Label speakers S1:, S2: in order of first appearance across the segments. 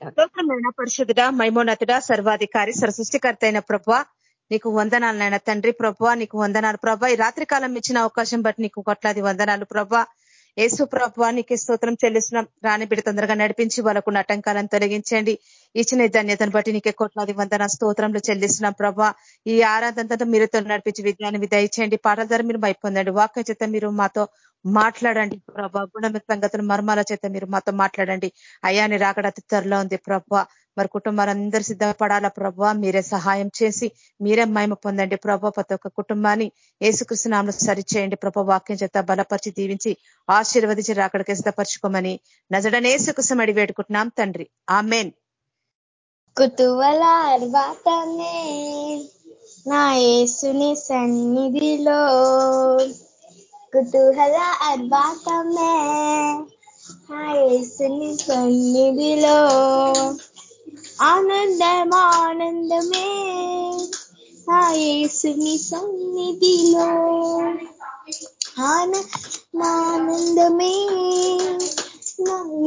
S1: స్తోత్రమైన పరిశుద్ధుడ మైమోన్నతుడ సర్వాధికారి సరసృష్టికర్త అయిన ప్రభా నీకు వందనాలనైనా తండ్రి ప్రభా నీకు వందనాలు ప్రభా. ఈ రాత్రి కాలం ఇచ్చిన అవకాశం బట్టి నీకు కొట్లాది వందనాలు ప్రభా. ఏసు ప్రభావ నీకు స్తోత్రం చెల్లిస్తున్నాం. రాని బిడ్డ తొందరగా నడిపించి వాళ్ళకు నటంకాలను తొలగించండి. ఇచ్చిన ధన్యతను బట్టి నీకే కోట్లాది వందన స్తోత్రంలో చెల్లిస్తున్నాం ప్రభా. ఈ ఆరాధనతో మీరుతో నడిపించి విజ్ఞానం దయచేయండి. పాటల ద్వారా మీరు మైపొందండి వాక్య చేత మీరు మాతో మాట్లాడండి ప్రభా గుణమి సంగతులు మర్మాల చేత మీరు మాతో మాట్లాడండి. అయాని రాకడ అతి త్వరలో ఉంది ప్రభా. మరి కుటుంబాలందరూ సిద్ధపడాలా ప్రభా? మీరే సహాయం చేసి మీరే మహిమ పొందండి ప్రభా. ప్రతి ఒక్క కుటుంబాన్ని ఏసుకృష్ణనామలు సరిచేయండి ప్రభా. వాక్యం చేత బలపరిచి దీవించి ఆశీర్వదించి రాకడికి సిద్ధపరచుకోమని నజడనేసుకృష్ణ అడి వేడుకుంటున్నాం తండ్రి. ఆమెన్.
S2: కుతువల నా యేసుని సన్నిధిలో. కుతూహల అర్భాటమే యేసుని సన్నిధిలో ఆనందం ఆనందమే. యేసుని సన్నిధిలో ఆనందమే.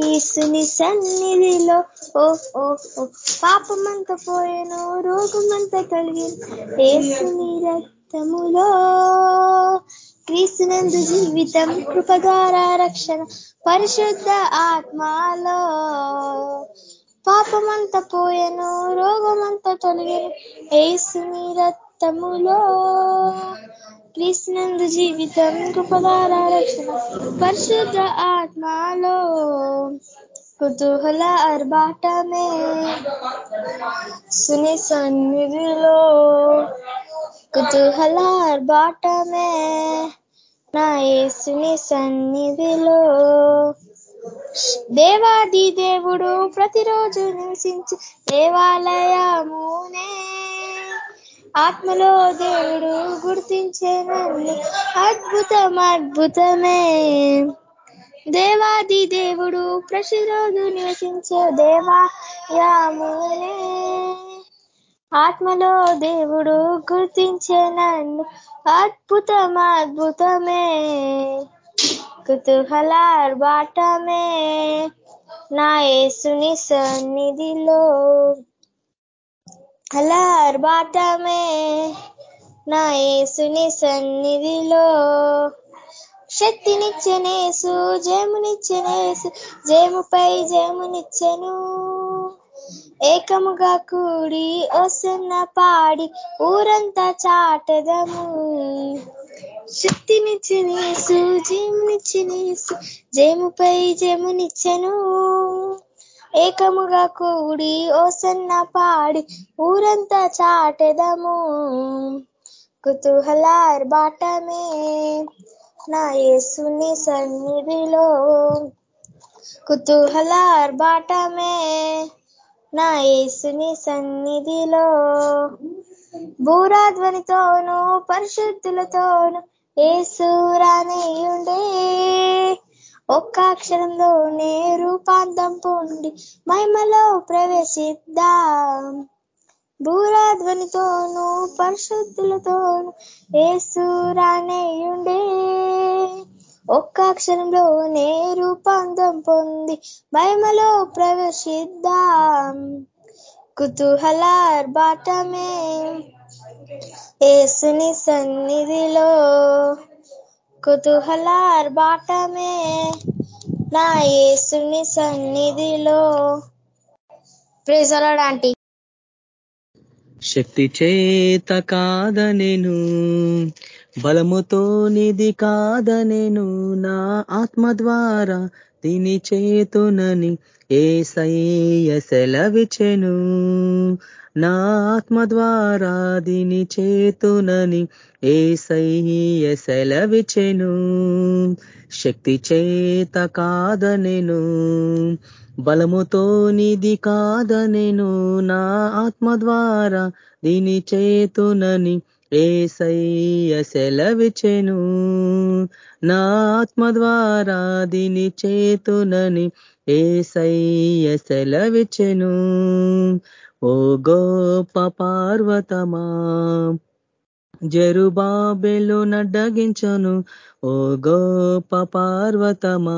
S2: యేసుని సన్నిధిలో ఓ ఓ ఓ. పాపమంత పోయాను రోగమంతా కలిగి యేసుని రక్తములో క్రీస్తునందు జీవితం కృపగార రక్షణ పరిశుద్ధ ఆత్మలో. పాపమంత పోయను రోగమంత తొలగను ఏసుని రక్తములో. క్రీస్తునందు జీవితం కృపగార రక్షణ పరిశుద్ధ ఆత్మలో. కుతూహల అర్బాటమే సుని సన్నిధిలో. కుతూహలార్ బాటమే నా యేసుని సన్నిధిలో. దేవాది దేవుడు ప్రతిరోజు నివసించి దేవాలయమునే. ఆత్మలో దేవుడు గుర్తించే నన్ను అద్భుతం అద్భుతమే దేవాది దేవుడు ప్రతిరోజు నివసించే దేవాలయమునే. ఆత్మలో దేవుడు గుర్తించే నన్ను అద్భుతం అద్భుతమే. కుతూహలార్బాటమే నా యేసుని సన్నిధిలో అలార్బాటమే నా యేసుని సన్నిధిలో శక్తినిచ్చనేసు జయమునిచ్చనేసు జయముపై జయమునిచ్చను. ఏకముగా కూడి వస్తున్న పాడి ఊరంతా చాటదము. శక్తినిచ్చినేసు జయమునిచ్చినేసు జయముపై జయమునిచ్చను ఏకముగా కూడి ఓసన్న పాడి ఊరంతా చాటెదము. కుతూహలార్బాటమే నా యేసుని సన్నిధిలో. కుతూహలార్బాటమే నా యేసుని సన్నిధిలో. భూరాధ్వనితోనూ పరిశుద్ధులతోనూ ఏసురానేయుండే ఒక్క అక్షరంలోనే రూపాంతం పొంది మహిమలో ప్రవేశిద్దాం. భూరాధ్వనితోనూ పరిశుద్ధులతోనూ ఏసురానేయుండే ఒక్క అక్షరంలోనే రూపాంతం పొంది మహిమలో ప్రవేశిద్దాం. కుతూహలార్బాటమే ఏసుని సన్నిధిలో. కుతూహలార్బాటమే నా ఏసుని సన్నిధిలో. ప్రేజలాడంటీ
S3: శక్తి చేత కాదనేను. బలముతో నిధి కాదనేను నా ఆత్మ ద్వారా తిని చేతునని ఏ సెలవిచెను నా ఆత్మ ద్వారా దిని చేతునని ఏ సెలవిచెను శక్తి చేత కాదనెను బలముతో నిధి కాదనెను నా ఆత్మ ద్వారా దీని చేతునని ఏసయ్య సెలవిచెను నాత్మ ద్వారా దిని చేతునని ఏసయ్య సెలవిచెను ఓ గోప పార్వతమా జరుబాబెలు నడ్డగించను ఓ గోప పార్వతమా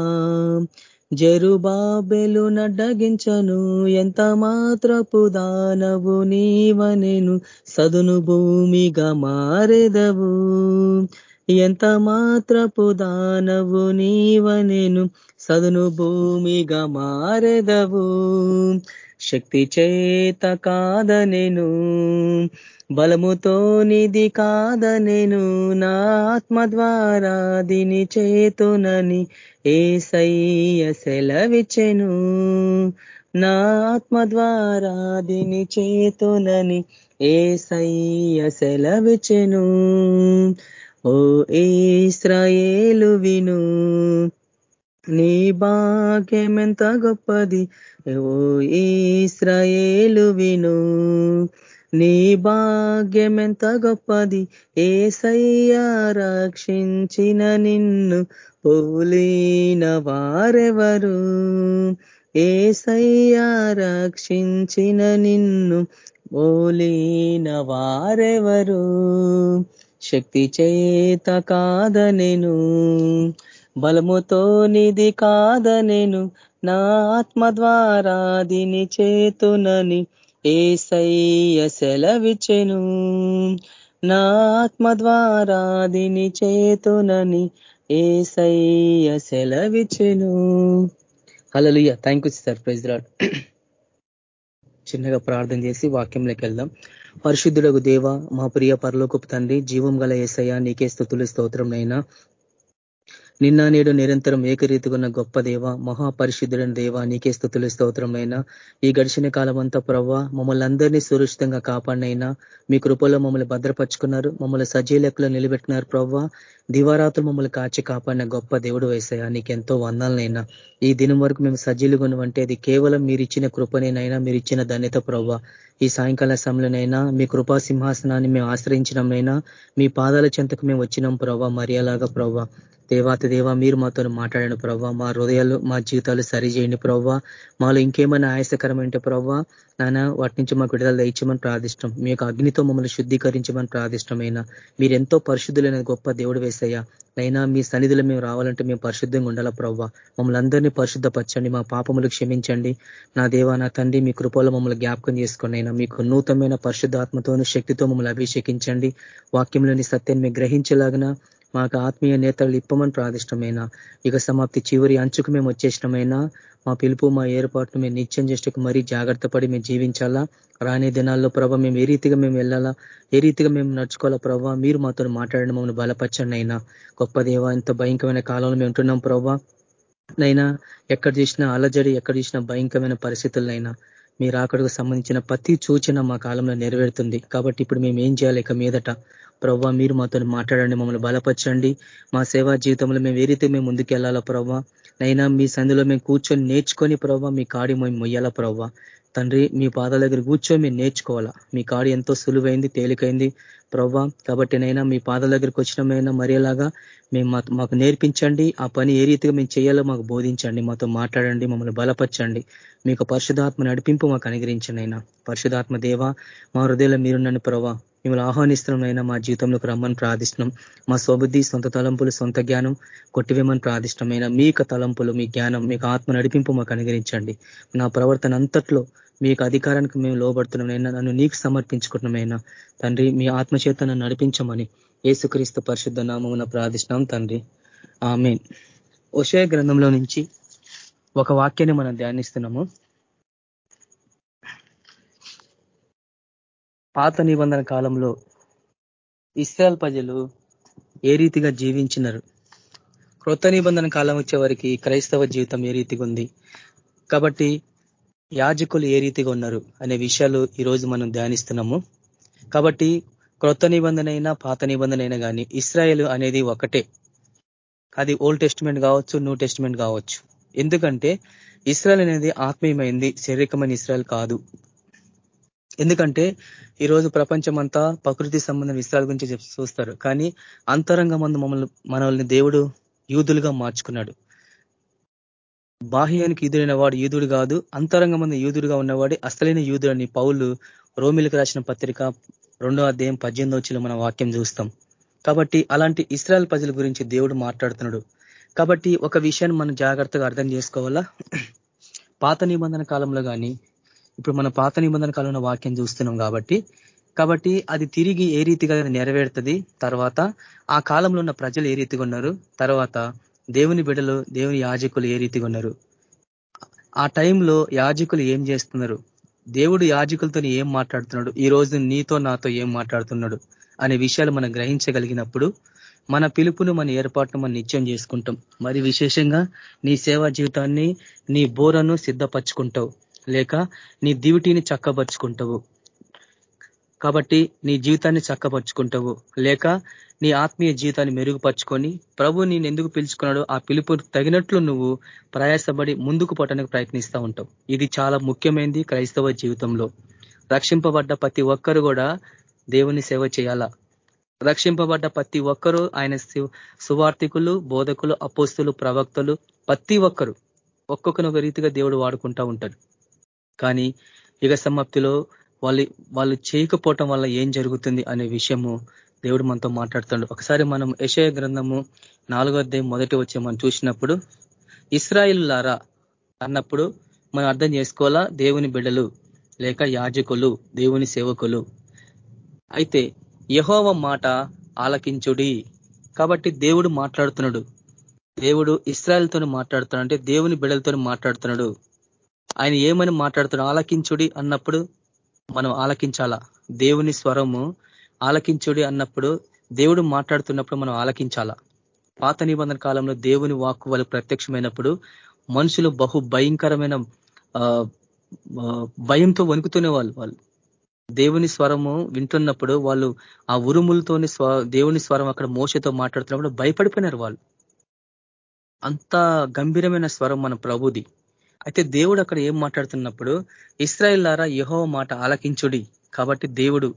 S3: జరుబాబెలు నడ్డగించను ఎంత మాత్రపు దానవు నీవనెను సదును భూమిగా మారెదవు. ఎంత మాత్రపు దానవు నీవనెను సదును భూమిగా మారెదవు. శక్తి చేత కాదనెను బలముతో నిధి కాదనెను నా ఆత్మ ద్వారా దిని చేతునని ఏసయ్య సెలవిచెను నా ఆత్మ ద్వారా దిని చేతునని ఏసయ్య సెలవిచెను ఓ ఇస్రాయేలు విను నీ భాగ్యమెంత గొప్పది. ఓ ఇస్రాయేలు విను నీ భాగ్యమెంత గొప్పది ఏసయ్యా రక్షించిన నిన్ను పోలిన వారెవరు? ఏసయ్యా రక్షించిన నిన్ను పోలిన వారెవరు? శక్తి చేత కాదనెను బలముతో నిధి కాదనెను. నా ఆత్మ ద్వారా దీని చేతునని ఏసయ్య సెలవిచెను నా ఆత్మ ద్వారా దీని చేతునని Yesayya సెలవిచెను hallelujah thank you sir praise lord చిన్నగా ప్రార్థన చేసి వాక్యంలోకి వెళ్దాం. పరిశుద్ధుడకు దేవ మా ప్రియ పరలోకపు తండ్రి జీవం గల ఏసయ్య నీకే స్థుతులు స్తోత్రం అయినా నిన్న నేడు నిరంతరం ఏకరీతిగున్న గొప్ప దేవ మహాపరిశుద్ధుడైన దేవ నీకే స్థుతులు స్తోత్రమైన ఈ గడిచిన కాలం అంతా ప్రవ్వ మమ్మల్ని అందరినీ సురక్షితంగా కాపాడినైనా. మీ కృపలో మమ్మల్ని భద్రపరుచుకున్నారు. మమ్మల్ని సజీలెక్కలో నిలబెట్టినారు ప్రవ్వ. దివారాత్రులు మమ్మల్ని కాచి కాపాడిన గొప్ప దేవుడు వేసాయా నీకు ఎంతో వందాలనైనా. ఈ దినం వరకు మేము సజీలుగా ఉన్నవంటే అది కేవలం మీరు ఇచ్చిన కృపనేనైనా మీరు ఇచ్చిన ధన్యత ప్రవ్వ. ఈ సాయంకాల సమయంలోనైనా మీ కృపా సింహాసనాన్ని మేము ఆశ్రయించినమైనా మీ పాదాల చెంతకు మేము వచ్చినాం ప్రవ్వ మర్యాలాగా ప్రవ్వ. దేవాత దేవ మీరు మాతో మాట్లాడండి ప్రవ్వ. మా హృదయాలు మా జీవితాలు సరి చేయండి ప్రవ్వ. మాలో ఇంకేమైనా ఆయాసకరమైంటే ప్రవ్వ? నాయన వాటి నుంచి మాకు విడుదల దయచమని ప్రార్థిష్టం. మీ యొక్క అగ్నితో మమ్మల్ని శుద్ధీకరించమని ప్రార్థిష్టమైనా. మీరు ఎంతో పరిశుద్ధులైన గొప్ప దేవుడు వేసయ్యా. అయినా మీ సన్నిధిలో మేము రావాలంటే మేము పరిశుద్ధంగా ఉండాలా ప్రవ్వ? మమ్మల్ని అందరినీ పరిశుద్ధపరచండి మా పాపములు క్షమించండి. నా దేవ నా తండ్రి మీ కృపలో మమ్మల్ని జ్ఞాపకం చేసుకోండి అయినా మీకు నూతనమైన పరిశుద్ధాత్మతోను శక్తితో మమ్మల్ని అభిషేకించండి. వాక్యంలోని సత్యాన్ని మేము గ్రహించేలాగిన మాకు ఆత్మీయ నేతలు ఇప్పమని ప్రాదిష్టమైన ఇక సమాప్తి చివరి అంచుకు మేము వచ్చేసినమైనా మా పిలుపు మా ఏర్పాటును మేము నిత్యం చేసేకు మరీ జాగ్రత్త పడి మేము జీవించాలా? రానే దినాల్లో ప్రభావ మేము ఏ రీతిగా మేము వెళ్ళాలా? ఏ రీతిగా మేము నడుచుకోవాలా? ప్రభావ మీరు మాతో మాట్లాడడం మమ్మల్ని బలపరచండి అయినా గొప్ప దేవ ఇంత భయంకరమైన కాలంలో మేము ఉంటున్నాం ప్రభావ నైనా ఎక్కడ చూసినా అలజడి ఎక్కడ చూసినా భయంకరమైన పరిస్థితులనైనా మీరు అక్కడికి సంబంధించిన ప్రతి సూచన మా కాలంలో నెరవేరుతుంది. కాబట్టి ఇప్పుడు మేము ఏం చేయాలి? ఇక మీదట ప్రవ్వ మీరు మాతో మాట్లాడండి మమ్మల్ని బలపరచండి. మా సేవా జీవితంలో మేము ఏ మేము ముందుకెళ్ళాలా ప్రవ్వ? నైనా మీ సంధిలో మేము కూర్చొని నేర్చుకొని ప్రవ్వ మీ కాడి మేము మొయ్యాలా ప్రవ్వ? తండ్రి మీ పాదాల దగ్గర కూర్చొని మేము నేర్చుకోవాలా? మీ కాడి ఎంతో సులువైంది తేలికైంది ప్రవ్వ. కాబట్టి నైనా మీ పాదాల దగ్గరికి వచ్చినమైనా మరేలాగా మేము మాకు నేర్పించండి. ఆ పని ఏ రీతిగా మేము చేయాలో మాకు బోధించండి. మాతో మాట్లాడండి మమ్మల్ని బలపరచండి. మీకు పరిశుధాత్మ నడిపింపు మాకు అనుగ్రహించండి అయినా పరిశుధాత్మ దేవ మా హృదయంలో మీరున్నని ప్రభా మిమ్మల్ని ఆహ్వానిస్తున్నాం మా జీవితంలోకి రమ్మని ప్రార్థిస్తున్నాం. మా స్వబుద్ధి సొంత తలంపులు సొంత జ్ఞానం కొట్టివేమని ప్రార్థిష్టమైన మీకు తలంపులు మీ జ్ఞానం మీకు ఆత్మ నడిపింపు మాకు అనుగరించండి నా ప్రవర్తన అంతట్లో మీకు అధికారానికి మేము లోబడుతున్నామైనా నన్ను నీకు సమర్పించుకుంటున్నామైనా తండ్రి మీ ఆత్మచేత నన్ను నడిపించమని ఏసుక్రీస్తు పరిశుద్ధ నామమున ప్రార్థిస్తున్నాం తండ్రి. ఆమె ఒషయ గ్రంథంలో నుంచి ఒక వాక్యాన్ని మనం ధ్యానిస్తున్నాము. పాత నిబంధన కాలంలో ఇస్రాయల్ ప్రజలు ఏ రీతిగా జీవించినారు? క్రొత్త నిబంధన కాలం వచ్చే క్రైస్తవ జీవితం ఏ రీతిగా ఉంది? కాబట్టి యాజకులు ఏ రీతిగా ఉన్నారు అనే విషయాలు ఈరోజు మనం ధ్యానిస్తున్నాము. కాబట్టి క్రొత్త నిబంధన అయినా పాత నిబంధన అయినా కానీ ఇస్రాయల్ అనేది ఒకటే. అది ఓల్డ్ టెస్ట్మెంట్ కావచ్చు న్యూ టెస్ట్మెంట్ కావచ్చు. ఎందుకంటే ఇస్రాయల్ అనేది ఆత్మీయమైంది శారీరకమైన ఇస్రాయల్ కాదు. ఎందుకంటే ఈరోజు ప్రపంచం అంతా ప్రకృతి సంబంధం విషయాల గురించి చూస్తారు. కానీ అంతరంగ మందు మమ్మల్ని మనల్ని దేవుడు యూదులుగా మార్చుకున్నాడు. బాహ్యానికి యూదుడైన వాడు యూదుడు కాదు అంతరంగ మంది యూదుడుగా ఉన్నవాడు అసలైన యూదుడు అని పౌలు రోమిలకు రాసిన పత్రిక రెండో అధ్యాయం పద్దెనిమిది వచ్చిలో మన వాక్యం చూస్తాం. కాబట్టి అలాంటి ఇస్రాయల్ ప్రజల గురించి దేవుడు మాట్లాడుతున్నాడు. కాబట్టి ఒక విషయాన్ని మనం జాగ్రత్తగా అర్థం చేసుకోవాలా? పాత నిబంధన కాలంలో కానీ ఇప్పుడు మన పాత నిబంధన కాలంలో వాక్యం చూస్తున్నాం కాబట్టి కాబట్టి అది తిరిగి ఏ రీతిగా నెరవేరుతుంది? తర్వాత ఆ కాలంలో ఉన్న ప్రజలు ఏ రీతిగా ఉన్నారు? తర్వాత దేవుని బిడలు దేవుని యాజకులు ఏ రీతిగా ఉన్నారు? ఆ టైంలో యాజకులు ఏం చేస్తున్నారు? దేవుడు యాజకులతో ఏం మాట్లాడుతున్నాడు? ఈ రోజు నీతో నాతో ఏం మాట్లాడుతున్నాడు? అనే విషయాలు మనం గ్రహించగలిగినప్పుడు మన పిలుపును మన ఏర్పాటును మనం నిత్యం చేసుకుంటాం. మరి విశేషంగా నీ సేవా జీవితాన్ని నీ బోరను సిద్ధపరచుకుంటావు. లేక నీ దివిటీని చక్కపరుచుకుంటావు. కాబట్టి నీ జీవితాన్ని చక్కపరుచుకుంటావు. లేక నీ ఆత్మీయ జీవితాన్ని మెరుగుపరుచుకొని ప్రభు నేను ఎందుకు పిలుచుకున్నాడో ఆ పిలుపు తగినట్లు నువ్వు ప్రయాసపడి ముందుకు పోవటానికి ప్రయత్నిస్తూ ఉంటావు. ఇది చాలా ముఖ్యమైనది క్రైస్తవ జీవితంలో. రక్షింపబడ్డ ప్రతి ఒక్కరు కూడా దేవుని సేవ చేయాలా? రక్షింపబడ్డ ప్రతి ఒక్కరూ ఆయన సువార్థికులు బోధకులు అపోస్తులు ప్రవక్తలు ప్రతి ఒక్కరు ఒక్కొక్కనొక రీతిగా దేవుడు వాడుకుంటా ఉంటాడు. కానీ యుగ సమాప్తిలో వాళ్ళు వాళ్ళు చేయకపోవటం వల్ల ఏం జరుగుతుంది అనే విషయము దేవుడు మనతో మాట్లాడుతాడు. ఒకసారి మనం యశయ గ్రంథము నాలుగో అధ్యాయం మొదటి వచ్చే మనం చూసినప్పుడు లారా అన్నప్పుడు మనం అర్థం చేసుకోవాలా? దేవుని బిడ్డలు లేక యాజకులు దేవుని సేవకులు. అయితే యహోవ మాట ఆలకించుడి. కాబట్టి దేవుడు మాట్లాడుతున్నాడు. దేవుడు ఇస్రాయల్తో మాట్లాడుతున్నాడు. అంటే దేవుని బిడ్డలతో మాట్లాడుతున్నాడు. ఆయన ఏమని మాట్లాడుతున్నాడు ఆలకించుడి అన్నప్పుడు మనం ఆలకించాలా? దేవుని స్వరము ఆలకించుడి అన్నప్పుడు దేవుడు మాట్లాడుతున్నప్పుడు మనం ఆలకించాలా? పాత నిబంధన కాలంలో దేవుని వాక్కు వాళ్ళు ప్రత్యక్షమైనప్పుడు మనుషులు బహు భయంకరమైన భయంతో వణుకుతూనే వాళ్ళు వాళ్ళు. దేవుని స్వరము వింటున్నప్పుడు వాళ్ళు ఆ ఉరుములతోని స్వ దేవుని స్వరం అక్కడ మోసతో మాట్లాడుతున్నప్పుడు భయపడిపోయినారు వాళ్ళు. అంత గంభీరమైన స్వరం మన ప్రభుది. అయితే దేవుడు అక్కడ ఏం మాట్లాడుతున్నప్పుడు ఇస్రాయిల్ లారా యహో మాట ఆలకించుడి. కాబట్టి దేవుడు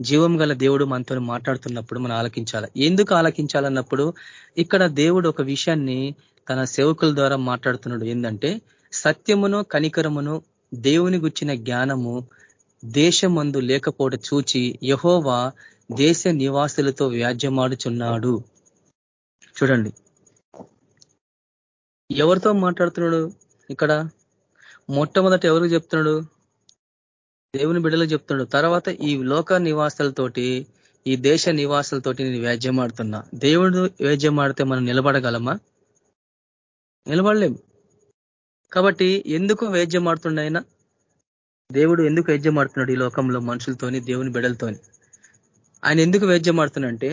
S3: జీవం గల దేవుడు మనతో మాట్లాడుతున్నప్పుడు మనం ఆలకించాలి? ఎందుకు ఆలకించాలన్నప్పుడు ఇక్కడ దేవుడు ఒక విషయాన్ని తన సేవకుల ద్వారా మాట్లాడుతున్నాడు. ఏంటంటే సత్యమును కనికరమును దేవుని గుచ్చిన జ్ఞానము దేశమందు లేకపోవడం చూచి యహోవా దేశ నివాసులతో వ్యాజ్యమాడుచున్నాడు. చూడండి. ఎవరితో మాట్లాడుతున్నాడు? ఇక్కడ మొట్టమొదట ఎవరు చెప్తున్నాడు? దేవుని బిడ్డలు చెప్తున్నాడు. తర్వాత ఈ లోక నివాసాలతోటి ఈ దేశ నివాసాలతోటి నేను వ్యాజ్యమాడుతున్నా దేవుడు వ్యాజ్యమాడితే మనం నిలబడగలమా? నిలబడలేం కాబట్టి ఎందుకు వేద్యమాడుతుండ ఆయన? దేవుడు ఎందుకు వేద్యమాడుతున్నాడు ఈ లోకంలో మనుషులతోని దేవుని బిడలతోని ఆయన ఎందుకు వేద్యమాడుతున్నంటే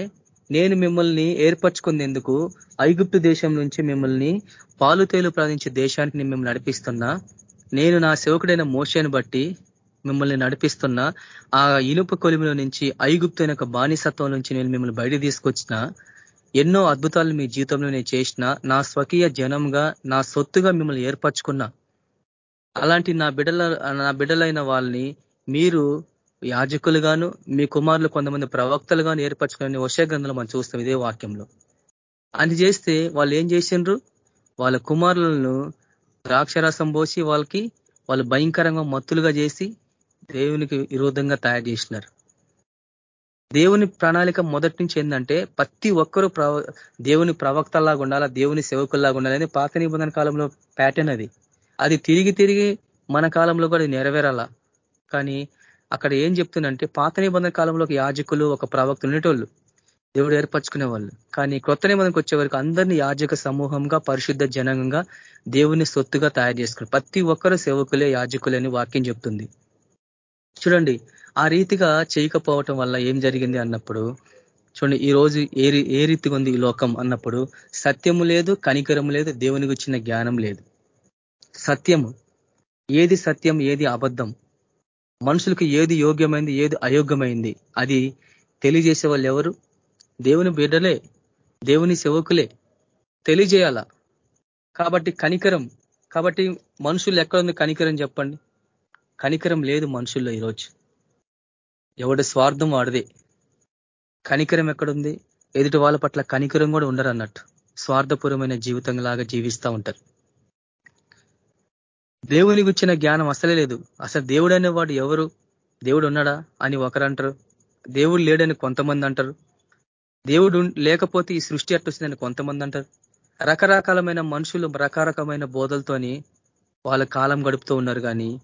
S3: నేను మిమ్మల్ని ఏర్పరచుకునేందుకు ఐగుప్తు దేశం నుంచి మిమ్మల్ని పాలు తేలు ప్రాధించే దేశానికి నేను మిమ్మల్ని నడిపిస్తున్నా. నేను నా సేవకుడైన మోషను బట్టి మిమ్మల్ని నడిపిస్తున్న. ఆ ఇనుప కొలిమిలో నుంచి ఐగుప్తు ఒక బానిసత్వం నుంచి నేను మిమ్మల్ని బయట తీసుకొచ్చిన. ఎన్నో అద్భుతాలు మీ జీవితంలో నేను చేసిన. నా స్వకీయ జనంగా నా సొత్తుగా మిమ్మల్ని ఏర్పరచుకున్నా. అలాంటి నా బిడ్డల నా బిడ్డలైన వాళ్ళని మీరు యాజకులుగాను మీ కుమారులు కొంతమంది ప్రవక్తలుగాను ఏర్పరచుకునే వర్ష గ్రంథంలో మనం చూస్తాం ఇదే వాక్యంలో. అని చేస్తే వాళ్ళు ఏం చేసిండ్రు? వాళ్ళ కుమారులను ద్రాక్షరసం పోసి వాళ్ళకి వాళ్ళు భయంకరంగా మత్తులుగా చేసి దేవునికి విరోధంగా తయారు చేసినారు. దేవుని ప్రణాళిక మొదటి నుంచి ఏంటంటే ప్రతి ఒక్కరూ దేవుని ప్రవక్తలాగా ఉండాలా దేవుని సేవకుల్లాగా ఉండాలని పాత నిబంధన కాలంలో ప్యాటర్న్ అది. అది తిరిగి తిరిగి మన కాలంలో కూడా నెరవేరాలా. కానీ అక్కడ ఏం చెప్తుందంటే పాత నిబంధన కాలంలో ఒక యాజకులు ఒక ప్రవక్త ఉండేటోళ్ళు. దేవుడు ఏర్పరచుకునే వాళ్ళు కానీ కొత్త నిబంధనకు వచ్చే వరకు అందరినీ యాజక సమూహంగా పరిశుద్ధ జనంగా దేవుని సొత్తుగా తయారు చేసుకుని ప్రతి ఒక్కరు సేవకులే యాజకులే వాక్యం చెప్తుంది. చూడండి ఆ రీతిగా చేయకపోవటం వల్ల ఏం జరిగింది అన్నప్పుడు చూడండి ఈ రోజు ఏ ఏ రీతిగా ఉంది ఈ లోకం అన్నప్పుడు సత్యము లేదు కనికరము లేదు దేవుని గుచ్చిన జ్ఞానం లేదు. సత్యము. ఏది సత్యం ఏది అబద్ధం? మనుషులకు ఏది యోగ్యమైంది ఏది అయోగ్యమైంది అది తెలియజేసే వాళ్ళు ఎవరు? దేవుని బిడ్డలే దేవుని సేవకులే. తెలియజేయాల? కాబట్టి కనికరం కాబట్టి మనుషులు ఎక్కడ ఉంది కనికరం చెప్పండి. కనికరం లేదు మనుషుల్లో ఈరోజు. ఎవడి స్వార్థం వాడిదే. కనికరం ఎక్కడుంది? ఎదుటి వాళ్ళ పట్ల కనికరం కూడా ఉండరు అన్నట్టు స్వార్థపూర్వమైన జీవితం లాగా జీవిస్తూ ఉంటారు. దేవుని గుచ్చిన జ్ఞానం అసలే లేదు. అసలు దేవుడు అనేవాడు ఎవరు? దేవుడు ఉన్నాడా అని ఒకరు అంటారు దేవుడు లేడని కొంతమంది అంటారు. దేవుడు లేకపోతే ఈ సృష్టి అట్టొస్తుందని కొంతమంది అంటారు. రకరకాలమైన మనుషులు రకరకమైన బోధలతోని వాళ్ళ కాలం గడుపుతూ ఉన్నారు కానీ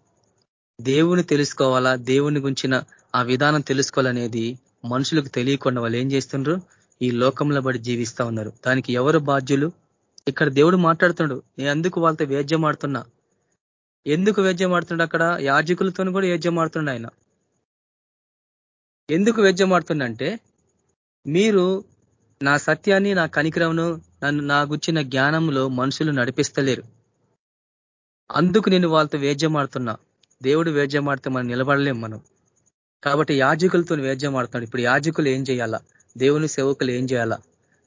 S3: దేవుని తెలుసుకోవాలా? దేవుని గురించిన ఆ విధానం తెలుసుకోవాలనేది మనుషులకు తెలియకుండా వాళ్ళు ఏం చేస్తుండ్రు? ఈ లోకంలో బడి జీవిస్తా ఉన్నారు. దానికి ఎవరు బాధ్యులు? ఇక్కడ దేవుడు మాట్లాడుతున్నాడు. నేను అందుకు వాళ్ళతో వేద్యం ఆడుతున్నా? ఎందుకు వేద్యం ఆడుతున్నాడు అక్కడ? యాజకులతో కూడా వేద్యం ఆడుతున్నాడు ఆయన. ఎందుకు వేద్యం ఆడుతుండంటే మీరు నా సత్యాన్ని నా కనికరమును నన్ను నా గుచ్చిన జ్ఞానంలో మనుషులు నడిపిస్తలేరు. అందుకు నేను వాళ్ళతో వేద్యం ఆడుతున్నా. దేవుడు వేద్యం ఆడితే మనం నిలబడలేం మనం. కాబట్టి యాజకులతో వేద్యం ఆడుతున్నాడు. ఇప్పుడు యాజకులు ఏం చేయాలా? దేవుని సేవకులు ఏం చేయాలా?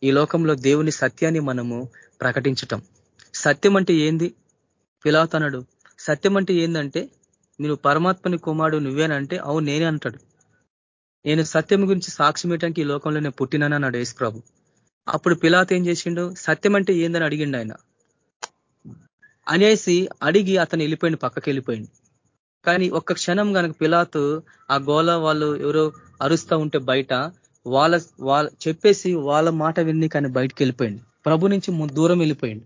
S3: ఈ లోకంలో దేవుని సత్యాన్ని మనము ప్రకటించటం. సత్యం అంటే ఏంది? పిలాతనడు సత్యం అంటే ఏందంటే మీరు పరమాత్మని కుమారుడు నువ్వేనంటే అవును నేనే అంటాడు. నేను సత్యం గురించి సాక్ష్యం ఇవ్వడానికి ఈ లోకంలో నేను పుట్టినానన్నాడు యేసు ప్రభు అప్పుడు పిలాత్ ఏం చేసిండు? సత్యం అంటే ఏందని అడిగిండు ఆయన. అనేసి అడిగి అతను వెళ్ళిపోయింది పక్కకి వెళ్ళిపోయింది కానీ ఒక్క క్షణం కనుక పిలాత్ ఆ గోల వాళ్ళు ఎవరో అరుస్తూ ఉంటే బయట వాళ్ళ వాళ్ళ చెప్పేసి వాళ్ళ మాట విని కానీ బయటకు వెళ్ళిపోయింది ప్రభు నుంచి దూరం వెళ్ళిపోయింది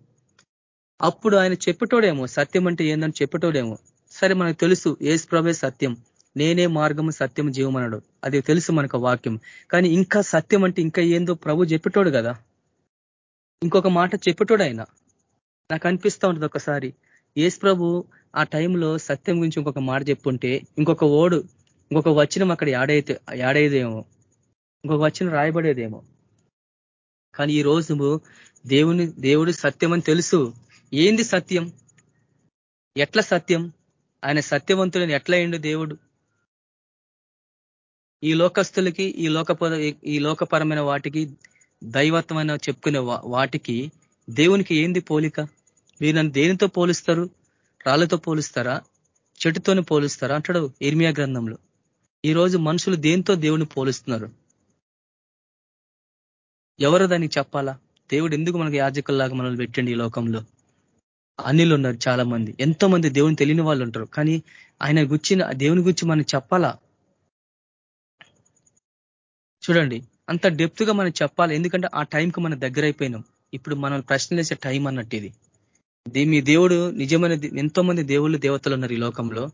S3: అప్పుడు ఆయన చెప్పటోడేమో సత్యం అంటే ఏందని చెప్పటోడేమో. సరే మనకు తెలుసు ఏసు ప్రభే సత్యం. నేనే మార్గము సత్యం జీవమనడు అది తెలుసు మనకు వాక్యం. కానీ ఇంకా సత్యం అంటే ఇంకా ఏందో ప్రభు చెప్పటోడు కదా. ఇంకొక మాట చెప్పటోడు ఆయన. నాకు అనిపిస్తూ ఉంటుంది ఒకసారి. ఏసు ప్రభు ఆ టైంలో సత్యం గురించి ఇంకొక మాట చెప్పుంటే ఇంకొక ఓడు ఇంకొక వచనం అక్కడ యాడైతే యాడేదేమో. ఇంకొక వచనం రాయబడేదేమో. కానీ ఈ రోజు దేవుని దేవుడు సత్యం అని తెలుసు. ఏంది సత్యం? ఎట్ల సత్యం? ఆయన సత్యవంతుడని ఎట్లా అయిండు దేవుడు? ఈ లోకస్తులకి ఈ లోక ఈ లోకపరమైన వాటికి దైవత్వమైన చెప్పుకునే వాటికి దేవునికి ఏంది పోలిక? మీరు నన్ను దేనితో పోలుస్తారు? రాళ్ళతో పోలుస్తారా? చెట్టుతోని పోలుస్తారా? అంటాడు ఇర్మియా గ్రంథంలో. ఈ రోజు మనుషులు దేంతో దేవుని పోలుస్తున్నారు? ఎవరు దానికి చెప్పాలా? దేవుడు ఎందుకు మనకు యాజకుల్లాగా మనల్ని పెట్టండి ఈ లోకంలో? అన్నిలు ఉన్నారు చాలా మంది ఎంతో మంది దేవుని తెలియని వాళ్ళు ఉంటారు. కానీ ఆయన గుచ్చిన దేవుని గురించి మనం చెప్పాలా? చూడండి అంత డెప్త్గా మనం చెప్పాలి. ఎందుకంటే ఆ టైంకి మనం దగ్గర అయిపోయినాం. ఇప్పుడు మనం ప్రశ్నలేసే టైం అన్నట్టు ఇది. మీ దేవుడు నిజమైన ఎంతో మంది దేవుళ్ళు దేవతలు ఉన్నారు ఈ లోకంలో.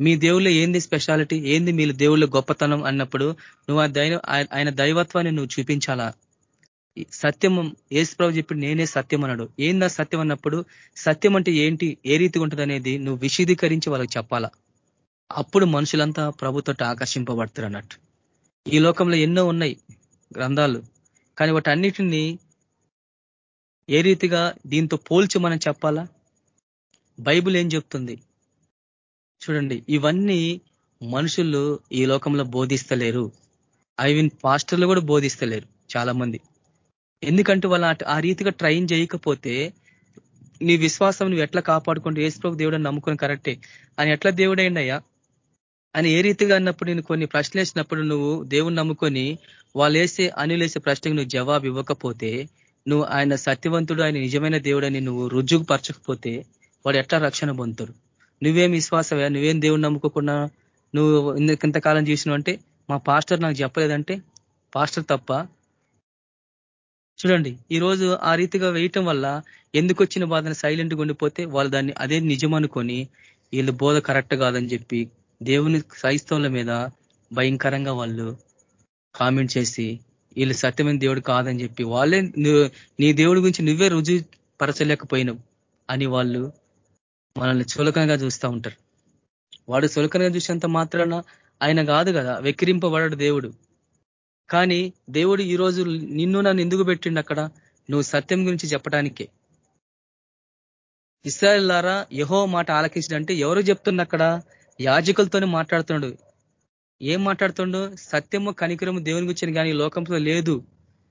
S3: మీ దేవుళ్ళు ఏంది స్పెషాలిటీ ఏంది మీ దేవుళ్ళ గొప్పతనం అన్నప్పుడు నువ్వు ఆ దైవ ఆయన దైవత్వాన్ని నువ్వు చూపించాలా? సత్యం ఏసుప్రభు చెప్పి నేనే సత్యం అన్నాడు. ఏందా సత్యం అన్నప్పుడు? సత్యం అంటే ఏంటి? ఏ రీతిగా ఉంటుంది అనేది నువ్వు విశీదీకరించి వాళ్ళకి చెప్పాలా? అప్పుడు మనుషులంతా ప్రభుత్వట ఆకర్షింపబడతారు అన్నట్టు. ఈ లోకంలో ఎన్నో ఉన్నాయి గ్రంథాలు. కానీ వాటి అన్నిటినీ ఏ రీతిగా దీంతో పోల్చి మనం చెప్పాలా? బైబుల్ ఏం చెప్తుంది? చూడండి ఇవన్నీ మనుషులు ఈ లోకంలో బోధిస్తలేరు. ఐ మీన్ పాస్టర్లు కూడా బోధిస్తలేరు చాలా మంది ఎందుకంటే వాళ్ళ ఆ రీతిగా ట్రైన్ చేయకపోతే నీ విశ్వాసం నువ్వు ఎట్లా కాపాడుకుంటూ ఏసుప్రభు దేవుడని నమ్ముకుని కరెక్టే. అని ఎట్లా దేవుడైండయ్యా అని ఏ రీతిగా అన్నప్పుడు నేను కొన్ని ప్రశ్నలు వేసినప్పుడు నువ్వు దేవుని నమ్ముకొని వాళ్ళు వేసే అనులేసే ప్రశ్నకు నువ్వు జవాబు ఇవ్వకపోతే నువ్వు ఆయన సత్యవంతుడు ఆయన నిజమైన దేవుడని నువ్వు రుజువు పరచకపోతే వాడు ఎట్లా రక్షణ పొందుతాడు? నువ్వేం విశ్వాసమయ్యా? నువ్వేం దేవుని నమ్ముకోకుండా నువ్వు ఇంతకాలం చేసినావు అంటే మా పాస్టర్ నాకు చెప్పలేదంటే పాస్టర్ తప్ప చూడండి ఈరోజు ఆ రీతిగా వేయటం వల్ల ఎందుకు వచ్చిన బాధను సైలెంట్గా ఉండిపోతే వాళ్ళు దాన్ని అదే నిజం అనుకొని వీళ్ళు బోధ కరెక్ట్ కాదని చెప్పి దేవుని క్రైస్తవుల మీద భయంకరంగా వాళ్ళు కామెంట్ చేసి వీళ్ళు సత్యమైన దేవుడు కాదని చెప్పి వాళ్ళే నీ దేవుడి గురించి నువ్వే రుజువు పరచలేకపోయినావు అని వాళ్ళు మనల్ని చులకనగా చూస్తూ ఉంటారు. వాడు చులకనగా చూసేంత మాత్రాన ఆయన కాదు కదా వెక్కిరింపబడడు దేవుడు. కానీ దేవుడు ఈరోజు నిన్ను నన్ను ఎందుకు పెట్టిండు అక్కడ? నువ్వు సత్యం గురించి చెప్పడానికే ఇస్రాయల్లారా యహో మాట ఆలకించడంటే ఎవరు చెప్తున్న అక్కడ? యాజకులతోనే మాట్లాడుతున్నాడు ఏం మాట్లాడుతుండో? సత్యము కనికరము దేవుని గురించి కానీ లోకంలో లేదు.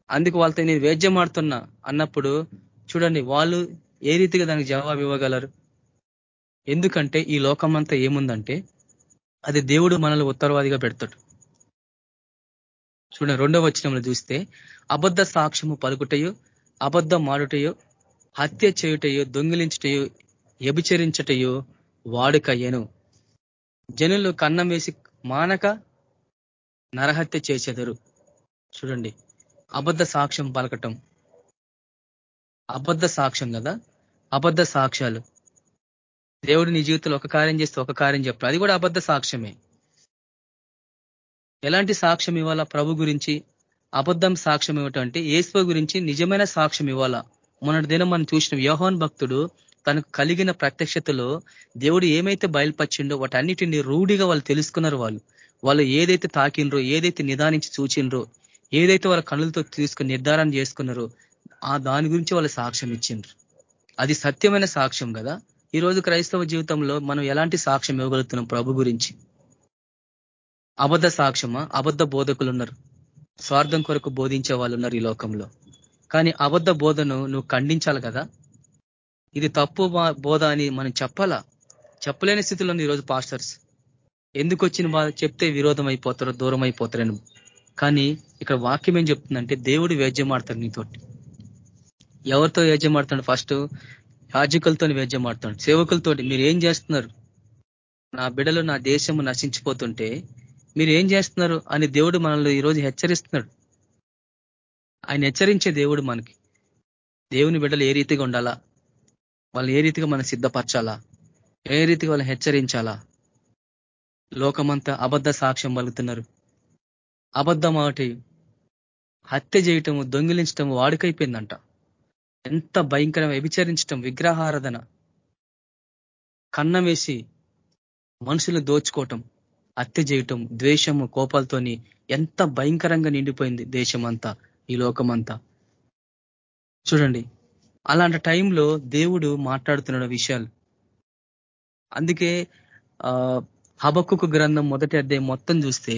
S3: అందుకు వాళ్ళతో నేను వేద్యం ఆడుతున్నా. అన్నప్పుడు చూడండి వాళ్ళు ఏ రీతిగా దానికి జవాబు ఇవ్వగలరు? ఎందుకంటే ఈ లోకం అంతా ఏముందంటే అది దేవుడు మనల్ని ఉత్తరవాదిగా పెడతాడు. చూడండి రెండవ వచనంలో చూస్తే అబద్ధ సాక్ష్యము పలుకుటయో అబద్ధం మాడుటయో హత్య చేయుటయో దొంగిలించుటయో వ్యభిచరించటయో వాడుకయ్యను. జనులు కన్నం వేసి మానక నరహత్య చేసేదరు చూడండి అబద్ధ సాక్ష్యం పలకటం. అబద్ధ సాక్ష్యం కదా? అబద్ధ సాక్ష్యాలు. దేవుడు నీ జీవితంలో ఒక కార్యం చేస్తే ఒక కార్యం చెప్తాడు అది కూడా అబద్ధ సాక్ష్యమే. ఎలాంటి సాక్ష్యం ఇవ్వాలా? ప్రభు గురించి అబద్ధం సాక్ష్యం ఇవ్వటంటే ఏసువ గురించి నిజమైన సాక్ష్యం ఇవ్వాలా? మొన్నటి దినం మనం చూసిన యోహోన్ భక్తుడు తనకు కలిగిన ప్రత్యక్షతలో దేవుడు ఏమైతే బయలుపరిచిండో వాటన్నిటిని రూఢిగా వాళ్ళు తెలుసుకున్నారు వాళ్ళు. వాళ్ళు ఏదైతే తాకినరో ఏదైతే నిదానించి చూచిండ్రో ఏదైతే వాళ్ళ కనులతో తీసుకుని నిర్ధారణ చేసుకున్నారో ఆ దాని గురించి వాళ్ళు సాక్ష్యం ఇచ్చిండ్రు. అది సత్యమైన సాక్ష్యం కదా? ఈ రోజు క్రైస్తవ జీవితంలో మనం ఎలాంటి సాక్ష్యం ఇవ్వగలుగుతున్నాం ప్రభు గురించి? అబద్ధ సాక్ష్యమా? అబద్ధ బోధకులు ఉన్నారు స్వార్థం కొరకు బోధించే వాళ్ళు ఉన్నారు ఈ లోకంలో. కానీ అబద్ధ బోధను నువ్వు ఖండించాలి కదా? ఇది తప్పు బోధ అని మనం చెప్పాలా? చెప్పలేని స్థితిలో ఈరోజు పాస్టర్స్. ఎందుకు వచ్చిన బాధ చెప్తే విరోధం అయిపోతారో దూరం అయిపోతారని కానీ ఇక్కడ వాక్యం ఏం చెప్తుందంటే దేవుడు వేద్యమాడతాడు నీతోటి. ఎవరితో వేద్యమాడతాడు? ఫస్ట్ యాజకులతో వేద్యమాడతాడు. సేవకులతోటి. మీరు ఏం చేస్తున్నారు? నా బిడలు నా దేశము నశించిపోతుంటే మీరు ఏం చేస్తున్నారు అని దేవుడు మనల్ని ఈరోజు హెచ్చరిస్తున్నాడు. ఆయన హెచ్చరించే దేవుడు మనకి. దేవుని బిడ్డలు ఏ రీతిగా ఉండాలా? వాళ్ళు ఏ రీతిగా మనం సిద్ధపరచాలా? ఏ రీతిగా వాళ్ళని హెచ్చరించాలా? లోకమంతా అబద్ధ సాక్ష్యం పలుకుతున్నారు. అబద్ధం ఒకటి హత్య చేయటము దొంగిలించటం వాడుకైపోయిందంట. ఎంత భయంకరం వ్యభిచరించటం విగ్రహారాధన. కన్నం వేసి మనుషులు దోచుకోవటం. హత్య చేయటం ద్వేషము కోపాలతోని ఎంత భయంకరంగా నిండిపోయింది దేశం అంతా ఈ లోకమంతా. చూడండి అలాంటి టైంలో దేవుడు మాట్లాడుతున్నాడు విషయాలు. అందుకే ఆ హబక్కు గ్రంథం మొదటి అధ్యాయం మొత్తం చూస్తే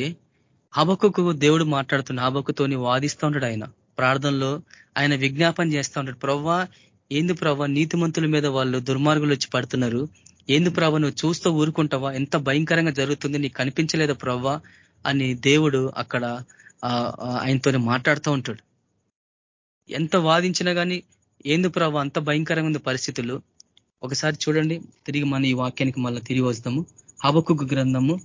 S3: హబక్కు దేవుడు మాట్లాడుతున్న హబక్కుతోని వాదిస్తూ ఉంటాడు ఆయన. ప్రార్థనలో ఆయన విజ్ఞాపన చేస్తూ ఉంటాడు ప్రవ్వా ఏంది ప్రవ్వా నీతిమంతుల మీద వాళ్ళు దుర్మార్గులు వచ్చి పడుతున్నారు. ఏంది ప్రభ నువ్వు చూస్తూ ఊరుకుంటావా? ఎంత భయంకరంగా జరుగుతుంది నీకు కనిపించలేదు ప్రవ్వా అని దేవుడు అక్కడ ఆయనతోనే మాట్లాడుతూ ఉంటాడు. ఎంత వాదించినా కానీ ఏంది ప్రభ అంత భయంకరంగా ఉంది పరిస్థితులు? ఒకసారి చూడండి తిరిగి మన ఈ వాక్యానికి మళ్ళీ తిరిగి వస్తాము. హబకుకు గ్రంథము.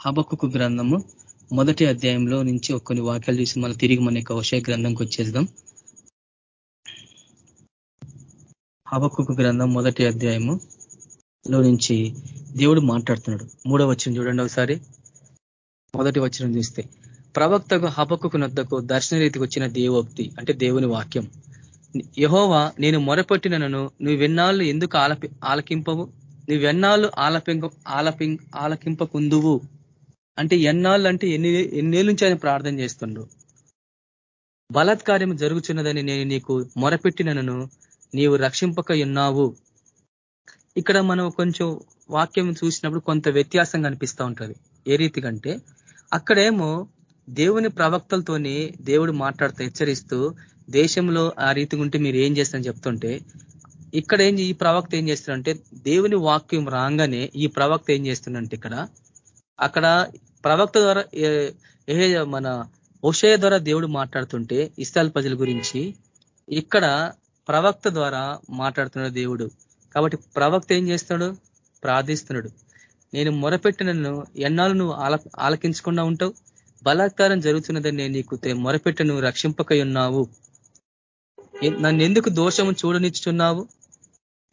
S3: హబకుకు గ్రంథము. మొదటి అధ్యాయంలో నుంచి కొన్ని వాక్యాలు చూసి మళ్ళీ తిరిగి మన యొక్క విషయ గ్రంథంకి వచ్చేద్దాం. హబకుకు గ్రంథం మొదటి అధ్యాయము లో నుంచి దేవుడు మాట్లాడుతున్నాడు. మూడో వచ్చిన చూడండి ఒకసారి. మొదటి వచ్చిన చూస్తే ప్రవక్తకు హబకుకు నద్దకు దర్శన రీతికి వచ్చిన దేవోక్తి అంటే దేవుని వాక్యం. యహోవా నేను మొరపెట్టినను నువ్వు వెన్నాళ్ళు ఎందుకు ఆలపి ఆలకింపవు? నువ్వెన్నాళ్ళు ఆలపింక ఆలపి ఆలకింపకుందువు? అంటే ఎన్నాళ్ళు అంటే ఎన్ని ఎన్నేళ్ళ నుంచి ఆయన ప్రార్థన చేస్తుండ్రు బలాత్కార్యం జరుగుతున్నదని నేను నీకు మొరపెట్టినను నీవు రక్షింపక ఉన్నావు ఇక్కడ మనం కొంచెం వాక్యం చూసినప్పుడు కొంత వ్యత్యాసం కనిపిస్తూ ఉంటుంది. ఏ రీతికంటే అక్కడేమో దేవుని ప్రవక్తలతోని దేవుడు మాట్లాడుతూ హెచ్చరిస్తూ దేశంలో ఆ రీతిగా ఉంటే మీరు ఏం చేస్తారని చెప్తుంటే ఇక్కడ ఏం ఈ ప్రవక్త ఏం చేస్తున్నారంటే దేవుని వాక్యం రాగానే ఈ ప్రవక్త ఏం చేస్తున్నంటే ఇక్కడ అక్కడ ప్రవక్త ద్వారా ఏ మన హుషయ ద్వారా దేవుడు మాట్లాడుతుంటే ఇస్తాల్ ప్రజల గురించి ఇక్కడ ప్రవక్త ద్వారా మాట్లాడుతున్నాడు దేవుడు. కాబట్టి ప్రవక్త ఏం చేస్తున్నాడు? ప్రార్థిస్తున్నాడు. నేను మొరపెట్టినను ఎన్నాళ్ళు నువ్వు ఆల ఆలకించకుండా ఉంటావు? బలాత్కారం జరుగుతున్నదని నేను నీకు మొరపెట్టి నువ్వు రక్షింపకై ఉన్నావు. నన్ను ఎందుకు దోషము చూడనిచ్చున్నావు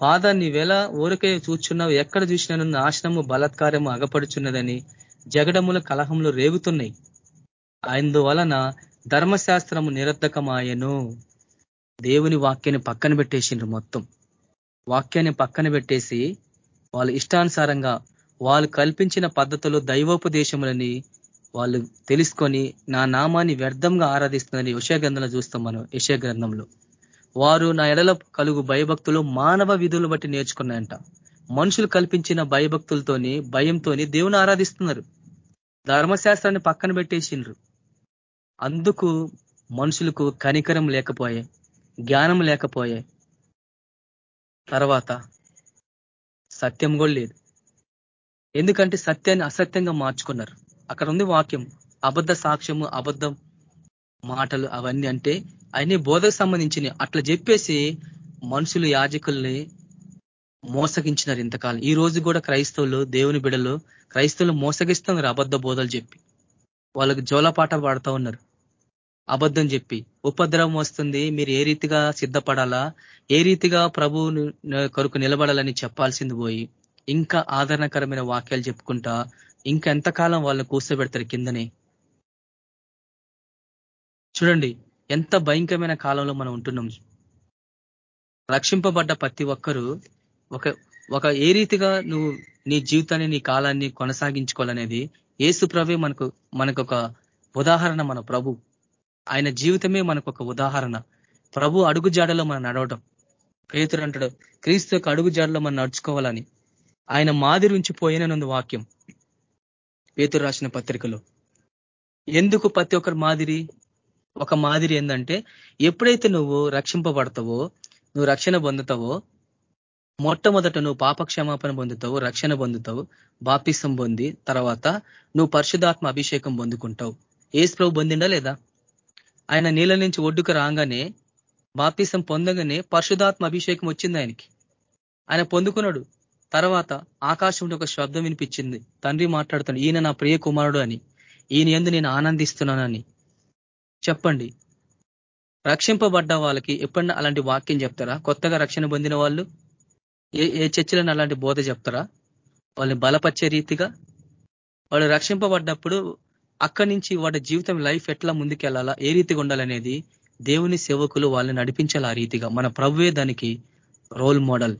S3: బాధ నీవెలా ఊరికే చూచున్నావు ఎక్కడ చూసినాను నాశనము బలాత్కారము అగపడుచున్నదని జగడముల కలహంలో రేగుతున్నాయి. అందువలన ధర్మశాస్త్రము నిరర్ధకమాయను దేవుని వాక్యాన్ని పక్కన పెట్టేసిండ్రు మొత్తం. వాక్యాన్ని పక్కన పెట్టేసి వాళ్ళు ఇష్టానుసారంగా వాళ్ళు కల్పించిన పద్ధతులు దైవోపదేశములని వాళ్ళు తెలుసుకొని నా నామాన్ని వ్యర్థంగా ఆరాధిస్తుందని యశగ్రంథంలో చూస్తాం మనం యశగ్రంథంలో వారు నా ఎడల కలుగు భయభక్తులు మానవ విధులు బట్టి నేర్చుకున్నాయంట. మనుషులు కల్పించిన భయభక్తులతోని భయంతోని దేవుని ఆరాధిస్తున్నారు. ధర్మశాస్త్రాన్ని పక్కన పెట్టేసిండ్రు. అందుకు మనుషులకు కనికరం లేకపోయే జ్ఞానం లేకపోయే తర్వాత సత్యం కూడా లేదు. ఎందుకంటే సత్యాన్ని అసత్యంగా మార్చుకున్నారు. అక్కడ ఉంది వాక్యం. అబద్ధ సాక్ష్యము అబద్ధం మాటలు అవన్నీ అంటే అన్ని బోధకు సంబంధించినవి. అట్లా చెప్పేసి మనుషులు యాజకుల్ని మోసగించినారు ఇంతకాలం. ఈ రోజు కూడా క్రైస్తవులు దేవుని బిడలు క్రైస్తవులు మోసగిస్తున్నారు అబద్ధ బోధలు చెప్పి. వాళ్ళకి జోలపాట పాడుతూ ఉన్నారు. అబద్ధం చెప్పి ఉపద్రవం వస్తుంది. మీరు ఏ రీతిగా సిద్ధపడాలా? ఏ రీతిగా ప్రభు కొరకు నిలబడాలని చెప్పాల్సింది పోయి ఇంకా ఆదరణకరమైన వాక్యాలు చెప్పుకుంటా ఇంకా ఎంతకాలం వాళ్ళని కూర్చోబెడతారు కిందనే? చూడండి ఎంత భయంకరమైన కాలంలో మనం ఉంటున్నాం. రక్షింపబడ్డ ప్రతి ఒక్కరూ ఒక ఒక ఏ రీతిగా నువ్వు నీ జీవితాన్ని నీ కాలాన్ని కొనసాగించుకోవాలనేది ఏసు ప్రభే మనకు మనకు ఒక ఉదాహరణ మన ప్రభు. ఆయన జీవితమే మనకు ఒక ఉదాహరణ. ప్రభు అడుగు జాడలో మనం నడవడం పేతురు అంటాడు క్రీస్తు యొక్క అడుగు జాడలో మనం నడుచుకోవాలని. ఆయన మాదిరి ఉంచి పోయిననుంది వాక్యం. పేతురు రాసిన పత్రికలో ఎందుకు ప్రతి ఒక్కరి మాదిరి? ఒక మాదిరి ఏంటంటే ఎప్పుడైతే నువ్వు రక్షింపబడతావో నువ్వు రక్షణ పొందుతావో మొట్టమొదట నువ్వు పాపక్షమాపణ పొందుతావు రక్షణ పొందుతావు బాపిసం పొంది తర్వాత నువ్వు పరిశుధాత్మ అభిషేకం పొందుకుంటావు. ఏసు ప్రభు పొందిండా లేదా? ఆయన నీళ్ళ నుంచి ఒడ్డుకు రాగానే బాప్తిసం పొందగానే పరిశుధాత్మ అభిషేకం వచ్చింది ఆయనకి. ఆయన పొందుకున్నాడు. తర్వాత ఆకాశంలో ఒక శబ్దం వినిపించింది. తండ్రి మాట్లాడుతాడు ఈయన నా ప్రియ కుమారుడు అని. ఈయన ఎందు నేను ఆనందిస్తున్నానని. చెప్పండి. రక్షింపబడ్డ వాళ్ళకి ఎప్పుడన్నా అలాంటి వాక్యం చెప్తారా? కొత్తగా రక్షణ పొందిన వాళ్ళు? ఏ ఏ చర్చలను అలాంటి బోధ చెప్తారా? వాళ్ళని బలపరిచే రీతిగా? వాళ్ళు రక్షింపబడ్డప్పుడు అక్కడి నుంచి వాటి జీవితం లైఫ్ ఎట్లా ముందుకెళ్ళాలా ఏ రీతిగా ఉండాలనేది దేవుని సేవకులు వాళ్ళని నడిపించాలి ఆ రీతిగా. మన ప్రభువే దానికి రోల్ మోడల్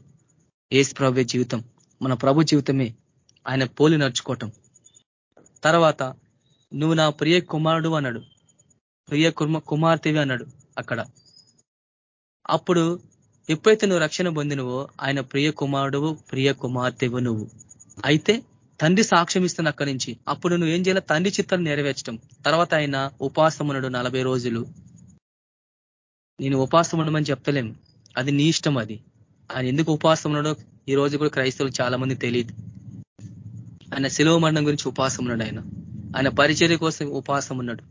S3: ఏసు ప్రభువే జీవితం. మన ప్రభు జీవితమే ఆయన పోలి నడుచుకోవటం. తర్వాత నువ్వు నా ప్రియ కుమారుడు అన్నాడు. ప్రియ కుమార్తెవి అన్నాడు అక్కడ. అప్పుడు ఎప్పుడైతే నువ్వు రక్షణ పొందినవో ఆయన ప్రియ కుమారుడు ప్రియ కుమార్తెవు నువ్వు. అయితే తండ్రి సాక్ష్యం ఇస్తుంది అక్కడి నుంచి. అప్పుడు నువ్వు ఏం చేయాలి? తండ్రి చిత్తాన్ని నెరవేర్చడం తర్వాత ఆయన ఉపాసమునుడు నలభై రోజులు. నేను ఉపాసం ఉండమని చెప్తలేం అది నీ ఇష్టం అది. ఆయన ఎందుకు ఉపాసం ఉన్నాడో ఈ రోజు కూడా క్రైస్తవులు చాలా మంది తెలియదు. ఆయన శిలువ మరణం గురించి ఉపాసం ఉన్నాడు ఆయన. ఆయన పరిచర్య కోసం ఉపాసం ఉన్నాడు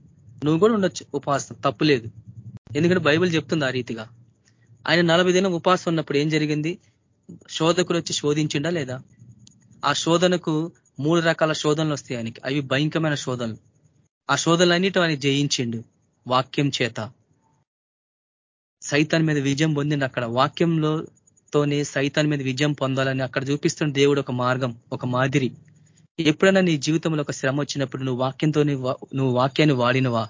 S3: నువ్వు కూడా ఉండొచ్చు. ఉపాసం తప్పులేదు ఎందుకంటే బైబిల్ చెప్తుంది ఆ రీతిగా. ఆయన నలభై దినం ఉపాసం ఉన్నప్పుడు ఏం జరిగింది? శోధకులు వచ్చి శోధించిండా లేదా? ఆ శోధనకు మూడు రకాల శోధనలు వస్తాయి ఆయనకి. అవి భయంకరమైన శోధనలు. ఆ శోధనలన్నిటి ఆయన జయించిండు వాక్యం చేత. సైతాన్ మీద విజయం పొందిండు అక్కడ. వాక్యంలో తోనే సైతాన్ మీద విజయం పొందాలని అక్కడ చూపిస్తున్న దేవుడు ఒక మార్గం ఒక మాదిరి. ఎప్పుడైనా నీ జీవితంలో ఒక శ్రమ వచ్చినప్పుడు నువ్వు వాక్యంతో నువ్వు వాక్యాన్ని వాడినవా?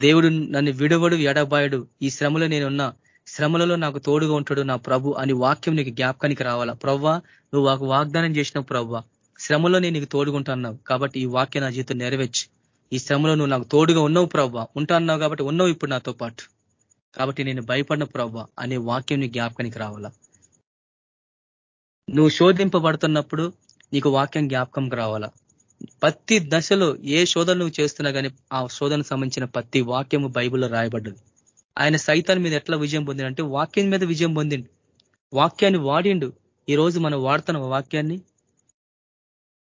S3: దేవుడు నన్ను విడవడు ఎడబాయడు. ఈ శ్రమలో నేనున్నా. శ్రమలలో నాకు తోడుగా ఉంటాడు నా ప్రభు అని వాక్యం నీకు జ్ఞాపకానికి రావాలా? ప్రవ్వా నువ్వు ఒక వాగ్దానం చేసినావు ప్రవ్వ. శ్రమలో నేను నీకు తోడుగుంటున్నావు కాబట్టి ఈ వాక్యం నా జీవితం నెరవేర్చి. ఈ శ్రమలో నువ్వు నాకు తోడుగా ఉన్నావు ప్రవ్వ. ఉంటా అన్నావు కాబట్టి ఉన్నావు ఇప్పుడు నాతో పాటు. కాబట్టి నేను భయపడిన ప్రవ్వ అనే వాక్యం నీ జ్ఞాపకానికి రావాలా? నువ్వు శోధింపబడుతున్నప్పుడు నీకు వాక్యం జ్ఞాపకంకి రావాలా? ప్రతి దశలో ఏ శోధన నువ్వు చేస్తున్నా కానీ ఆ శోధనకు సంబంధించిన ప్రతి వాక్యము బైబిల్లో రాయబడ్డది. ఆయన సైతాన్ మీద ఎట్లా విజయం పొందిండంటే వాక్యం మీద విజయం పొందిండు. వాక్యాన్ని వాడిండు. ఈ రోజు మనం వాడుతున్నాం వాక్యాన్ని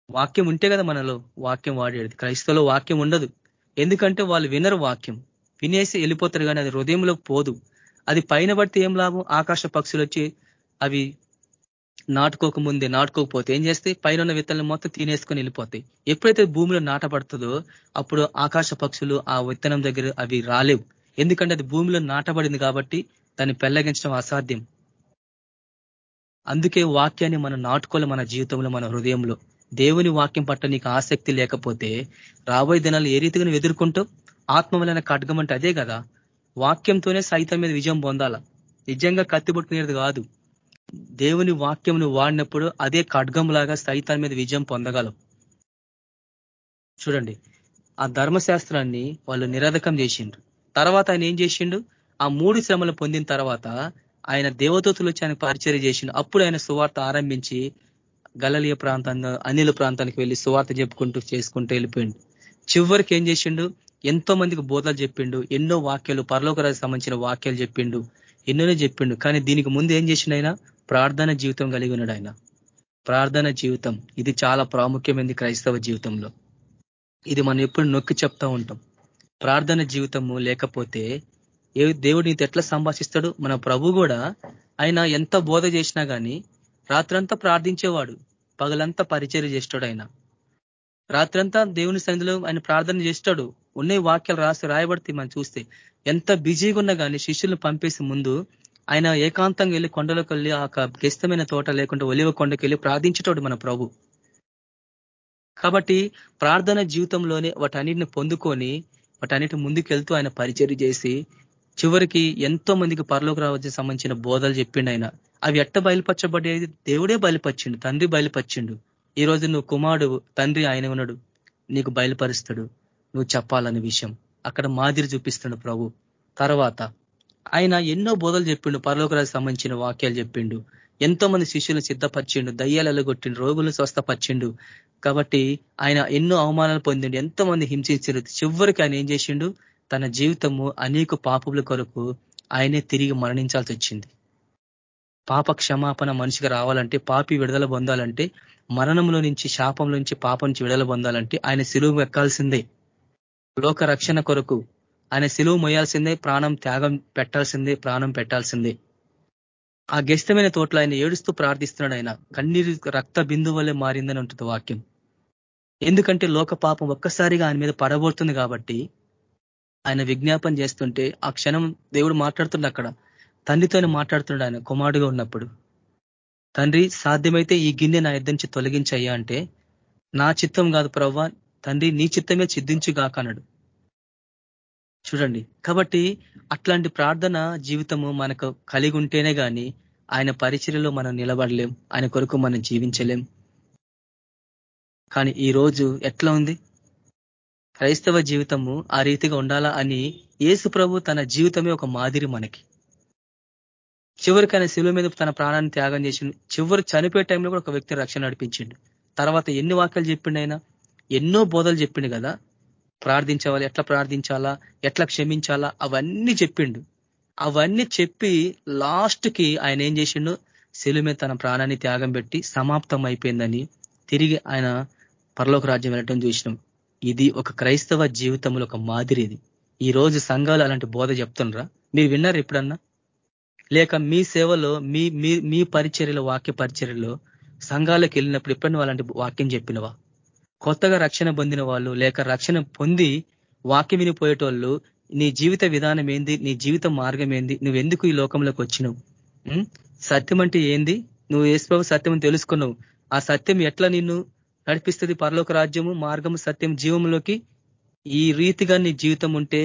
S3: వాక్యం ఉంటే కదా మనలో వాక్యం వాడేది. క్రైస్తవులో వాక్యం ఉండదు. ఎందుకంటే వాళ్ళు వినరు వాక్యం. వినేసి వెళ్ళిపోతారు కానీ అది హృదయంలో పోదు. అది పైన పడితే ఏం లాభం? ఆకాశ పక్షులు వచ్చి అవి నాటుకోక ముందే నాటుకోకపోతే ఏం చేస్తే పైన ఉన్న విత్తనాలు మొత్తం తినేసుకొని వెళ్ళిపోతాయి. ఎప్పుడైతే భూమిలో నాటబడుతుందో అప్పుడు ఆకాశ పక్షులు ఆ విత్తనం దగ్గర అవి రాలేవు. ఎందుకంటే అది భూమిలో నాటబడింది కాబట్టి దాన్ని పెళ్ళగించడం అసాధ్యం. అందుకే వాక్యాన్ని మనం నాటుకోవాలి మన జీవితంలో మన హృదయంలో. దేవుని వాక్యం పట్ల నీకు ఆసక్తి లేకపోతే రాబోయే దినాలు ఏ రీతిగా నువ్వు ఎదుర్కొంటావు? ఆత్మ ఖడ్గం అంటే అదే కదా. వాక్యంతోనే సైతం మీద విజయం పొందాల. నిజంగా కత్తిపట్టుకునేది కాదు. దేవుని వాక్యం నువ్వు వాడినప్పుడు అదే ఖడ్గంలాగా సైతాన్ని మీద విజయం పొందగలం చూడండి ఆ ధర్మశాస్త్రాన్ని వాళ్ళు నిరాధకం చేసిండ్రు. తర్వాత ఆయన ఏం చేసిండు? ఆ మూడు శ్రమలు పొందిన తర్వాత ఆయన దేవదూతులు వచ్చి ఆయన పరిచయం చేసిండు. అప్పుడు ఆయన సువార్త ఆరంభించి గలలియ ప్రాంతంగా అనిల ప్రాంతానికి వెళ్ళి సువార్త చెప్పుకుంటూ చేసుకుంటూ వెళ్ళిపోయిండు. చివరికి ఏం చేసిండు? ఎంతో మందికి బోధలు చెప్పిండు. ఎన్నో వాక్యాలు పరలోకరాజు సంబంధించిన వాక్యాలు చెప్పిండు. ఎన్నోనే చెప్పిండు. కానీ దీనికి ముందు ఏం చేసిండు ఆయన? ప్రార్థన జీవితం కలిగి ఉన్నాడు ఆయన. ప్రార్థన జీవితం. ఇది చాలా ప్రాముఖ్యమైనది క్రైస్తవ జీవితంలో. ఇది మనం ఎప్పుడు నొక్కి చెప్తా ఉంటాం. ప్రార్థన జీవితము లేకపోతే ఏ దేవుడు నీతో ఎట్లా సంభాషిస్తాడు? మన ప్రభు కూడా ఆయన ఎంత బోధ చేసినా కానీ రాత్రంతా ప్రార్థించేవాడు. పగలంతా పరిచయం చేస్తాడు ఆయన. రాత్రంతా దేవుని సన్నిధిలో ఆయన ప్రార్థన చేస్తాడు. ఉన్న వాక్యాలు రాసి రాయబడితే మనం చూస్తే ఎంత బిజీగా ఉన్నా కానీ శిష్యులను పంపేసి ముందు ఆయన ఏకాంతంగా వెళ్ళి కొండలోకి వెళ్ళి ఆ గెస్తమైన తోట లేకుండా ఒలివ కొండకి వెళ్ళి ప్రార్థించేటోడు మన ప్రభు. కాబట్టి ప్రార్థన జీవితంలోనే వాటన్నిటిని పొందుకొని వాటన్నిటి ముందుకెళ్తూ ఆయన పరిచర్ చేసి చివరికి ఎంతో మందికి పరలోకి సంబంధించిన బోధలు చెప్పిండు ఆయన. అవి ఎట్ట బయలుపరచబడేది దేవుడే బయలుపరిచిండు తండ్రి బయలుపరిచిండు. ఈ రోజు నువ్వు కుమారుడు తండ్రి ఆయన ఉన్నాడు. నీకు బయలుపరుస్తాడు. నువ్వు చెప్పాలనే విషయం. అక్కడ మాదిరి చూపిస్తుండు ప్రభు. తర్వాత ఆయన ఎన్నో బోధలు చెప్పిండు పరలోకరాజు సంబంధించిన వాక్యాలు చెప్పిండు. ఎంతో మంది శిష్యులను సిద్ధపరిచిండు దయ్యాలలో కొట్టిండు రోగులను స్వస్థపరిచిండు. కాబట్టి ఆయన ఎన్నో అవమానాలు పొందిండు ఎంతో మంది హింసించారు చివరికి ఆయన ఏం చేసిండు? తన జీవితము అనేక పాపముల కొరకు ఆయనే తిరిగి మరణించాల్సి వచ్చింది. పాప క్షమాపణ మనిషికి రావాలంటే పాపి విడుదల పొందాలంటే మరణంలో నుంచి శాపంలో నుంచి పాపం నుంచి విడుదల పొందాలంటే ఆయన సిలువు ఎక్కాల్సిందే లోక రక్షణ కొరకు ఆయన సిలువు మొయ్యాల్సిందే ప్రాణం త్యాగం పెట్టాల్సిందే ప్రాణం పెట్టాల్సిందే. ఆ గెస్తమైన తోటలో ఆయన ఏడుస్తూ ప్రార్థిస్తున్నాడు ఆయన కన్నీరు రక్త బిందు వల్లే మారిందని ఉంటుంది వాక్యం. ఎందుకంటే లోక పాపం ఒక్కసారిగా ఆయన మీద పడబోతుంది కాబట్టి ఆయన విజ్ఞాపన చేస్తుంటే ఆ క్షణం దేవుడు మాట్లాడుతుండే అక్కడ. తండ్రితోనే మాట్లాడుతున్నాడు ఆయన కుమారుడుగా ఉన్నప్పుడు. తండ్రి సాధ్యమైతే ఈ గిన్నె నా ఇద్దరి నుంచి తొలగించయ్యా అంటే నా చిత్తం కాదు ప్రవ్వా తండ్రి నీ చిత్తమే చిద్ధించుగాకన్నాడు చూడండి. కాబట్టి అట్లాంటి ప్రార్థన జీవితము మనకు కలిగి ఉంటేనే కానీ ఆయన పరిచర్యలో మనం నిలబడలేం. ఆయన కొరకు మనం జీవించలేం. కానీ ఈ రోజు ఎట్లా ఉంది? క్రైస్తవ జీవితము ఆ రీతిగా ఉండాలా అని యేసు ప్రభు తన జీవితమే ఒక మాదిరి మనకి. చివరికి ఆయన శిలువ మీద తన ప్రాణాన్ని త్యాగం చేసిండు. చివరి చనిపోయే టైంలో కూడా ఒక వ్యక్తి రక్షణ నడిపించిండు. తర్వాత ఎన్ని వాక్యాలు చెప్పిండు ఆయన ఎన్నో బోధలు చెప్పిండు కదా. ప్రార్థించాలి ఎట్లా ప్రార్థించాలా ఎట్లా క్షమించాలా అవన్నీ చెప్పిండు. అవన్నీ చెప్పి లాస్ట్కి ఆయన ఏం చేసిండు? సెలుమే మీద తన ప్రాణాన్ని త్యాగం పెట్టి సమాప్తం అయిపోయిందని తిరిగి ఆయన పరలోక రాజ్యం వెళ్ళటం చూసినాం. ఇది ఒక క్రైస్తవ జీవితంలో ఒక మాదిరి ఇది. ఈ రోజు సంఘాలు అలాంటి బోధ చెప్తుండ్రా? మీరు విన్నారు ఎప్పుడన్నా? లేక మీ సేవలో మీ మీ మీ పరిచర్యలో వాక్య పరిచర్యలో సంఘాలకు వెళ్ళినప్పుడు ఎప్పుడన్నా అలాంటి వాక్యం చెప్పినవా? కొత్తగా రక్షణ పొందిన వాళ్ళు లేక రక్షణ పొంది వాక్యం వినిపోయేటోళ్ళు నీ జీవిత విధానం ఏంది? నీ జీవిత మార్గం ఏంది? నువ్వు ఎందుకు ఈ లోకంలోకి వచ్చినావు? సత్యం అంటే ఏంది? నువ్వు ఏసుప్రభు సత్యం తెలుసుకున్నావు. ఆ సత్యం ఎట్లా నిన్ను నడిపిస్తుంది? పరలోక రాజ్యము మార్గము సత్యం జీవంలోకి ఈ రీతిగా నీ జీవితం ఉంటే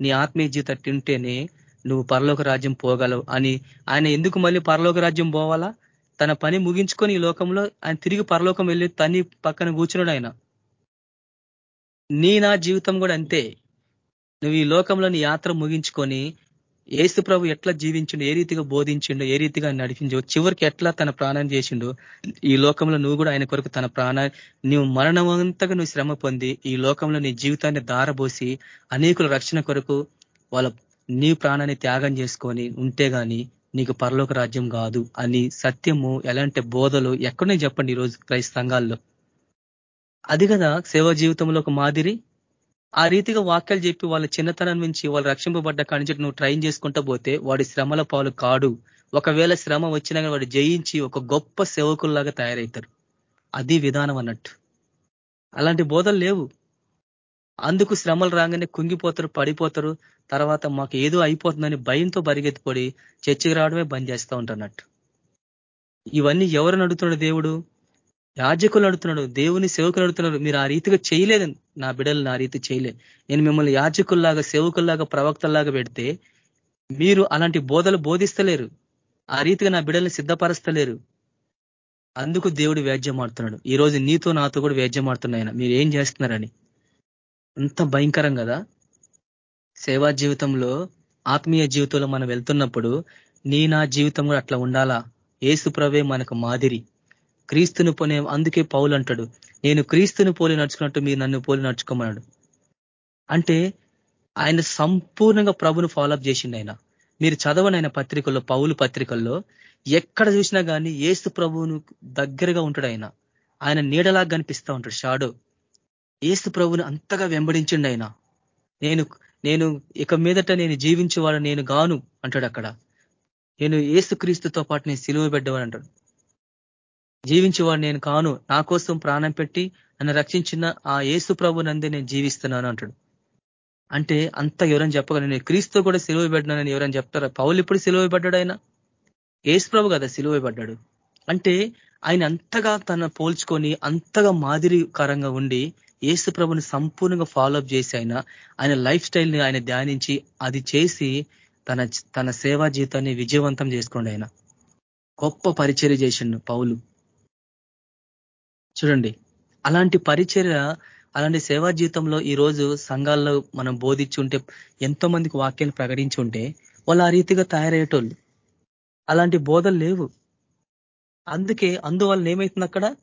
S3: నీ ఆత్మీయ జీవితం ఉంటేనే నువ్వు పరలోక రాజ్యం పోగలవు అని ఆయన ఎందుకు మళ్ళీ పరలోక రాజ్యం పోవాలా? తన పని ముగించుకొని ఈ లోకంలో ఆయన తిరిగి పరలోకం వెళ్ళి తని పక్కన కూర్చున్నాడు ఆయన. నీ నా జీవితం కూడా అంతే. నువ్వు ఈ లోకంలో నీ యాత్ర ముగించుకొని ఏసు ప్రభు ఎట్లా జీవించిండు ఏ రీతిగా బోధించిండు ఏ రీతిగా నడిపించు చివరికి ఎట్లా తన ప్రాణం చేసిండు ఈ లోకంలో నువ్వు కూడా ఆయన కొరకు తన ప్రాణాన్ని నువ్వు మరణమంతగా నువ్వు శ్రమ పొంది ఈ లోకంలో నీ జీవితాన్ని దారబోసి అనేకుల రక్షణ కొరకు వాళ్ళ నీ ప్రాణాన్ని త్యాగం చేసుకొని ఉంటే గాని నీకు పరలోక రాజ్యం కాదు అని సత్యము ఎలాంటి బోధలు ఎక్కడనే చెప్పండి ఈరోజు క్రైస్త సంఘాల్లో అది కదా సేవా జీవితంలో ఒక మాదిరి? ఆ రీతిగా వాక్యాలు చెప్పి వాళ్ళ చిన్నతనం నుంచి వాళ్ళు రక్షింపబడ్డ కానించి నువ్వు ట్రైన్ చేసుకుంటా పోతే వాడి శ్రమల పాలు కాడు. ఒకవేళ శ్రమ వచ్చినా వాడు జయించి ఒక గొప్ప సేవకుల్లాగా తయారవుతారు అది విధానం అన్నట్టు. అలాంటి బోధలు లేవు. అందుకు శ్రమలు రాగానే కుంగిపోతారు పడిపోతారు. తర్వాత మాకు ఏదో అయిపోతుందని భయంతో పరిగెత్తిపడి చర్చికి రావడమే బంద్ చేస్తూ ఉంటున్నట్టు ఇవన్నీ ఎవరు నడుతున్నాడు దేవుడు? యాజకులు నడుతున్నాడు దేవుని సేవకులు నడుతున్నాడు మీరు ఆ రీతిగా చేయలేదు. నా బిడలు నా రీతి చేయలేదు. నేను మిమ్మల్ని యాజకుల్లాగా సేవకుల్లాగా ప్రవక్తల్లాగా పెడితే మీరు అలాంటి బోధలు బోధిస్తలేరు. ఆ రీతిగా నా బిడల్ని సిద్ధపరస్తలేరు. అందుకు దేవుడు వ్యాజ్యం ఆడుతున్నాడు ఈ రోజు నీతో నాతో కూడా వ్యాజ్యం ఆడుతున్నాయన మీరు ఏం చేస్తున్నారని. అంత భయంకరం కదా? సేవా జీవితంలో ఆత్మీయ జీవితంలో మనం వెళ్తున్నప్పుడు నీ నా జీవితం కూడా అట్లా ఉండాలా? ఏసు ప్రవే మనకు మాదిరి. క్రీస్తుని పోనే అందుకే పౌలు అంటాడు నేను క్రీస్తుని పోలి నడుచుకున్నట్టు మీరు నన్ను పోలి నడుచుకోమన్నాడు. అంటే ఆయన సంపూర్ణంగా ప్రభును ఫాలోఅప్ చేసిండు ఆయన. మీరు చదవని ఆయన పత్రికల్లో పౌలు పత్రికల్లో ఎక్కడ చూసినా కానీ ఏసు ప్రభువును దగ్గరగా ఉంటాడు ఆయన. ఆయన నీడలాగా కనిపిస్తూ ఉంటాడు షాడో ఏసు ప్రభుని అంతగా వెంబడించిండు ఆయన. నేను నేను ఇక మీదట నేను జీవించేవాడు నేను గాను అంటాడు అక్కడ. నేను ఏసు క్రీస్తుతో పాటు నేను సిలువ పెట్టేవాడు అంటాడు. జీవించేవాడు నేను కాను నా కోసం ప్రాణం పెట్టి నన్ను రక్షించిన ఆ ఏసు ప్రభు నందే నేను జీవిస్తున్నాను అంటాడు. అంటే అంత ఎవరైనా చెప్పగలను. నేను క్రీస్తు కూడా సిలువ పెట్టినానని ఎవరైనా చెప్తారా? పౌలు ఇప్పుడు సిలువ పడ్డాడు ఆయన? ఏసుప్రభు కదా సిలువ పడ్డాడు అంటే ఆయన అంతగా తన పోల్చుకొని అంతగా మాదిరికరంగా ఉండి ఏసు ప్రభుని సంపూర్ణంగా ఫాలోఅప్ చేసి ఆయన ఆయన లైఫ్ స్టైల్ని ఆయన ధ్యానించి అది చేసి తన తన సేవా జీవితాన్ని విజయవంతం చేసుకోండి ఆయన. గొప్ప పరిచర్య చేసిండు పౌలు. చూడండి అలాంటి పరిచర్య అలాంటి సేవా జీవితంలో ఈరోజు సంఘాల్లో మనం బోధించి ఉంటే ఎంతో మందికి వాక్యాలు ప్రకటించి ఉంటే వాళ్ళు ఆ రీతిగా తయారయ్యేటోళ్ళు. అలాంటి బోధలు లేవు. అందుకే అందువల్ల ఏమవుతుంది అక్కడ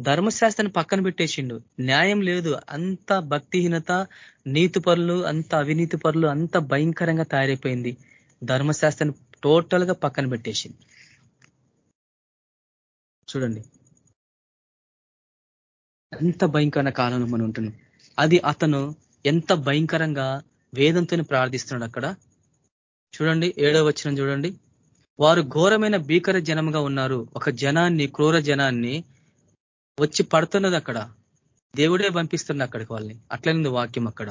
S3: ధర్మశాస్త్రాన్ని పక్కన పెట్టేసిండు. న్యాయం లేదు. అంత భక్తిహీనత నీతి పరులు అంత అవినీతి పరులు అంత భయంకరంగా తయారైపోయింది. ధర్మశాస్త్రాన్ని టోటల్గా పక్కన పెట్టేసింది. చూడండి. ఎంత భయంకరమైన కాలంలో మనం ఉంటున్నాం. అది అతను ఎంత భయంకరంగా వేదంతో ప్రార్థిస్తున్నాడు అక్కడ. చూడండి ఏడో వచ్చిన చూడండి. వారు ఘోరమైన భీకర జనంగా ఉన్నారు. ఒక జనాన్ని క్రూర జనాన్ని వచ్చి పడుతున్నది అక్కడ. దేవుడే పంపిస్తున్న అక్కడికి వాళ్ళని. అట్లనింది వాక్యం అక్కడ.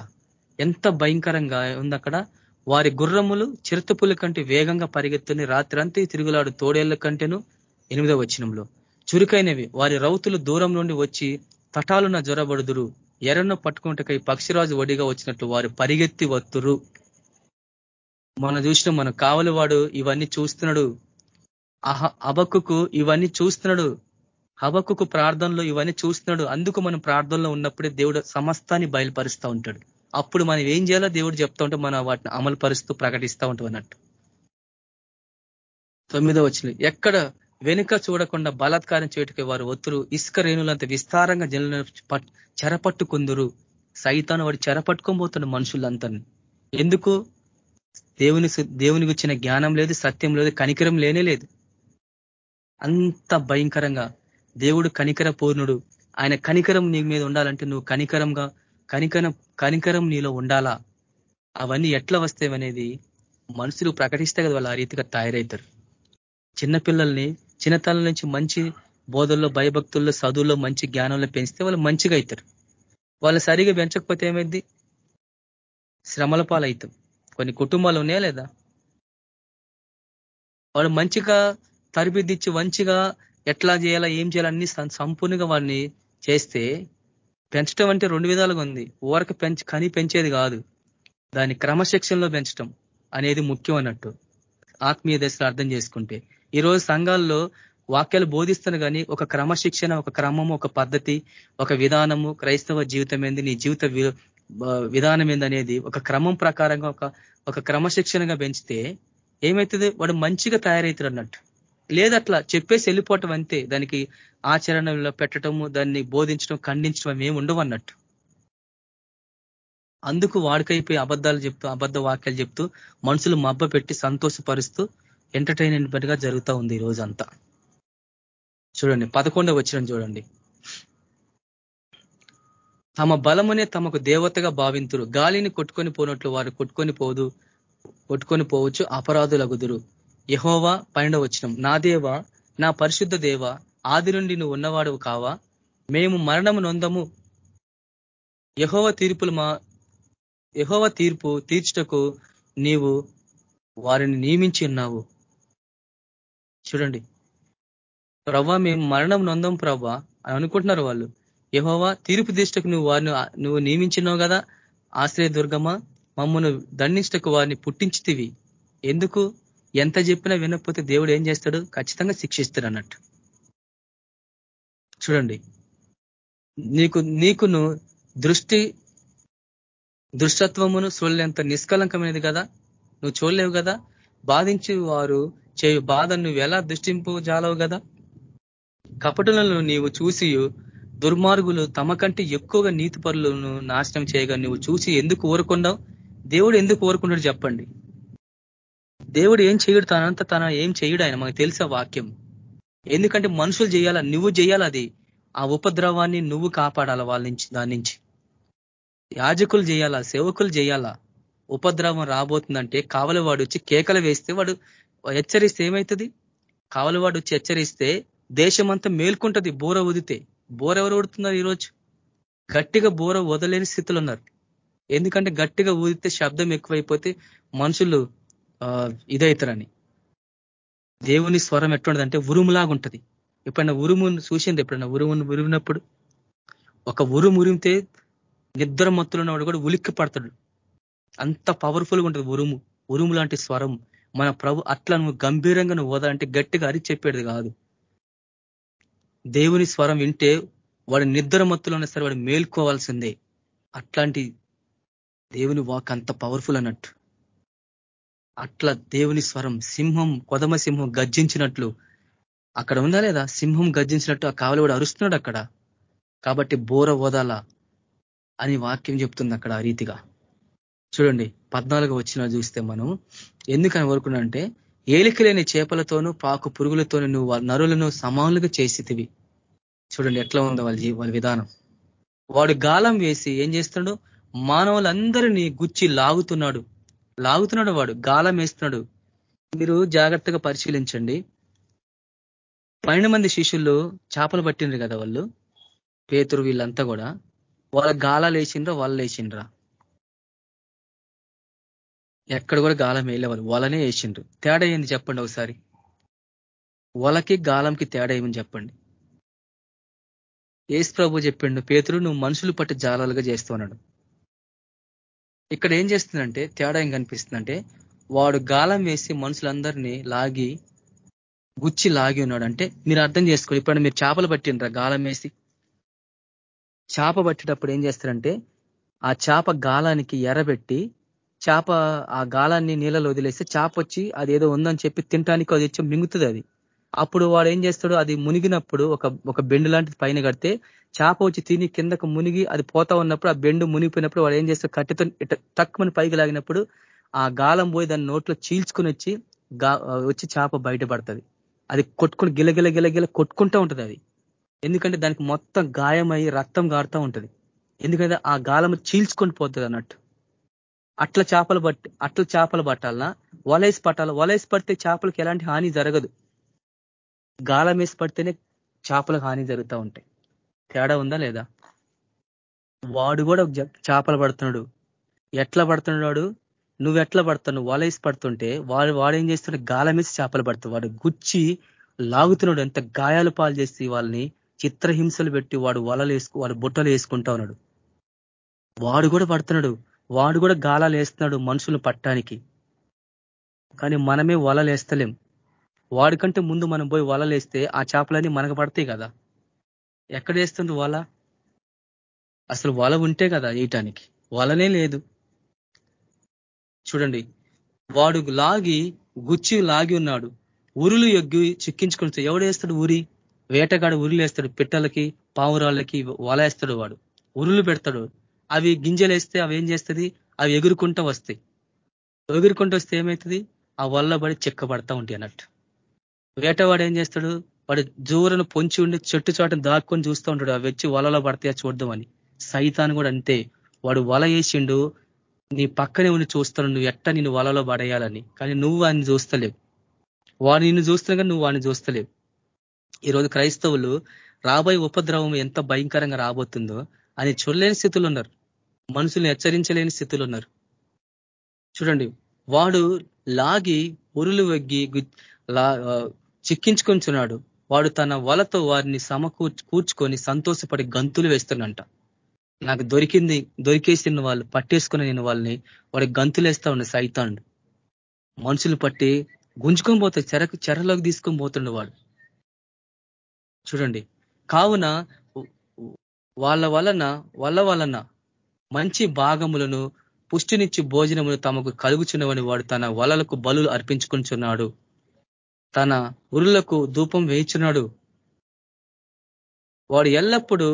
S3: ఎంత భయంకరంగా ఉంది అక్కడ. వారి గుర్రములు చిరుతపుల కంటే వేగంగా పరిగెత్తుని రాత్రంతా తిరుగులాడు తోడేళ్ళ కంటేను ఎనిమిదో వచనంలో. చురుకైనవి. వారి రౌతులు దూరం నుండి వచ్చి తటాలున జ్వరబడుదురు ఎర్రను పట్టుకుంటకై పక్షిరాజు ఒడిగా వచ్చినట్లు వారు పరిగెత్తి వత్తురు. మనం చూసిన మన కావలివాడు ఇవన్నీ చూస్తున్నాడు. అహ అబక్కుకు ఇవన్నీ చూస్తున్నాడు. హవకుకు ప్రార్థనలో ఇవన్నీ చూస్తున్నాడు. అందుకు మనం ప్రార్థనలో ఉన్నప్పుడే దేవుడు సమస్తాన్ని బయలుపరుస్తూ ఉంటాడు. అప్పుడు మనం ఏం చేయాలో దేవుడు చెప్తా ఉంటే మనం వాటిని అమలు పరుస్తూ ప్రకటిస్తూ ఉంటాం అన్నట్టు. తొమ్మిదో వచ్చిన ఎక్కడ వెనుక చూడకుండా బలాత్కారం చేయటకే వారు ఒత్తురు. ఇసుక రేణులంత విస్తారంగా జనులను చెరపట్టుకుందురు. సైతాను వాడు చెరపట్టుకోబోతున్న మనుషులంతని. ఎందుకు? దేవుని దేవుని గుచ్చిన జ్ఞానం లేదు సత్యం లేదు కనికరం లేనే లేదు. అంత భయంకరంగా దేవుడు కనికర పూర్ణుడు ఆయన కనికరం నీ మీద ఉండాలంటే నువ్వు కనికరంగా కనికరం కనికరం నీలో ఉండాలా? అవన్నీ ఎట్లా వస్తాయనేది మనుషులు ప్రకటిస్తే కదా వాళ్ళు ఆ రీతిగా తయారవుతారు చిన్నపిల్లల్ని చిన్నతనం నుంచి మంచి బోధల్లో భయభక్తుల్లో చదువుల్లో మంచి జ్ఞానంలో పెంచితే వాళ్ళు మంచిగా అవుతారు వాళ్ళు సరిగా పెంచకపోతే ఏమైంది శ్రమల పాలవుతాం కొన్ని కుటుంబాలు ఉన్నాయా లేదా? వాడు మంచిగా తరబిద్దిచ్చి మంచిగా ఎట్లా చేయాలా ఏం చేయాలన్నీ సంపూర్ణంగా వాడిని చేస్తే పెంచడం అంటే రెండు విధాలుగా ఉంది. ఊరక పెంచి కని పెంచేది కాదు. దాని క్రమశిక్షణలో పెంచడం అనేది ముఖ్యం అన్నట్టు. ఆత్మీయ దశలో అర్థం చేసుకుంటే. ఈరోజు సంఘాల్లో వాక్యాలు బోధిస్తాను కానీ ఒక క్రమశిక్షణ ఒక క్రమము ఒక పద్ధతి ఒక విధానము క్రైస్తవ జీవితం ఏంది నీ జీవిత విధానం ఏందనేది ఒక క్రమం ప్రకారంగా ఒక ఒక క్రమశిక్షణగా పెంచితే ఏమవుతుంది వాడు మంచిగా తయారవుతాడు అన్నట్టు. లేదట్లా చెప్పేసి వెళ్ళిపోవటం అంతే. దానికి ఆచరణలో పెట్టడము దాన్ని బోధించడం ఖండించడం ఏమి ఉండవు అన్నట్టు. అందుకు వాడికైపోయి అబద్ధాలు చెప్తూ అబద్ధ వాక్యాలు చెప్తూ మనుషులు మబ్బ పెట్టి సంతోషపరుస్తూ ఎంటర్టైన్మెంట్గా జరుగుతూ ఉంది ఈ రోజంతా. చూడండి పదకొండవ వచ్చిన చూడండి. తమ బలమునే తమకు దేవతగా భావింతురు. గాలిని కొట్టుకొని పోనట్లు వారు కొట్టుకొని పోదు కొట్టుకొని పోవచ్చు అపరాధులగుదురు. యహోవా పన్నెండవ నా దేవ నా పరిశుద్ధ దేవ ఆది నుండి నువ్వు ఉన్నవాడు కావా? మేము మరణము నొందము. యహోవ తీర్పులు మా యహోవ తీర్పు తీర్చుటకు నీవు వారిని నియమించి ఉన్నావు. చూడండి. ప్రవ్వా మేము మరణం నొందం ప్రవ్వా అని అనుకుంటున్నారు వాళ్ళు. యహోవా తీర్పు తీర్చటకు నువ్వు వారిని నువ్వు నియమించినావు కదా? ఆశ్రయ దుర్గమ్మ మమ్మను దండించటకు వారిని పుట్టించితివి. ఎందుకు? ఎంత చెప్పినా వినకపోతే దేవుడు ఏం చేస్తాడు? ఖచ్చితంగా శిక్షిస్తాడు అన్నట్టు. చూడండి. నీకు నీకును దృష్టి దృష్టత్వమును చూడలేంత నిష్కలంకమైనది కదా? నువ్వు చూడలేవు కదా? బాధించి వారు చేయు బాధ నువ్వు ఎలా దృష్టింపు జాలవు కదా? కపటులను నీవు చూసి దుర్మార్గులు తమ కంటే ఎక్కువగా నీతిపరులను నాశనం చేయగా నువ్వు చూసి ఎందుకు ఊరుకున్నావు దేవుడు ఎందుకు ఊరుకున్నాడు చెప్పండి. దేవుడు ఏం చేయడు? తనంత తన ఏం చేయడు ఆయన? మనకు తెలిసే వాక్యం. ఎందుకంటే మనుషులు చేయాలా? నువ్వు చేయాలి అది? ఆ ఉపద్రవాన్ని నువ్వు కాపాడాల వాళ్ళ నుంచి దాని నుంచి? యాజకులు చేయాలా? సేవకులు చేయాలా? ఉపద్రవం రాబోతుందంటే కావలివాడు వచ్చి కేకలు వేస్తే వాడు హెచ్చరిస్తే ఏమవుతుంది కావలివాడు వచ్చి హెచ్చరిస్తే దేశమంతా మేల్కుంటది బోర ఉదితే బోర ఎవరు ఉడుతున్నారు ఈరోజు? గట్టిగా బోర వదలేని స్థితిలో ఉన్నారు. ఎందుకంటే గట్టిగా ఊదితే శబ్దం ఎక్కువైపోతే మనుషులు ఇదవుతారని దేవుని స్వరం ఎట్లుండదంటే ఉరుములాగా ఉంటుంది ఎప్పుడైనా ఉరుమును చూసింది ఎప్పుడైనా ఉరుమును ఉరిమినప్పుడు? ఒక ఉరుము ఉరిమితే నిద్ర మత్తులు ఉన్నవాడు కూడా ఉలిక్కి పడతాడు అంత పవర్ఫుల్గా ఉంటుంది ఉరుము. ఉరుము లాంటి స్వరం. మన ప్రభు అట్లా నువ్వు గంభీరంగా నువ్వు ఓదాలంటే గట్టిగా అరి చెప్పేది కాదు. దేవుని స్వరం వింటే వాడు నిద్ర మత్తులో ఉన్నా సరే వాడు మేల్కోవాల్సిందే. అట్లాంటి దేవుని వాక్ అంత పవర్ఫుల్ అన్నట్టు. అట్లా దేవుని స్వరం సింహం కొదమ సింహం గర్జించినట్లు. అక్కడ ఉందా లేదా? సింహం గర్జించినట్టు ఆ కావలి కూడా అరుస్తున్నాడు అక్కడ. కాబట్టి బోర ఓదాల అని వాక్యం చెప్తుంది అక్కడ ఆ రీతిగా. చూడండి పద్నాలుగు వచ్చిన చూస్తే మనం ఎందుకని కోరుకున్నా ఏలికలేని చేపలతోనూ పాకు పురుగులతోనూ నువ్వు నరులను సమానులుగా చేసితివి. చూడండి ఎట్లా ఉందో వాళ్ళ వాళ్ళ విధానం. వాడు గాలం వేసి ఏం చేస్తున్నాడు? మానవులందరినీ గుచ్చి లాగుతున్నాడు. లాగుతున్నాడు వాడు గాలం వేస్తున్నాడు. మీరు జాగ్రత్తగా పరిశీలించండి. పన్నెండు మంది శిష్యులు చేపలు పట్టిండ్రు కదా వాళ్ళు. పేతురు వీళ్ళంతా కూడా. వాళ్ళ గాలాలు వేసిండ్రా వాళ్ళు వేసిండ్రా? ఎక్కడ కూడా గాలం వేయలేవాళ్ళు వాళ్ళనే వేసిండ్రు. తేడా ఏంది చెప్పండి ఒకసారి? వాళ్ళకి గాలంకి తేడా ఏమని చెప్పండి? ఏసు ప్రభు చెప్పిండు పేతురు నువ్వు మనుషులు పట్టి జాలాలుగా చేస్తున్నాడు. ఇక్కడ ఏం చేస్తుందంటే తేడా ఏం కనిపిస్తుందంటే వాడు గాలం వేసి మనుషులందరినీ లాగి గుచ్చి లాగి ఉన్నాడు. అంటే మీరు అర్థం చేసుకోండి. ఇప్పుడు మీరు చేపలు పట్టిండ్రా? గాలం వేసి. చేప పట్టేటప్పుడు ఏం చేస్తారంటే ఆ చేప గాలానికి ఎర్రబెట్టి చేప ఆ గాలాన్ని నీళ్ళలో వదిలేస్తే చేప వచ్చి అది ఏదో ఉందని చెప్పి తినటానికి అది వచ్చి మింగుతుంది అది. అప్పుడు వాడు ఏం చేస్తాడు? అది మునిగినప్పుడు ఒక ఒక బెండు లాంటిది పైన కడితే చేప వచ్చి తిని కిందకు మునిగి అది పోతా ఉన్నప్పుడు ఆ బెండు మునిగిపోయినప్పుడు వాడు ఏం చేస్తాడు? కట్టెతో తక్కువని పైకి లాగినప్పుడు ఆ గాలం పోయి దాన్ని నోట్లో చీల్చుకుని వచ్చి వచ్చి చేప బయటపడుతుంది. అది కొట్టుకుని గిలగిల గిలగిల కొట్టుకుంటూ ఉంటుంది అది. ఎందుకంటే దానికి మొత్తం గాయమై రక్తం గారుతూ ఉంటుంది. ఎందుకంటే ఆ గాలం చీల్చుకొని పోతుంది అన్నట్టు. అట్ల చేపలు పట్టి అట్ల చేపలు పట్టాలన్నా వలేసి పట్టాలి? వలేసి పడితే చేపలకు ఎలాంటి హాని జరగదు. గాలం వేసి పడితేనే చేపలకు హాని జరుగుతూ ఉంటాయి. తేడా ఉందా లేదా? వాడు కూడా చేపలు పడుతున్నాడు. ఎట్లా పడుతున్నాడు నువ్వు ఎట్లా పడుతున్నావు వేసి పడుతుంటే వాడు వాడు ఏం చేస్తున్నాడు? గాలం వేసి చేపలు పడుతుంది వాడు గుచ్చి లాగుతున్నాడు. ఎంత గాయాలు పాలు చేసి వాళ్ళని చిత్రహింసలు పెట్టి వాడు వలలు వేసుకు వాడు బుట్టలు వేసుకుంటా ఉన్నాడు. వాడు కూడా పడుతున్నాడు. వాడు కూడా గాలాలు వేస్తున్నాడు మనుషులు పట్టానికి కానీ మనమే వలలు వేస్తలేం. వాడికంటే ముందు మనం పోయి వలలేస్తే ఆ చేపలన్నీ మనకు పడతాయి కదా. ఎక్కడ వేస్తుంది వల? అసలు వల ఉంటే కదా వేయటానికి వలనే లేదు. చూడండి వాడు లాగి గుచ్చి లాగి ఉన్నాడు. ఉరులు ఎగ్గి చిక్కించుకుంటే ఎవడేస్తాడు ఉరి? వేటగాడు ఉరులు వేస్తాడు పిట్టలకి పావురాళ్ళకి వలేస్తాడు వాడు. ఉరులు పెడతాడు. అవి గింజలు వేస్తే అవి ఏం చేస్తుంది? అవి ఎగురుకుంటూ వస్తాయి. ఎగురుకుంటూ వస్తే ఏమవుతుంది? ఆ వల్ల పడి చెక్కబడతా ఉంటాయి అన్నట్టు. వేటవాడు ఏం చేస్తాడు? వాడు జూరను పొంచి ఉండి చెట్టు చాటును దాక్కొని చూస్తూ ఉంటాడు. ఆ వెచ్చి వలలో పడితే చూద్దామని సైతాన్ కూడా అంతే. వాడు వల వేసిండు నీ పక్కనే ఉండి చూస్తాను నువ్వు ఎట్ట నేను వలలో పడేయాలని. కానీ నువ్వు వాడిని చూస్తలేవు. వాడు నిన్ను చూస్తున్నా నువ్వు వాడిని చూస్తలేవు. ఈరోజు క్రైస్తవులు రాబోయే ఉపద్రవం ఎంత భయంకరంగా రాబోతుందో అని చూడలేని స్థితులు ఉన్నారు. మనుషుల్ని హెచ్చరించలేని స్థితులు ఉన్నారు. చూడండి వాడు లాగి ఉరులు వగ్గి చిక్కించుకొంచున్నాడు. వాడు తన వలతో వారిని సమకూ కూర్చుకొని సంతోషపడి గంతులు వేస్తున్నంట నాకు దొరికింది దొరికేసిన వాళ్ళు పట్టేసుకుని నేను వాళ్ళని వాడి గంతులు వేస్తా ఉన్న సైతాండు మనుషులు పట్టి గుంజుకొని పోతే చెరకు చెరలోకి తీసుకొని పోతుండే వాడు. చూడండి కావున వాళ్ళ వలన వాళ్ళ వలన మంచి భాగములను పుష్టినిచ్చి భోజనములు తమకు కలుగుచున్నవని వాడు తన వలలకు బలు అర్పించుకుంటున్నాడు తన ఉరులకు ధూపం వేయించున్నాడు. వాడు ఎల్లప్పుడూ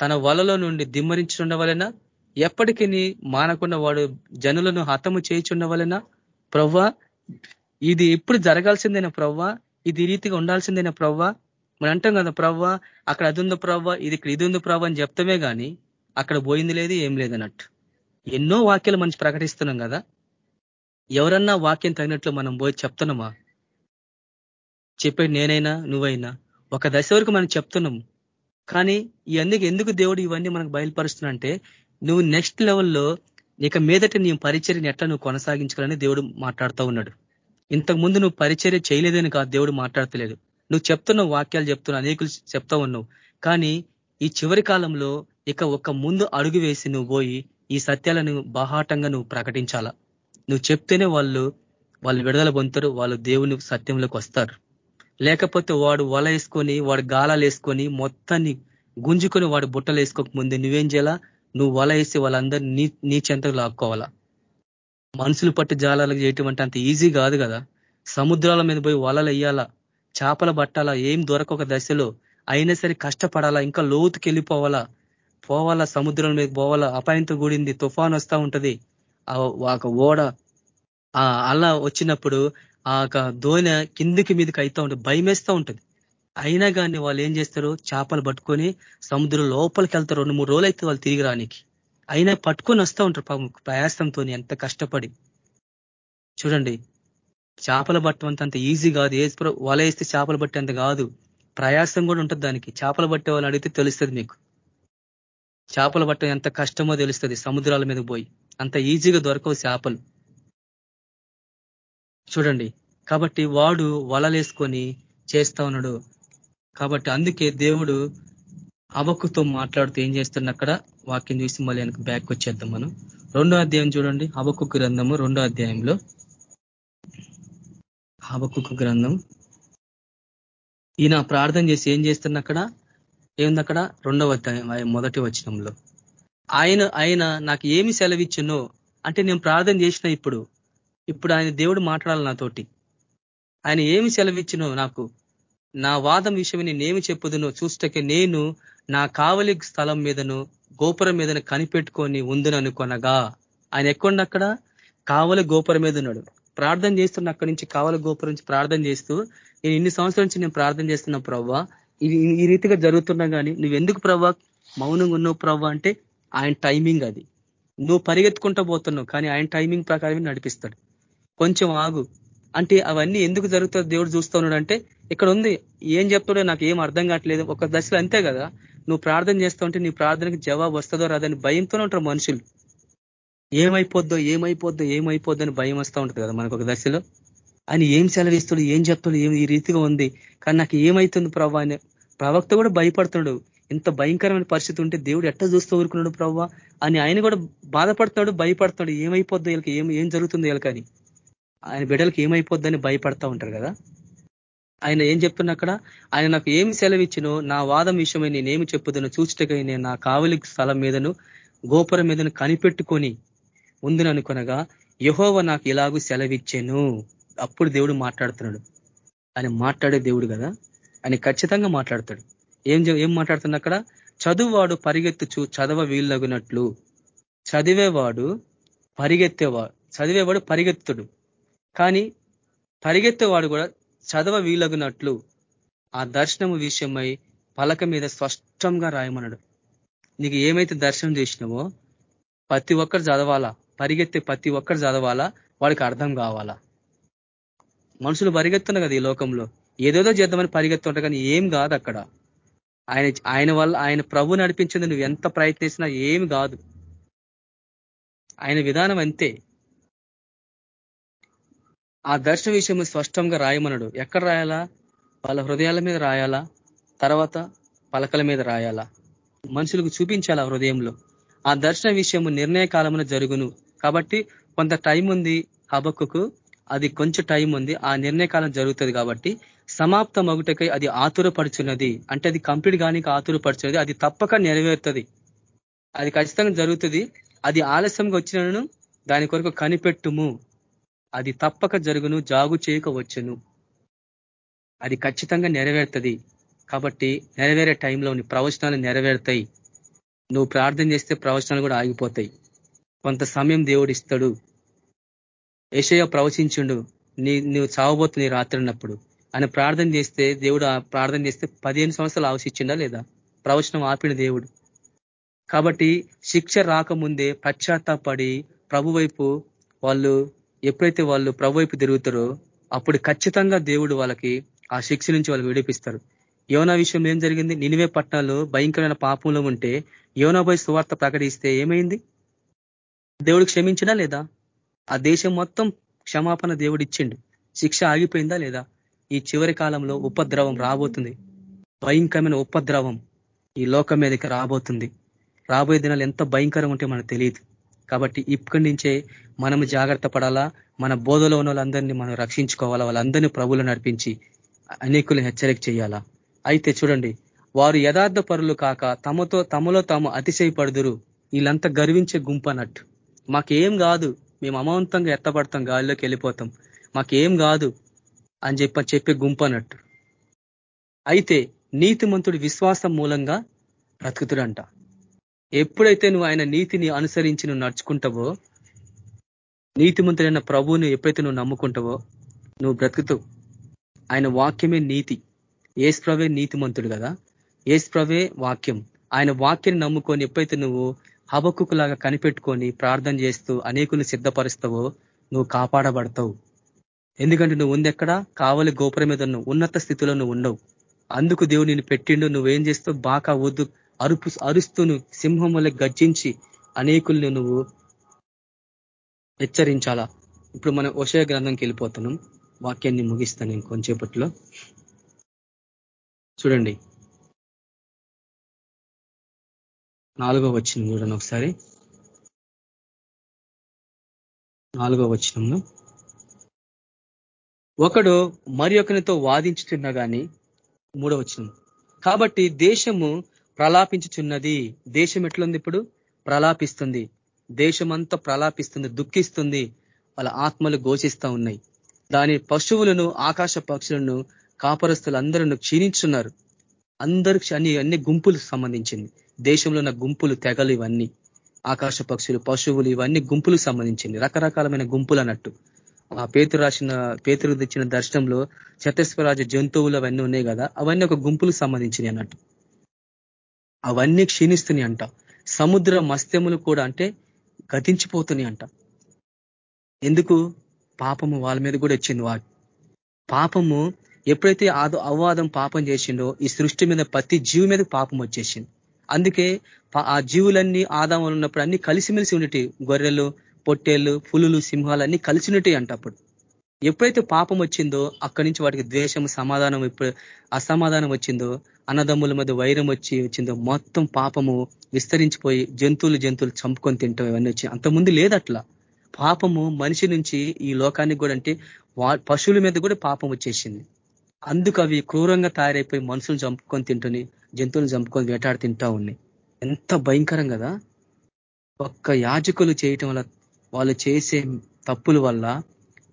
S3: తన వలలో నుండి దిమ్మరించుండవలన ఎప్పటికీ మానకుండా వాడు జనులను హతము చేయించుండవలన ప్రవ్వా ఇది ఎప్పుడు జరగాల్సిందైన ప్రవ్వా? ఇది రీతిగా ఉండాల్సిందేనా ప్రవ్వా? మనం అంటాం కదా ప్రవ్వా అక్కడ అది ఉందో ప్రవ్వా ఇది ఇక్కడ ఇది ఉందో ప్రవ్వా అని చెప్తామే కానీ అక్కడ పోయింది లేదు ఏం లేదన్నట్టు ఎన్నో వాక్యాలు మనం ప్రకటిస్తున్నాం కదా. ఎవరన్నా వాక్యం తగినట్లు మనం పోయి చెప్తున్నామా? చెప్పేది నేనైనా నువ్వైనా. ఒక దశ వరకు మనం చెప్తున్నాము కానీ ఇవన్నీ ఎందుకు దేవుడు ఇవన్నీ మనకు బయలుపరుస్తున్నంటే నువ్వు నెక్స్ట్ లెవెల్లో ఇక మీదట నీ పరిచర్ని ఎట్లా నువ్వు కొనసాగించాలని దేవుడు మాట్లాడుతూ ఉన్నాడు. ఇంతకు ముందు నువ్వు పరిచర్య చేయలేదని కాదు దేవుడు మాట్లాడతలేదు నువ్వు చెప్తున్నావు వాక్యాలు చెప్తున్నావు అనేకులు చెప్తా ఉన్నావు. కానీ ఈ చివరి కాలంలో ఇక ఒక ముందు అడుగు వేసి నువ్వు పోయి ఈ సత్యాలను బాహాటంగా నువ్వు ప్రకటించాలా? నువ్వు చెప్తేనే వాళ్ళు వాళ్ళు విడుదల పొందుతారు వాళ్ళు దేవుని సత్యంలోకి వస్తారు. లేకపోతే వాడు వల వేసుకొని వాడు గాలాలు వేసుకొని మొత్తాన్ని గుంజుకొని వాడు బుట్టలు వేసుకోక ముందు నువ్వేం చేయాలా? నువ్వు వల వేసి వాళ్ళందరూ నీ నీ చెంతకు లాక్కోవాలా? మనుషులు పట్టు జాలాలు చేయటం అంటే అంత ఈజీ కాదు కదా. సముద్రాల మీద పోయి వలలు వేయాలా? చేపలు పట్టాలా? ఏం దొరకొక దశలో అయినా సరే కష్టపడాలా? ఇంకా లోతుకి వెళ్ళిపోవాలా? పోవాలా? సముద్రం మీద పోవాలా? అపాయంతో కూడింది తుఫాన్ వస్తూ ఉంటది. ఆ ఓడ ఆ అలా వచ్చినప్పుడు ఆ దోనె కిందికి మీదకి అయితా ఉంటుంది భయమేస్తూ ఉంటుంది. అయినా కానీ వాళ్ళు ఏం చేస్తారు? చేపలు పట్టుకొని సముద్రం లోపలికి వెళ్తారు. రెండు మూడు రోజులు అయితే వాళ్ళు తిరిగి రానికి. అయినా పట్టుకొని వస్తూ ఉంటారు ప్రయాసంతో ఎంత కష్టపడి. చూడండి చేపలు పట్టమంత అంత ఈజీ కాదు. ఏ వల వేస్తే చేపలు పట్టేంత కాదు. ప్రయాసం కూడా ఉంటుంది దానికి. చేపలు పట్టే వాళ్ళని అడిగితే తెలుస్తుంది మీకు. చేపలు పట్టడం ఎంత కష్టమో తెలుస్తుంది సముద్రాల మీద పోయి. అంత ఈజీగా దొరకవు చేపలు. చూడండి. కాబట్టి వాడు వలలేసుకొని చేస్తా ఉన్నాడు. కాబట్టి అందుకే దేవుడు అవక్కుతో మాట్లాడుతూ ఏం చేస్తున్న అక్కడ? వాక్యం చూసి మళ్ళీ వెనక బ్యాక్ వచ్చేద్దాం మనం. రెండో అధ్యాయం చూడండి. అబకు గ్రంథము రెండో అధ్యాయంలో. హబక్కు గ్రంథం. ఈయన ప్రార్థన చేసి ఏం చేస్తున్న అక్కడ? ఏముంది అక్కడ? రెండవ అధ్యాయం మొదటి వచనంలో. ఆయన ఆయన నాకు ఏమి సెలవిచ్చునో అంటే నేను ప్రార్థన చేసిన ఇప్పుడు ఇప్పుడు ఆయన దేవుడు మాట్లాడాలి నాతోటి. ఆయన ఏమి సెలవిచ్చినో నాకు నా వాదం విషయం నేనేమి చెప్పుదునో చూస్తకే నేను నా కావలి స్థలం మీదను గోపురం మీదను కనిపెట్టుకొని ఉందుననుకొనగా. ఆయన ఎక్కడ అక్కడ కావలి గోపురం మీద ఉన్నాడు. ప్రార్థన చేస్తున్న అక్కడి నుంచి కావలి గోపురం నుంచి ప్రార్థన చేస్తూ నేను ఇన్ని సంవత్సరాల నుంచి నేను ప్రార్థన చేస్తున్నా ప్రవ్వా. ఇది ఈ రీతిగా జరుగుతున్నా కానీ నువ్వు ఎందుకు ప్రవ్వా? మౌనంగా ఉన్నావు ప్రవ్వా అంటే ఆయన టైమింగ్ అది. నువ్వు పరిగెత్తుకుంటూ పోతున్నావు కానీ ఆయన టైమింగ్ ప్రకారమే నడిపిస్తాడు. కొంచెం ఆగు. అంటే అవన్నీ ఎందుకు జరుగుతుందో దేవుడు చూస్తున్నాడు అంటే ఇక్కడ ఉంది ఏం చెప్తాడో నాకు ఏం అర్థం కావట్లేదు. ఒక దశలో అంతే కదా. నువ్వు ప్రార్థన చేస్తూ ఉంటే నీ ప్రార్థనకి జవాబు వస్తుందో రాదని భయంతోనే ఉంటారు మనుషులు. ఏమైపోద్దో ఏమైపోద్దో ఏమైపోద్దో అని భయం వస్తూ ఉంటుంది కదా మనకు ఒక దశలో. ఆయన ఏం సెలవిస్తాడు ఏం చెప్తాడు ఏం ఈ రీతిగా ఉంది. కానీ నాకు ఏమవుతుంది ప్రభా అని ప్రవక్త కూడా భయపడుతున్నాడు. ఇంత భయంకరమైన పరిస్థితి ఉంటే దేవుడు ఎట్ట చూస్తూ ఊరుకున్నాడు ప్రవ్వా అని ఆయన కూడా బాధపడుతున్నాడు భయపడుతున్నాడు. ఏమైపోద్దో వీళ్ళకి ఏం ఏం జరుగుతుంది వీళ్ళకని ఆయన బిడ్డలకి ఏమైపోద్దని భయపడతా ఉంటారు కదా? ఆయన ఏం చెప్తున్నా అక్కడ? ఆయన నాకు ఏమి సెలవిచ్చినో నా వాదం విషయమై నేనేమి చెప్పుదనో చూచటకై నేను నా కావలి స్థలం మీదను గోపురం మీదను కనిపెట్టుకొని ఉందిననుకొనగా యహోవ నాకు ఇలాగూ సెలవిచ్చాను. అప్పుడు దేవుడు మాట్లాడుతున్నాడు. ఆయన మాట్లాడే దేవుడు కదా? ఆయన ఖచ్చితంగా మాట్లాడతాడు. ఏం ఏం మాట్లాడుతున్నా అక్కడ? చదువువాడు పరిగెత్తుచు చదవ వీళ్ళగునట్లు చదివేవాడు పరిగెత్తేవాడు చదివేవాడు పరిగెత్తుడు. కానీ పరిగెత్తేవాడు కూడా చదవ వీలగునట్లు ఆ దర్శనము విషయమై పలక మీద స్పష్టంగా రాయమన్నాడు. నీకు ఏమైతే దర్శనం చేసినావో ప్రతి ఒక్కరు చదవాలా? పరిగెత్తే ప్రతి ఒక్కరు చదవాలా? వాడికి అర్థం కావాలా? మనుషులు పరిగెత్తున్నారు కదా ఈ లోకంలో. ఏదేదో చేద్దామని పరిగెత్తుంటారు కానీ ఏం కాదు అక్కడ. ఆయన ఆయన వల్ల ఆయన ప్రభు నడిపించింది నువ్వు ఎంత ప్రయత్నించినా ఏమి కాదు. ఆయన విధానం అంతే. ఆ దర్శన విషయం స్పష్టంగా రాయమనడు. ఎక్కడ రాయాలా? వాళ్ళ హృదయాల మీద రాయాలా? తర్వాత పలకల మీద రాయాలా? మనుషులకు చూపించాలా హృదయంలో? ఆ దర్శన విషయము నిర్ణయ కాలమున జరుగును. కాబట్టి కొంత టైం ఉంది హబక్కుకు అది కొంచెం టైం ఉంది ఆ నిర్ణయ కాలం జరుగుతుంది కాబట్టి సమాప్త మగుటకై అది ఆతురపడుచున్నది అంటే అది కంప్లీట్ కానీ ఆతురపడుచున్నది అది తప్పక నెరవేరుతుంది. అది ఖచ్చితంగా జరుగుతుంది. అది ఆలస్యంగా వచ్చినను దాని కొరకు కనిపెట్టుము. అది తప్పక జరుగును జాగు చేయకవచ్చును అది ఖచ్చితంగా నెరవేరుతుంది. కాబట్టి నెరవేరే టైంలో నీ ప్రవచనాలు నెరవేరుతాయి. నువ్వు ప్రార్థన చేస్తే ప్రవచనాలు కూడా ఆగిపోతాయి. కొంత సమయం దేవుడు ఇస్తాడు. ఏషయ ప్రవచించుండు. నీ నువ్వు చావబోతు నీ రాత్రి అన్నప్పుడు అని ప్రార్థన చేస్తే దేవుడు ప్రార్థన చేస్తే పదిహేను సంవత్సరాలు ఆవశించిండా లేదా? ప్రవచనం ఆపిన దేవుడు. కాబట్టి శిక్ష రాకముందే పశ్చాత్తాపడి ప్రభు వైపు వాళ్ళు ఎప్పుడైతే వాళ్ళు ప్రభువైపు తిరుగుతారో అప్పుడు ఖచ్చితంగా దేవుడు వాళ్ళకి ఆ శిక్ష నుంచి వాళ్ళు విడిపిస్తారు. యోనా విషయం ఏం జరిగింది? నినివే పట్టణాలు భయంకరమైన పాపంలో ఉంటే యోనాబాయ్ సువార్త ప్రకటిస్తే ఏమైంది? దేవుడు క్షమించినా లేదా? ఆ దేశం మొత్తం క్షమాపణ దేవుడు ఇచ్చిండు. శిక్ష ఆగిపోయిందా లేదా? ఈ చివరి కాలంలో ఉపద్రవం రాబోతుంది. భయంకరమైన ఉపద్రవం ఈ లోకం మీదకి రాబోతుంది. రాబోయే దినాలు ఎంత భయంకరం ఉంటే మనకు తెలియదు. కాబట్టి ఇక్కడి నుంచే మనము జాగ్రత్త పడాలా మన బోధలో ఉన్న వాళ్ళందరినీ మనం రక్షించుకోవాలా వాళ్ళందరినీ ప్రభులు నడిపించి అనేకులు హెచ్చరిక చేయాలా. అయితే చూడండి వారు యథార్థ పరులు కాక తమతో తమలో తాము అతిశయపడుదురు వీళ్ళంతా గర్వించే గుంపు అన్నట్టు. మాకేం కాదు మేము అమాంతంగా ఎత్తపడతాం గాలిలోకి వెళ్ళిపోతాం. మాకేం కాదు అని చెప్పి చెప్పే గుంపు అన్నట్టు. అయితే నీతిమంతుడు విశ్వాసం మూలంగా బ్రతుకుతుడంట. ఎప్పుడైతే నువ్వు ఆయన నీతిని అనుసరించి నువ్వు నడుచుకుంటావో నీతిమంతుడైన ప్రభువుని ఎప్పుడైతే నువ్వు నమ్ముకుంటావో నువ్వు బ్రతుకుతావు ఆయన వాక్యమే నీతి. ఏస్ప్రవే నీతిమంతుడు కదా. ఏస్ప్రవే వాక్యం. ఆయన వాక్యాన్ని నమ్ముకొని ఎప్పుడైతే నువ్వు హబక్కులాగా కనిపెట్టుకొని ప్రార్థన చేస్తూ అనేకులు సిద్ధపరుస్తావో నువ్వు కాపాడబడతావు. ఎందుకంటే నువ్వు ఉందెక్కడ? కావలి గోపురం మీద ఉన్నత స్థితిలో నువ్వు ఉండవు. అందుకు దేవుడు నిన్ను పెట్టిండు. నువ్వేం చేస్తావు? బాకా వద్దు అరుపు అరుస్తును సింహం వల్ల గర్జించి అనేకుల్ని నువ్వు హెచ్చరించాలా? ఇప్పుడు మనం ఓషయ గ్రంథంకి వెళ్ళిపోతున్నాం. వాక్యాన్ని ముగిస్తాను నేను కొంచెంసేపట్లో చూడండి. నాలుగో వచ్చిన చూడండి ఒకసారి. నాలుగో వచ్చినంలో ఒకడు మరి ఒకరితో వాదించుతున్నా కానీ మూడో వచ్చిన కాబట్టి దేశము ప్రలాపించుచున్నది. దేశం ఎట్లుంది ఇప్పుడు? ప్రలాపిస్తుంది. దేశమంతా ప్రలాపిస్తుంది దుఃఖిస్తుంది. వాళ్ళ ఆత్మలు ఘోషిస్తా ఉన్నాయి. దాని పశువులను ఆకాశ పక్షులను కాపరస్తులు అందరూ క్షీణించున్నారు. అందరూ అన్ని అన్ని గుంపులు సంబంధించింది. దేశంలో ఉన్న గుంపులు తెగలు ఇవన్నీ. ఆకాశ పక్షులు పశువులు ఇవన్నీ గుంపులు సంబంధించింది. రకరకాలమైన గుంపులు అన్నట్టు. ఆ పేతురు రాసిన పేతురు తెచ్చిన దర్శనంలో చతస్వరాజ జంతువులు అవన్నీ ఉన్నాయి కదా అవన్నీ ఒక గుంపులకు సంబంధించినవి అన్నట్టు. అవన్నీ క్షీణిస్తున్నాయి అంట. సముద్ర మస్త్యములు కూడా అంటే గతించిపోతున్నాయి అంట. ఎందుకు? పాపము వాళ్ళ మీద కూడా వచ్చింది వా పాపము ఎప్పుడైతే అవాదం పాపం చేసిండో ఈ సృష్టి మీద ప్రతి జీవి మీద పాపం వచ్చేసింది. అందుకే ఆ జీవులన్నీ ఆదాములు ఉన్నప్పుడు అన్ని కలిసిమెలిసి ఉండేటి గొర్రెలు పొట్టేళ్ళు పులులు సింహాలు అన్ని కలిసినట్టే అంట అప్పుడు. ఎప్పుడైతే పాపం వచ్చిందో అక్కడి నుంచి వాటికి ద్వేషం సమాధానం ఎప్పుడు అసమాధానం వచ్చిందో అన్నదమ్ముల మధ్య వైరం వచ్చి వచ్చిందో మొత్తం పాపము విస్తరించిపోయి జంతువులు జంతువులు చంపుకొని తింటాం ఇవన్నీ వచ్చి. అంతకుముందు లేదట్లా పాపము మనిషి నుంచి ఈ లోకానికి కూడా అంటే పశువుల మీద కూడా పాపం వచ్చేసింది. అందుకు అవి క్రూరంగా తయారైపోయి మనుషులు చంపుకొని తింటుని జంతువులు చంపుకొని వేటాడు తింటా ఉన్నాయి. ఎంత భయంకరం కదా. ఒక్క యాజకులు చేయటం వల్ల వాళ్ళు చేసే తప్పుల వల్ల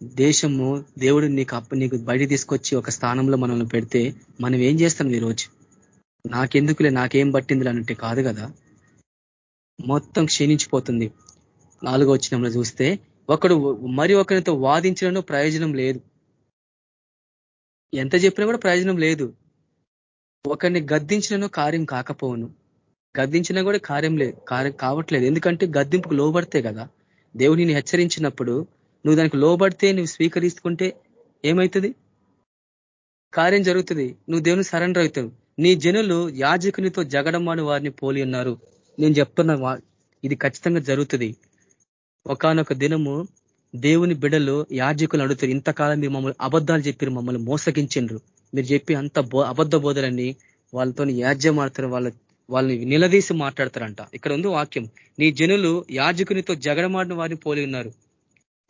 S3: దేశము దేవుడు నీకు అప్ప నీకు బయట తీసుకొచ్చి ఒక స్థానంలో మనల్ని పెడితే మనం ఏం చేస్తాం ఈరోజు? నాకెందుకులే నాకేం పట్టింది అంటే కాదు కదా? మొత్తం క్షీణించిపోతుంది. నాలుగో వచ్చినంలో చూస్తే ఒకడు మరి ఒకరితో వాదించడంలో ప్రయోజనం లేదు. ఎంత చెప్పినా కూడా ప్రయోజనం లేదు. ఒకరిని గద్దించినను కార్యం కాకపోవును. గద్దించినా కూడా కార్యం లేదు కార్యం కావట్లేదు. ఎందుకంటే గద్దింపుకు లోబడితే కదా? దేవుడిని హెచ్చరించినప్పుడు నువ్వు దానికి లోబడితే నువ్వు స్వీకరిస్తుంటే ఏమవుతుంది కార్యం జరుగుతుంది. నువ్వు దేవుని సరెండర్ అవుతావు. నీ జనులు యాజకునితో జగడమాని వారిని పోలి ఉన్నారు. నేను చెప్తున్న ఇది ఖచ్చితంగా జరుగుతుంది. ఒకనొక దినము దేవుని బిడలు యాజకులు అడుగుతారు ఇంతకాలం మీరు మమ్మల్ని అబద్ధాలు చెప్పారు మమ్మల్ని మోసగించిండ్రు. మీరు చెప్పి అంత అబద్ధ బోధలన్నీ వాళ్ళతో యాజ్యం ఆడతారు వాళ్ళ వాళ్ళని నిలదీసి మాట్లాడతారంట. ఇక్కడ ఉంది వాక్యం. నీ జనులు యాజకునితో జగడమాడిన వారిని పోలి ఉన్నారు.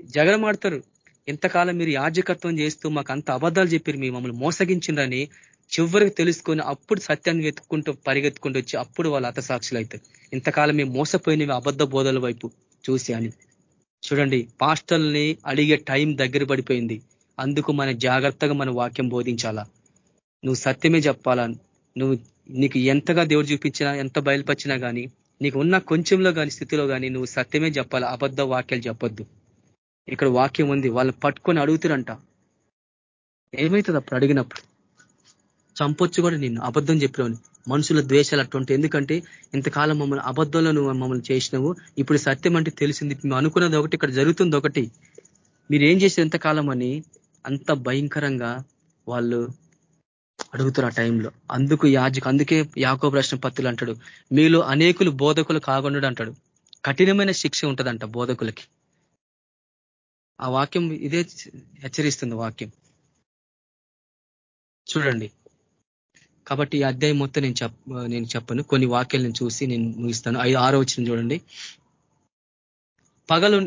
S3: జగడమాడతారు ఎంతకాలం మీరు యాజకత్వం చేస్తూ మాకు అంత అబద్ధాలు చెప్పారు మీ మమ్మల్ని మోసగించిండ్రని చివరికి తెలుసుకొని అప్పుడు సత్యాన్ని వెతుక్కుంటూ పరిగెత్తుకుంటూ వచ్చి అప్పుడు వాళ్ళు అతసాక్షులు అవుతారు ఇంతకాలం మేము మోసపోయినవి అబద్ధ బోధల వైపు చూసి అని చూడండి పాస్టల్ని అడిగే టైం దగ్గర పడిపోయింది. అందుకు మన జాగ్రత్తగా మన వాక్యం బోధించాలా? నువ్వు సత్యమే చెప్పాలా? నువ్వు నీకు ఎంతగా దేవుడు చూపించినా ఎంత బయలుపరిచినా కానీ నీకు ఉన్న కొంచెంలో కానీ స్థితిలో కానీ నువ్వు సత్యమే చెప్పాలా? అబద్ధ వాక్యాలు చెప్పొద్దు. ఇక్కడ వాక్యం ఉంది. వాళ్ళని పట్టుకొని అడుగుతారంట. ఏమవుతుంది అప్పుడు అడిగినప్పుడు? చంపొచ్చు కూడా నిన్ను. అబద్ధం చెప్పినవని మనుషుల ద్వేషాలు అటువంటి. ఎందుకంటే ఇంతకాలం మమ్మల్ని అబద్ధంలో నువ్వు మమ్మల్ని చేసినావు. ఇప్పుడు సత్యం అంటే తెలిసింది. మేము అనుకున్నది ఒకటి ఇక్కడ జరుగుతుంది ఒకటి. మీరు ఏం చేసిన ఎంతకాలం అని అంత భయంకరంగా వాళ్ళు అడుగుతారు ఆ టైంలో. అందుకు యాజకు అందుకే యాకో ప్రశ్న పత్తులు అంటాడు. మీలో అనేకులు బోధకులు కాకుండా అంటాడు. కఠినమైన శిక్ష ఉంటుందంట బోధకులకి. ఆ వాక్యం ఇదే హెచ్చరిస్తుంది వాక్యం. చూడండి. కాబట్టి ఈ అధ్యాయం మొత్తం నేను చెప్ నేను చెప్పను. కొన్ని వాక్యాలను చూసి నేను ముగిస్తాను. ఐదు ఆరో వచ్చిన చూడండి. పగలు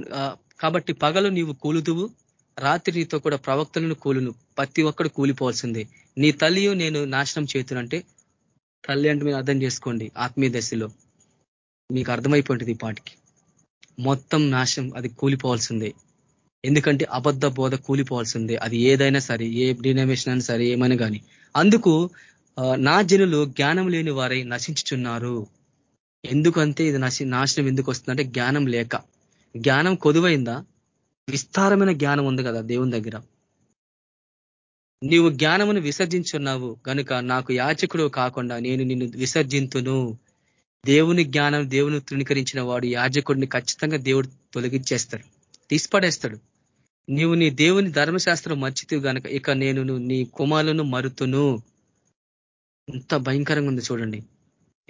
S3: కాబట్టి పగలు నీవు కూలుదువు రాత్రి నీతో కూడా ప్రవక్తలను కూలును. ప్రతి ఒక్కడు కూలిపోవాల్సిందే. నీ తల్లియు నేను నాశనం చేతునంటే తల్లి అంటే మీరు అర్థం చేసుకోండి ఆత్మీయ దశలో. మీకు అర్థమైపోయింది ఈ పాటికి. మొత్తం నాశనం అది కూలిపోవాల్సిందే. ఎందుకంటే అబద్ధ బోధ కూలిపోవాల్సిందే. అది ఏదైనా సరే ఏ డినోమేషన్ అయినా సరే ఏమైనా కానీ అందుకు నా జనులు జ్ఞానం లేని వారై నశించుచున్నారు. ఎందుకంటే ఇది నశి నాశనం ఎందుకు వస్తుందంటే జ్ఞానం లేక. జ్ఞానం కొదువైందా? విస్తారమైన జ్ఞానం ఉంది కదా దేవుని దగ్గర. నీవు జ్ఞానమును విసర్జించున్నావు కనుక నాకు యాచకుడు కాకుండా నేను నిన్ను విసర్జింతును. దేవుని జ్ఞానం దేవుని తృణీకరించిన వాడు యాజకుడిని ఖచ్చితంగా దేవుడు తొలగించేస్తాడు. తీసిపడేస్తాడు. నీవు నీ దేవుని ధర్మశాస్త్రం మర్చితివి గనక ఇక నేను నీ కుమారులను మరుతును. ఎంత భయంకరంగా ఉంది చూడండి.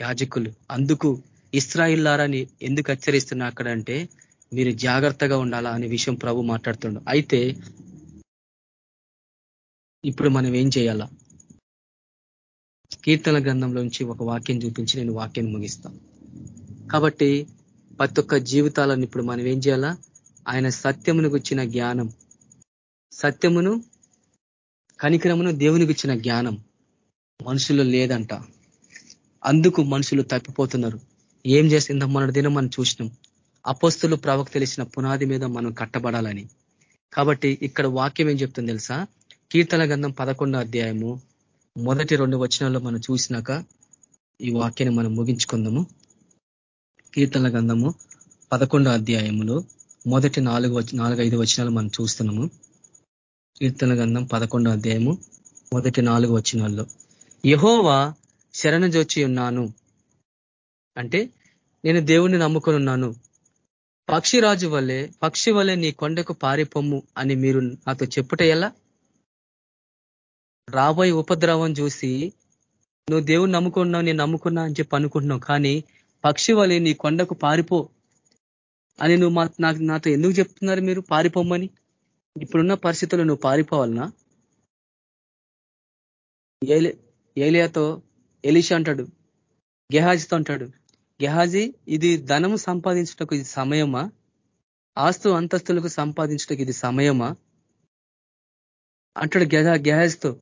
S3: యాజకులు. అందుకు ఇస్రాయిల్లారాని ఎందుకు హెచ్చరిస్తున్నా అక్కడ అంటే మీరు జాగ్రత్తగా ఉండాలా అనే విషయం ప్రభు మాట్లాడుతుండు. అయితే ఇప్పుడు మనం ఏం చేయాలా? కీర్తన గ్రంథంలోంచి ఒక వాక్యం చూపించి నేను వాక్యాన్ని ముగిస్తాను కాబట్టి ప్రతి ఒక్క జీవితాలను ఇప్పుడు మనం ఏం చేయాలా? ఆయన సత్యమును గుచ్చిన జ్ఞానం. సత్యమును కనికరమును దేవునికి ఇచ్చిన జ్ఞానం మనుషులు లేదంట. అందుకు మనుషులు తప్పిపోతున్నారు. ఏం చేసిందో మన దినం మనం చూసినాం. అపోస్తులు ప్రవక్త తెలిసిన పునాది మీద మనం కట్టబడాలని. కాబట్టి ఇక్కడ వాక్యం ఏం చెప్తుంది తెలుసా? కీర్తన గంధం పదకొండో అధ్యాయము మొదటి రెండు వచనాల్లో మనం చూసినాక ఈ వాక్యాన్ని మనం ముగించుకుందాము. కీర్తన గంధము పదకొండో అధ్యాయములో మొదటి నాలుగు నాలుగు ఐదు వచనాలు మనం చూస్తున్నాము. కీర్తన గంధం పదకొండో అధ్యాయము మొదటి నాలుగు వచనాల్లో. యహోవా శరణజొచ్చి ఉన్నాను. అంటే నేను దేవుణ్ణి నమ్ముకొని ఉన్నాను. పక్షిరాజు వల్లే పక్షి వల్లే నీ కొండకు పారిపోమ్ము అని మీరు నాతో చెప్పుట ఎలా? రాబోయే ఉపద్రవం చూసి నువ్వు దేవుని నమ్ముకున్నావు నేను నమ్ముకున్నా అని చెప్పి అనుకుంటున్నావు. కానీ పక్షి వలె నీ కొండకు పారిపో అని నువ్వు మా నాకు నాతో ఎందుకు చెప్తున్నారు మీరు? పారిపోమ్మని. ఇప్పుడున్న పరిస్థితుల్లో నువ్వు పారిపోవాలనా? ఏలియాతో ఎలిషా అంటాడు. గెహాజీతో అంటాడు. గెహాజీ ఇది ధనము సంపాదించటకు ఇది సమయమా? ఆస్తు అంతస్తులకు సంపాదించటకు ఇది సమయమా? అంటాడు గెహా గెహాజ్తో.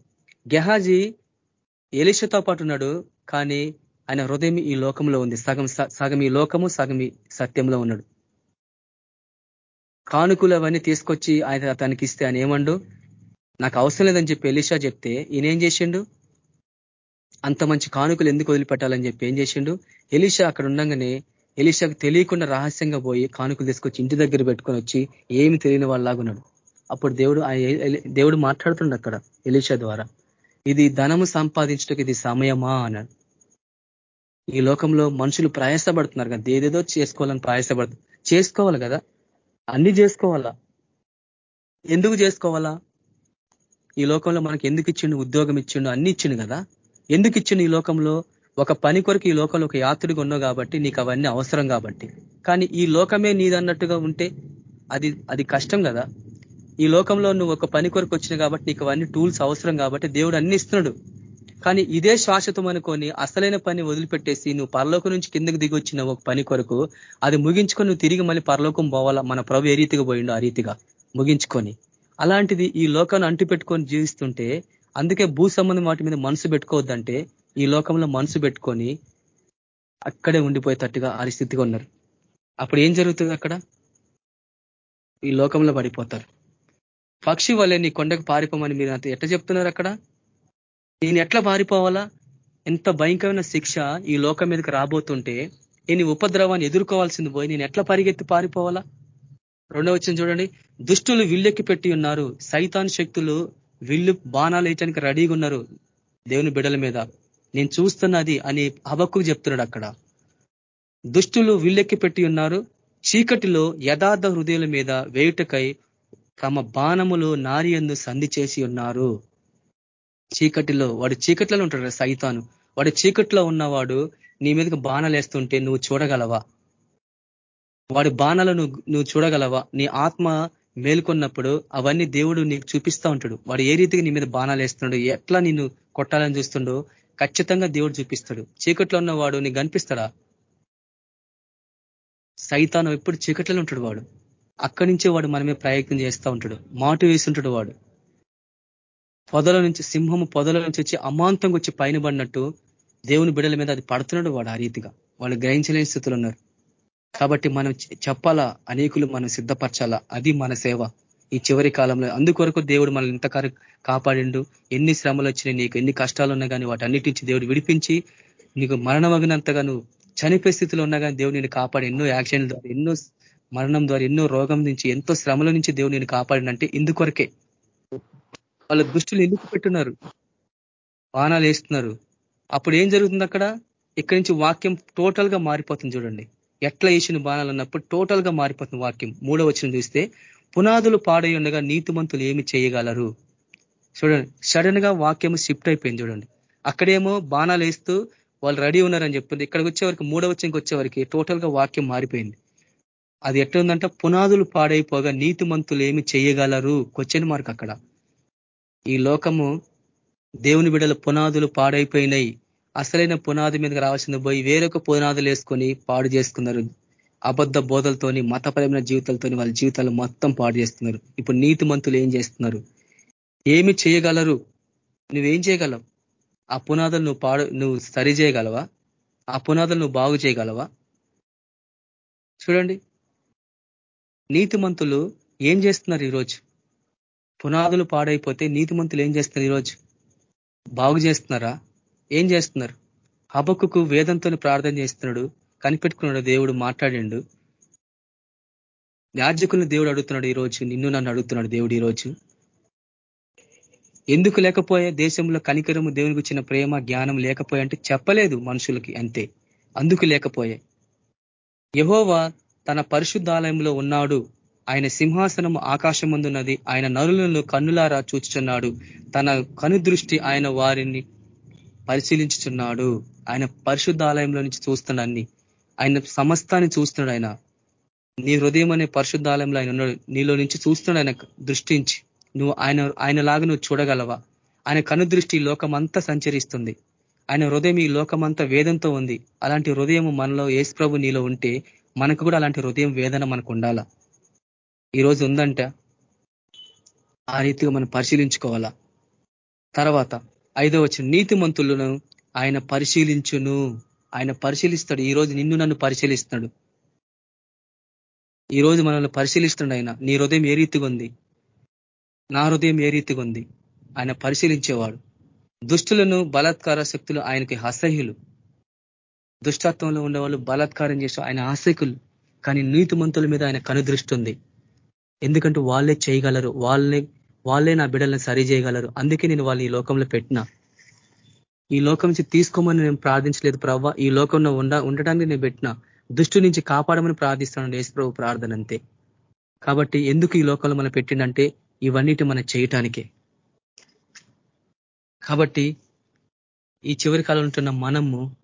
S3: గెహాజీ ఎలిషతో పాటు ఉన్నాడు కానీ ఆయన హృదయం ఈ లోకంలో ఉంది. సగం సగం ఈ లోకము సగం ఈ సత్యంలో ఉన్నాడు. కానుకలు అవన్నీ తీసుకొచ్చి ఆయన అతనికి ఇస్తే ఆయన ఏమండు? నాకు అవసరం లేదని చెప్పి ఎలిషా చెప్తే ఈయనేం చేసిండు? అంత మంచి కానుకలు ఎందుకు వదిలిపెట్టాలని చెప్పి ఏం చేసిండు? ఎలిషా అక్కడ ఉండగానే ఎలిషాకు తెలియకుండా రహస్యంగా పోయి కానుకలు తీసుకొచ్చి ఇంటి దగ్గర పెట్టుకొని వచ్చి ఏమి తెలియని వాళ్ళలాగున్నాడు అప్పుడు దేవుడు దేవుడు మాట్లాడుతుండ అక్కడ ఎలిషా ద్వారా. ఇది ధనము సంపాదించడానికి ఇది సమయమా అన్నాడు. ఈ లోకంలో మనుషులు ప్రయాసపడుతున్నారు కదా ఏదేదో చేసుకోవాలని ప్రయాసపడుతుంది చేసుకోవాలి కదా. అన్ని చేసుకోవాలా? ఎందుకు చేసుకోవాలా? ఈ లోకంలో మనకి ఎందుకు ఇచ్చిండు? ఉద్యోగం ఇచ్చిండు? అన్ని ఇచ్చిండు కదా? ఎందుకు ఇచ్చిండు ఈ లోకంలో? ఒక పని కొరకు ఈ లోకంలో ఒక యాత్రిగా ఉన్నావు కాబట్టి నీకు అవన్నీ అవసరం కాబట్టి. కానీ ఈ లోకమే నీదన్నట్టుగా ఉంటే అది అది కష్టం కదా? ఈ లోకంలో నువ్వు ఒక పని కొరకు వచ్చిన కాబట్టి నీకు అవన్నీ టూల్స్ అవసరం కాబట్టి దేవుడు అన్ని ఇస్తున్నాడు. కానీ ఇదే శాశ్వతం అనుకొని అసలైన పని వదిలిపెట్టేసి నువ్వు పరలోకం నుంచి కిందకి దిగి వచ్చిన ఒక పని కొరకు అది ముగించుకొని నువ్వు తిరిగి మళ్ళీ పరలోకం పోవాలా? మన ప్రభు ఏ రీతిగా పోయిండో ఆ రీతిగా ముగించుకొని. అలాంటిది ఈ లోకాన్ని అంటు పెట్టుకొని జీవిస్తుంటే అందుకే భూ సంబంధం వాటి మీద మనసు పెట్టుకోవద్దంటే ఈ లోకంలో మనసు పెట్టుకొని అక్కడే ఉండిపోయేటట్టుగా ఆ స్థితిగా ఉన్నారు. అప్పుడు ఏం జరుగుతుంది అక్కడ? ఈ లోకంలో పడిపోతారు. పక్షి వల్లే నీ కొండకు పారిపోమని మీరు అంత ఎట్లా చెప్తున్నారు అక్కడ? నేను ఎట్లా పారిపోవాలా? ఎంత భయంకరమైన శిక్ష ఈ లోకం మీదకి రాబోతుంటే. నేను ఉపద్రవాన్ని ఎదుర్కోవాల్సింది పోయి నేను ఎట్లా పరిగెత్తి పారిపోవాలా? రెండో వచ్చిన చూడండి. దుష్టులు విల్లెక్కి పెట్టి ఉన్నారు. సైతాన్ శక్తులు విల్లు బాణాలు వేయటానికి రెడీగా ఉన్నారు దేవుని బిడల మీద. నేను చూస్తున్నది అని హబక్కు చెప్తున్నాడు అక్కడ. దుష్టులు విల్లెక్కి పెట్టి ఉన్నారు. చీకటిలో యథార్థ హృదయాల మీద వేయుటకై తమ బాణములు నారియందు సంధి చేసి ఉన్నారు. చీకటిలో వాడు చీకట్లో ఉంటాడు సైతాను. వాడు చీకట్లో ఉన్నవాడు నీ మీదకి బాణాలు వేస్తుంటే నువ్వు చూడగలవా? వాడి బాణాలు నువ్వు చూడగలవా? నీ ఆత్మ మేల్కొన్నప్పుడు అవన్నీ దేవుడు నీకు చూపిస్తా ఉంటాడు. వాడు ఏ రీతిగా నీ మీద బాణాలు వేస్తున్నాడు ఎట్లా నిన్ను కొట్టాలని చూస్తుండో ఖచ్చితంగా దేవుడు చూపిస్తాడు. చీకట్లో ఉన్న వాడు నీకు కనిపిస్తాడా? సైతానం ఎప్పుడు చీకట్లలో ఉంటాడు వాడు. అక్కడి నుంచే వాడు మనమే ప్రయత్నం చేస్తూ ఉంటాడు. మాటు వేస్తుంటాడు వాడు. పొదల నుంచి సింహము పొదల నుంచి వచ్చి అమాంతంగా వచ్చి పైన పడినట్టు దేవుని బిడల మీద అది పడుతున్నాడు వాడు ఆ రీతిగా. వాళ్ళు గ్రహించలేని స్థితిలో ఉన్నారు. కాబట్టి మనం చెప్పాలా? అనేకులు మనం సిద్ధపరచాలా? అది మన సేవ. ఈ చివరి కాలంలో అందుకొరకు దేవుడు మనల్ని ఇంతకారు కాపాడిండు. ఎన్ని శ్రమలు వచ్చినాయి నీకు ఎన్ని కష్టాలు ఉన్నా కానీ వాటి అన్నిటించి దేవుడు విడిపించి నీకు మరణమగినంతగా నువ్వు చనిపోయే స్థితిలో ఉన్నా కానీ దేవుడు నేను కాపాడి ఎన్నో యాక్సిడెంట్ ద్వారా ఎన్నో మరణం ద్వారా ఎన్నో రోగం నుంచి ఎంతో శ్రమల నుంచి దేవుడు నేను కాపాడినంటే ఇందుకొరకే వాళ్ళ దృష్టిని ఎందుకు పెట్టున్నారు. బాణాలు వేస్తున్నారు. అప్పుడు ఏం జరుగుతుంది అక్కడ? ఇక్కడి నుంచి వాక్యం టోటల్గా మారిపోతుంది చూడండి. ఎట్లా వేసిన బాణాలు అన్నప్పుడు టోటల్గా మారిపోతుంది వాక్యం. మూడో వచ్చిన చూస్తే పునాదులు పాడై ఉండగా నీతిమంతులు ఏమి చేయగలరు? చూడండి సడన్గా వాక్యం షిఫ్ట్ అయిపోయింది చూడండి. అక్కడేమో బాణాలు వేస్తూ వాళ్ళు రెడీ ఉన్నారని చెప్తుంది ఇక్కడికి వచ్చేవరకు మూడవ వచ్చేకి వచ్చేవరకు టోటల్గా వాక్యం మారిపోయింది. అది ఎట్లుందంటే పునాదులు పాడైపోగా నీతిమంతులు ఏమి చేయగలరు? క్వశ్చన్ మార్క్ అక్కడ. ఈ లోకము దేవుని బిడల పునాదులు పాడైపోయినాయి అసలైన పునాది మీదకి రావాల్సింది పోయి వేరొక పునాదులు వేసుకొని పాడు చేసుకున్నారు. అబద్ధ బోధలతోని మతపరమైన జీవితాలతోని వాళ్ళ జీవితాలు మొత్తం పాడు చేస్తున్నారు. ఇప్పుడు నీతి మంతులు ఏం చేస్తున్నారు? ఏమి చేయగలరు? నువ్వేం చేయగలవు? ఆ పునాదులు నువ్వు పాడు నువ్వు సరి చేయగలవా? ఆ పునాదులు నువ్వు బాగు చేయగలవా? చూడండి. నీతిమంతులు ఏం చేస్తున్నారు ఈరోజు? పునాదులు పాడైపోతే నీతిమంతులు ఏం చేస్తున్నారు ఈరోజు? బాగు చేస్తున్నారా? ఏం చేస్తున్నారు? హబక్కుకు వేదంతో ప్రార్థన చేస్తున్నాడు కనిపెట్టుకున్నాడు దేవుడు మాట్లాడిండు. యాజకులను దేవుడు అడుగుతున్నాడు ఈరోజు నిన్ను నన్ను అడుగుతున్నాడు దేవుడు ఈరోజు. ఎందుకు లేకపోయే దేశంలో కనికరము దేవునికి వచ్చిన ప్రేమ జ్ఞానం లేకపోయా అంటే చెప్పలేదు మనుషులకి అంతే. అందుకు లేకపోయే. యహోవా తన పరిశుద్ధాలయంలో ఉన్నాడు. ఆయన సింహాసనం ఆకాశముందున్నది. ఆయన నరులను కన్నులారా చూచుచున్నాడు. తన కనుదృష్టి ఆయన వారిని పరిశీలించుచున్నాడు. ఆయన పరిశుద్ధాలయంలో నుంచి చూస్తున్నాడు ఆయన సమస్తాన్ని చూస్తున్నాడు ఆయన. నీ హృదయం అనే పరిశుద్ధాలయంలో ఆయన ఉన్నాడు. నీలో నుంచి చూస్తున్నాడు ఆయన దృష్టించి. నువ్వు ఆయన ఆయనలాగా నువ్వు చూడగలవా? ఆయన కనుదృష్టి లోకమంతా సంచరిస్తుంది. ఆయన హృదయం ఈ లోకమంతా వేదంతో ఉంది. అలాంటి హృదయం మనలో ఏసు ప్రభు నీలో ఉంటే మనకు కూడా అలాంటి హృదయం వేదన మనకు ఉండాలా? ఈరోజు ఉందంట ఆ రీతిగా మనం పరిశీలించుకోవాలా? తర్వాత ఐదో వచ్చిన నీతిమంతులను ఆయన పరిశీలించును. ఆయన పరిశీలిస్తాడు. ఈ రోజు నిన్ను నన్ను పరిశీలిస్తున్నాడు. ఈ రోజు మనల్ని పరిశీలిస్తున్నాడు ఆయన. నీ హృదయం ఏ రీతిగా ఉంది? నా హృదయం ఏ రీతిగా ఉంది? ఆయన పరిశీలించేవాడు. దుష్టులను బలాత్కార శక్తులు ఆయనకి అసహ్యులు. దుష్టత్వంలో ఉండేవాళ్ళు బలాత్కారం చేసే ఆయన ఆసకులు కానీ నీతిమంతుల మీద ఆయన కనుదృష్టి ఉంది. ఎందుకంటే వాళ్ళే చేయగలరు. వాళ్ళే వాళ్ళే నా బిడ్డలను సరి చేయగలరు. అందుకే నేను వాళ్ళు ఈ లోకంలో పెట్టిన. ఈ లోకం నుంచి తీసుకోమని నేను ప్రార్థించలేదు ప్రవ్వ. ఈ లోకంలో ఉండ ఉండటానికి నేను పెట్టిన. దుష్టు నుంచి కాపాడమని ప్రార్థిస్తాను యేసుప్రభు ప్రార్థన అంతే. కాబట్టి ఎందుకు ఈ లోకంలో మనం పెట్టిండంటే ఇవన్నిటి మనం చేయటానికే. కాబట్టి ఈ చివరి కాలంలో ఉంటున్న మనము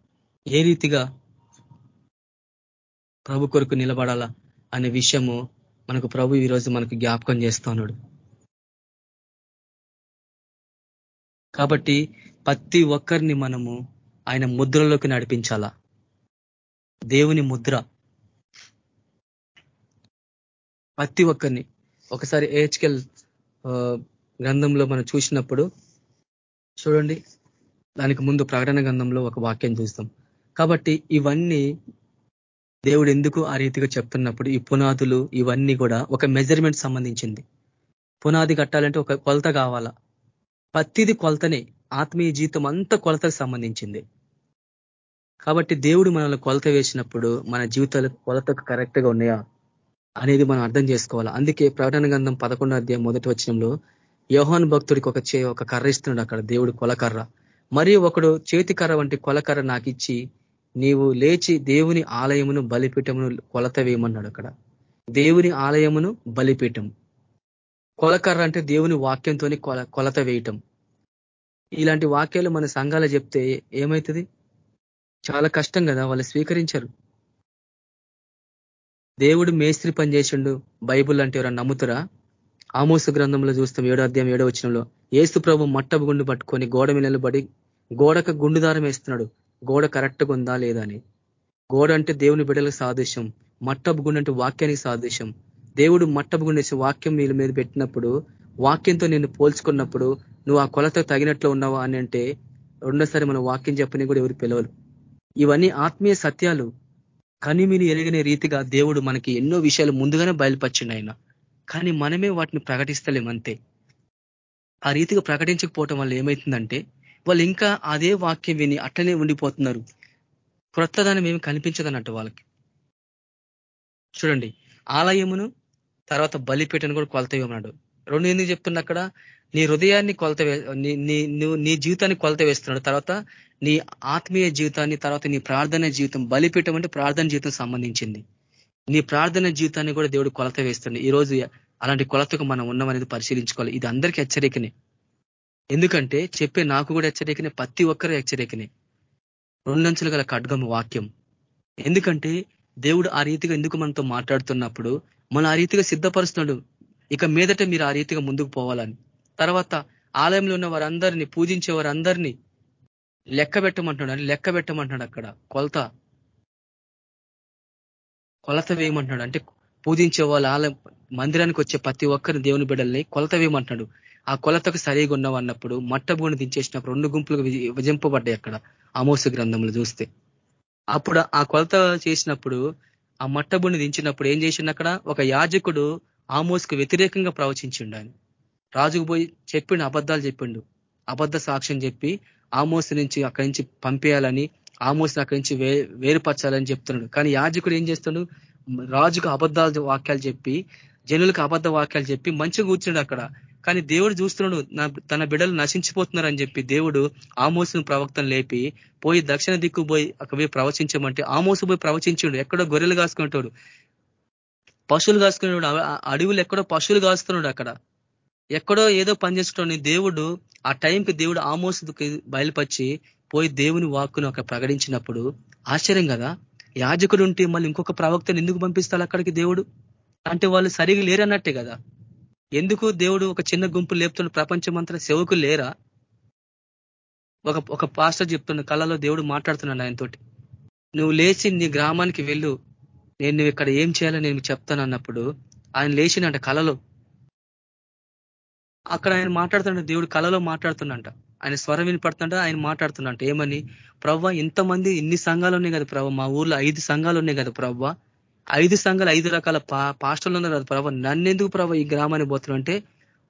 S3: ఏ రీతిగా ప్రభు కొరకు నిలబడాలా అనే విషయము మనకు ప్రభు ఈరోజు మనకు జ్ఞాపకం చేస్తున్నాడు కాబట్టి ప్రతి ఒక్కరిని మనము ఆయన ముద్రలోకి నడిపించాలా? దేవుని ముద్ర. ప్రతి ఒక్కరిని. ఒకసారి ఏహెచ్కెల్ గ్రంథంలో మనం చూసినప్పుడు చూడండి దానికి ముందు ప్రకటన గ్రంథంలో ఒక వాక్యం చూస్తాం. కాబట్టి ఇవన్నీ దేవుడు ఎందుకు ఆ రీతిగా చెప్తున్నప్పుడు ఈ పునాదులు ఇవన్నీ కూడా ఒక మెజర్మెంట్ సంబంధించింది. పునాది కట్టాలంటే ఒక కొలత కావాలా? ప్రతిది కొలతనే ఆత్మీయ జీవితం అంతా కొలతకు సంబంధించింది. కాబట్టి దేవుడు మనల్ని కొలత వేసినప్పుడు మన జీవితాలు కొలతకు కరెక్ట్గా ఉన్నాయా అనేది మనం అర్థం చేసుకోవాలి. అందుకే ప్రకటన గంధం పదకొండో అధ్యాయం మొదటి వచనంలో యోహాన్ భక్తుడికి ఒక చే ఒక కర్ర ఇస్తున్నాడు అక్కడ దేవుడు కొలకర్ర. మరియు ఒకడు చేతి కర్ర వంటి కొలకర్ర నాకు ఇచ్చి నీవు లేచి దేవుని ఆలయమును బలిపీఠమును కొలత వేయమన్నాడు అక్కడ. దేవుని ఆలయమును బలిపీఠం. కొలకర్ర అంటే దేవుని వాక్యంతో కొలత వేయటం. ఇలాంటి వాక్యాలు మన సంఘాలు చెప్తే ఏమవుతుంది చాలా కష్టం కదా వాళ్ళు స్వీకరించరు. దేవుడు మేస్త్రి పని చేసిండు. బైబుల్ అంటే ఎవరైనా నమ్ముతురా? ఆమోస గ్రంథంలో చూస్తాం ఏడో అధ్యాయం ఏడో వచ్చినంలో ఏసు ప్రభు మట్టపు గుండు పట్టుకొని గోడ మీద నిలబడి గోడకు గుండుదారం వేస్తున్నాడు. గోడ కరెక్ట్గా ఉందా లేదా అని. గోడ అంటే దేవుని బిడ్డలకు సాదృశ్యం. మట్టపు గుండె అంటే వాక్యానికి సాదృశ్యం. దేవుడు మట్టపు గుండె వాక్యం మీద మీద పెట్టినప్పుడు వాక్యంతో నిన్ను పోల్చుకున్నప్పుడు నువ్వు ఆ కొలత తగినట్లు ఉన్నావా అని అంటే రెండోసారి మనం వాక్యం చెప్పని కూడా ఎవరు పిలవరు. ఇవన్నీ ఆత్మీయ సత్యాలు. కనిమిని మీరు ఎరిగిన రీతిగా దేవుడు మనకి ఎన్నో విషయాలు ముందుగానే బయలుపరిచిండు ఆయన. కానీ మనమే వాటిని ప్రకటిస్తలేం అంతే. ఆ రీతిగా ప్రకటించకపోవటం వల్ల ఏమవుతుందంటే వాళ్ళు ఇంకా అదే వాక్యం విని అట్లనే ఉండిపోతున్నారు. క్రొత్తదానం ఏమి కనిపించదన్నట్టు వాళ్ళకి. చూడండి ఆలయమును తర్వాత బలిపీటను కూడా కొలత ఇవ్వమన్నాడు రెండు ఎందుకు చెప్తున్నా అక్కడ? నీ హృదయాన్ని కొలత నువ్వు నీ జీవితాన్ని కొలత వేస్తున్నాడు. తర్వాత నీ ఆత్మీయ జీవితాన్ని తర్వాత నీ ప్రార్థన జీవితం బలిపీఠం అంటే ప్రార్థన జీవితం సంబంధించింది. నీ ప్రార్థన జీవితాన్ని కూడా దేవుడు కొలత వేస్తుంది ఈ రోజు అలాంటి కొలతకు మనం ఉన్నామనేది పరిశీలించుకోవాలి. ఇది అందరికీ హెచ్చరికనే. ఎందుకంటే చెప్పే నాకు కూడా హెచ్చరికనే ప్రతి ఒక్కరు హెచ్చరికనే. రెండంచులు గల ఖడ్గం వాక్యం. ఎందుకంటే దేవుడు ఆ రీతిగా ఎందుకు మనతో మాట్లాడుతున్నప్పుడు మనం ఆ రీతిగా సిద్ధపరుస్తున్నాడు. ఇక మీదట మీరు ఆ రీతిగా ముందుకు పోవాలని. తర్వాత ఆలయంలో ఉన్న వారందరినీ పూజించే వారందరినీ లెక్క పెట్టమంటున్నాడు. అని లెక్క పెట్టమంటున్నాడు అక్కడ. కొలత. కొలత వేయమంటున్నాడు. అంటే పూజించే వాళ్ళ ఆలయం మందిరానికి వచ్చే ప్రతి ఒక్కరిని దేవుని బిడ్డల్ని కొలత వేయమంటున్నాడు. ఆ కొలతకు సరిగా ఉన్నావు అన్నప్పుడు మట్టభూమిని దించేసినప్పుడు రెండు గుంపులకు విభజింపబడ్డాయి అక్కడ అమోస గ్రంథంలో చూస్తే. అప్పుడు ఆ కొలత చేసినప్పుడు ఆ మట్టభూమిని దించినప్పుడు ఏం చేసిండు అక్కడ? ఒక యాజకుడు ఆమోస్కు వ్యతిరేకంగా ప్రవచించిండు ఆయన. రాజుకు పోయి చెప్పిండు అబద్ధాలు చెప్పిండు. అబద్ధ సాక్ష్యం చెప్పి ఆమోస్ నుంచి అక్కడి నుంచి పంపేయాలని ఆమోస్ని అక్కడి నుంచి వే వేరుపరచాలని చెప్తున్నాడు. కానీ యాజకుడు ఏం చేస్తున్నాడు రాజుకు అబద్ధాలు వాక్యాలు చెప్పి జనులకు అబద్ధ వాక్యాలు చెప్పి మంచిగా కూర్చున్నాడు అక్కడ. కానీ దేవుడు చూస్తున్నాడు తన బిడ్డలు నశించిపోతున్నారని చెప్పి దేవుడు ఆమోసును ప్రవక్తను లేపి పోయి దక్షిణ దిక్కు పోయి అక్కడ పోయి ప్రవచించమంటే ఆమోసు పోయి ప్రవచించాడు ఎక్కడో గొర్రెలు కాసుకుంటాడు పశువులు కాసుకున్నాడు అడవులు ఎక్కడో పశువులు కాస్తున్నాడు అక్కడ. ఎక్కడో ఏదో పనిచేసుకోండి దేవుడు ఆ టైంకి దేవుడు ఆమోసుకి బయలుపరిచి పోయి దేవుని వాక్కును అక్కడ ప్రకటించినప్పుడు ఆశ్చర్యం కదా? యాజకుడు ఉంటే మళ్ళీ ఇంకొక ప్రవక్తను ఎందుకు పంపిస్తాడు అక్కడికి దేవుడు? అంటే వాళ్ళు సరిగా లేరన్నట్టే కదా. ఎందుకు దేవుడు ఒక చిన్న గుంపు లేపుతున్న ప్రపంచమంతా సేవకులు లేరా? ఒక ఒక పాస్టర్ చెప్తున్న కళలో దేవుడు మాట్లాడుతున్నాడు ఆయనతోటి. నువ్వు లేచి నీ గ్రామానికి వెళ్ళు. నేను నువ్వు ఇక్కడ ఏం చేయాలని నేను చెప్తాను అన్నప్పుడు ఆయన లేచినంట కళలో అక్కడ ఆయన మాట్లాడుతున్నాడు దేవుడు కళలో మాట్లాడుతున్నంట ఆయన స్వరం వినపడుతుంట ఆయన మాట్లాడుతున్నంట ఏమని? ప్రవ్వ ఇంతమంది ఇన్ని సంఘాలు ఉన్నాయి కదా ప్రవ్వ. మా ఊర్లో ఐదు సంఘాలు ఉన్నాయి కదా ప్రవ్వ. ఐదు సంఘాలు ఐదు రకాల పాస్టర్లు ఉన్నారు కదా ప్రభావ నన్నెందుకు ప్రభావ ఈ గ్రామానికి పోతున్నా అంటే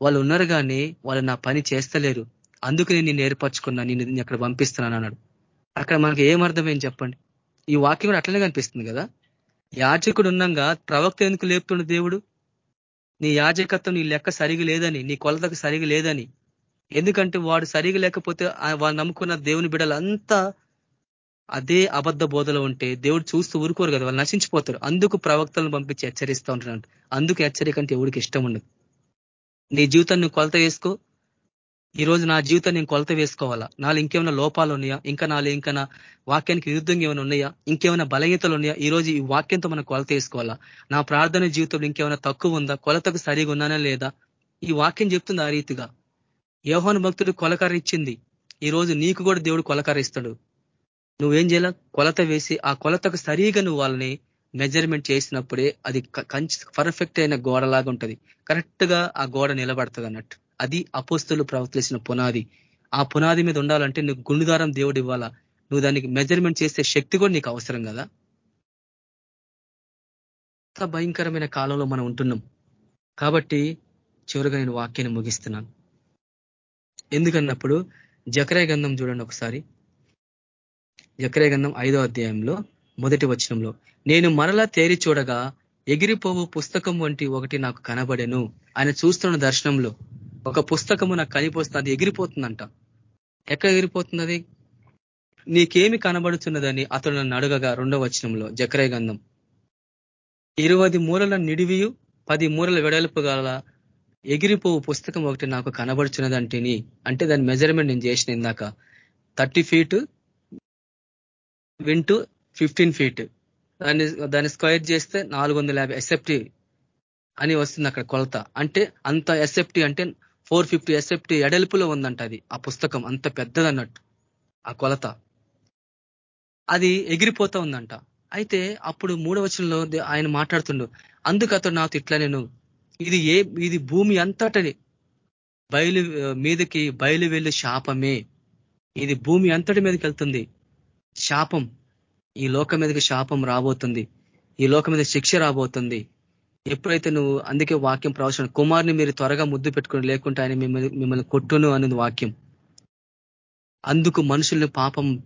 S3: వాళ్ళు ఉన్నారు కానీ వాళ్ళు నా పని చేస్తలేరు. అందుకు నేను నిన్ను ఏర్పరచుకున్నా నేను అక్కడ పంపిస్తున్నాను అన్నాడు. అక్కడ మనకి ఏమర్థమైంది చెప్పండి? ఈ వాక్యం కూడా అట్లనే కనిపిస్తుంది కదా? యాజకుడు ఉన్నాగా ప్రవక్త ఎందుకు లేపుతుండు దేవుడు? నీ యాజకత్వం నీ లెక్క సరిగి లేదని నీ కొలతకు సరిగి లేదని. ఎందుకంటే వాడు సరిగి లేకపోతే వాళ్ళు నమ్ముకున్న దేవుని బిడ్డలంతా అదే అబద్ధ బోధలో ఉంటే దేవుడు చూస్తూ ఊరుకోరు కదా వాళ్ళు నశించిపోతారు. అందుకు ప్రవక్తలను పంపించి హెచ్చరిస్తూ ఉంటున్నాడు. అందుకు హెచ్చరిక అంటే ఎవడికి ఇష్టం ఉండదు. నీ జీవితాన్ని కొలత వేసుకో. ఈ రోజు నా జీవితాన్ని నేను కొలత వేసుకోవాలా? నాలో ఇంకేమైనా లోపాలు ఉన్నాయా? ఇంకా నాలో ఇంకా నా వాక్యానికి విరుద్ధంగా ఏమైనా ఉన్నాయా? ఇంకేమైనా బలహీతలు ఉన్నాయా? ఈ రోజు ఈ వాక్యంతో మనం కొలత వేసుకోవాలా? నా ప్రార్థన జీవితంలో ఇంకేమైనా తక్కువ ఉందా? కొలతకు సరిగా ఉన్నానా లేదా? ఈ వాక్యం చెప్తుంది ఆ రీతిగా. యోహోన్ భక్తుడు కొలకర ఇచ్చింది ఈ రోజు నీకు కూడా దేవుడు కొలకర ఇస్తాడు నువ్వేం చేయాల? కొలత వేసి ఆ కొలతకు సరిగా నువ్వు వాళ్ళని మెజర్మెంట్ చేసినప్పుడే అది కంచి పర్ఫెక్ట్ అయిన గోడలాగా ఉంటుంది. కరెక్ట్గా ఆ గోడ నిలబడుతుంది అన్నట్టు. అది అపోస్తులు ప్రవర్తించిన పునాది. ఆ పునాది మీద ఉండాలంటే నువ్వు గుండుదారం దేవుడు ఇవ్వాలా? నువ్వు దానికి మెజర్మెంట్ చేసే శక్తి కూడా నీకు అవసరం కదా? అంత భయంకరమైన కాలంలో మనం ఉంటున్నాం. కాబట్టి చివరిగా నేను వాక్యాన్ని ముగిస్తున్నాను. ఎందుకన్నప్పుడు జకరే గంధం చూడండి ఒకసారి. జకరే గంధం ఐదో అధ్యాయంలో మొదటి వచనంలో నేను మరలా తేరి చూడగా ఎగిరిపోవు పుస్తకం వంటి ఒకటి నాకు కనబడెను. ఆయన చూస్తున్న దర్శనంలో ఒక పుస్తకము నాకు కనిపోతుంది అది ఎగిరిపోతుందంట. ఎక్కడ ఎగిరిపోతుంది అది నీకేమి కనబడుతున్నదని అతడు నన్ను అడగగా రెండో వచనంలో జక్రయ గంధం ఇరవై మూరల నిడివియు పది మూరల వెడల్పు గల ఎగిరిపోవు పుస్తకం ఒకటి నాకు కనబడుచున్నదంటేని అంటే దాని మెజర్మెంట్ నేను చేసిన ఇందాక thirty feet into fifteen feet దాన్ని దాన్ని స్క్వైర్ చేస్తే నాలుగు వందల యాభై ఎస్ఎఫ్టీ అని వస్తుంది అక్కడ కొలత. అంటే అంత ఎస్ఎఫ్టీ అంటే ఫోర్ ఫిఫ్టీ ఎస్ఎఫ్టీ ఎడల్పులో ఉందంట అది. ఆ పుస్తకం అంత పెద్దదన్నట్టు ఆ కొలత. అది ఎగిరిపోతా ఉందంట. అయితే అప్పుడు మూడవచనంలో ఆయన మాట్లాడుతుండు అందుకు అతడు నాకు ఇట్లా నేను ఇది ఏ ఇది భూమి అంతటని బయలు మీదకి బయలు వెళ్ళి శాపమే. ఇది భూమి అంతటి మీదకి వెళ్తుంది. శాపం. ఈ లోకం మీదకి శాపం రాబోతుంది. ఈ లోకం మీద శిక్ష రాబోతుంది. ఎప్పుడైతే నువ్వు అందుకే వాక్యం ప్రవచన కుమార్ని మీరు త్వరగా ముద్దు పెట్టుకుని లేకుంటే ఆయన మిమ్మల్ని మిమ్మల్ని కొట్టును అనేది వాక్యం. అందుకు మనుషుల్ని పాపం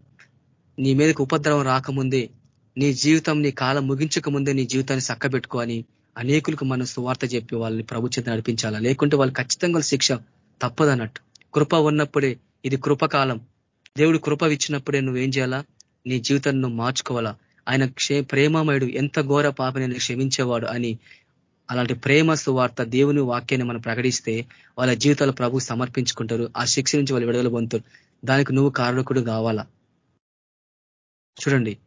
S3: నీ మీదకి ఉపద్రవం రాకముందే నీ జీవితం నీ కాలం ముగించక ముందే నీ జీవితాన్ని చక్కబెట్టుకో అని అనేకులకు మనం సువార్త చెప్పి వాళ్ళని ప్రభుత్వం నడిపించాలా? లేకుంటే వాళ్ళు ఖచ్చితంగా శిక్ష తప్పదన్నట్టు. కృప ఉన్నప్పుడే ఇది కృపకాలం దేవుడు కృప ఇచ్చినప్పుడే నువ్వేం చేయాలా? నీ జీవితాన్ని నువ్వు మార్చుకోవాలా? ఆయన క్షే ప్రేమమయుడు ఎంత ఘోర పాప నేను క్షమించేవాడు అని అలాంటి ప్రేమ సువార్త దేవుని వాక్యాన్ని మనం ప్రకటిస్తే వాళ్ళ జీవితాలు ప్రభు సమర్పించుకుంటారు. ఆ శిక్ష నుంచి వాళ్ళు విడుదల పొందుతారు. దానికి నువ్వు కారణకుడు కావాలా? చూడండి.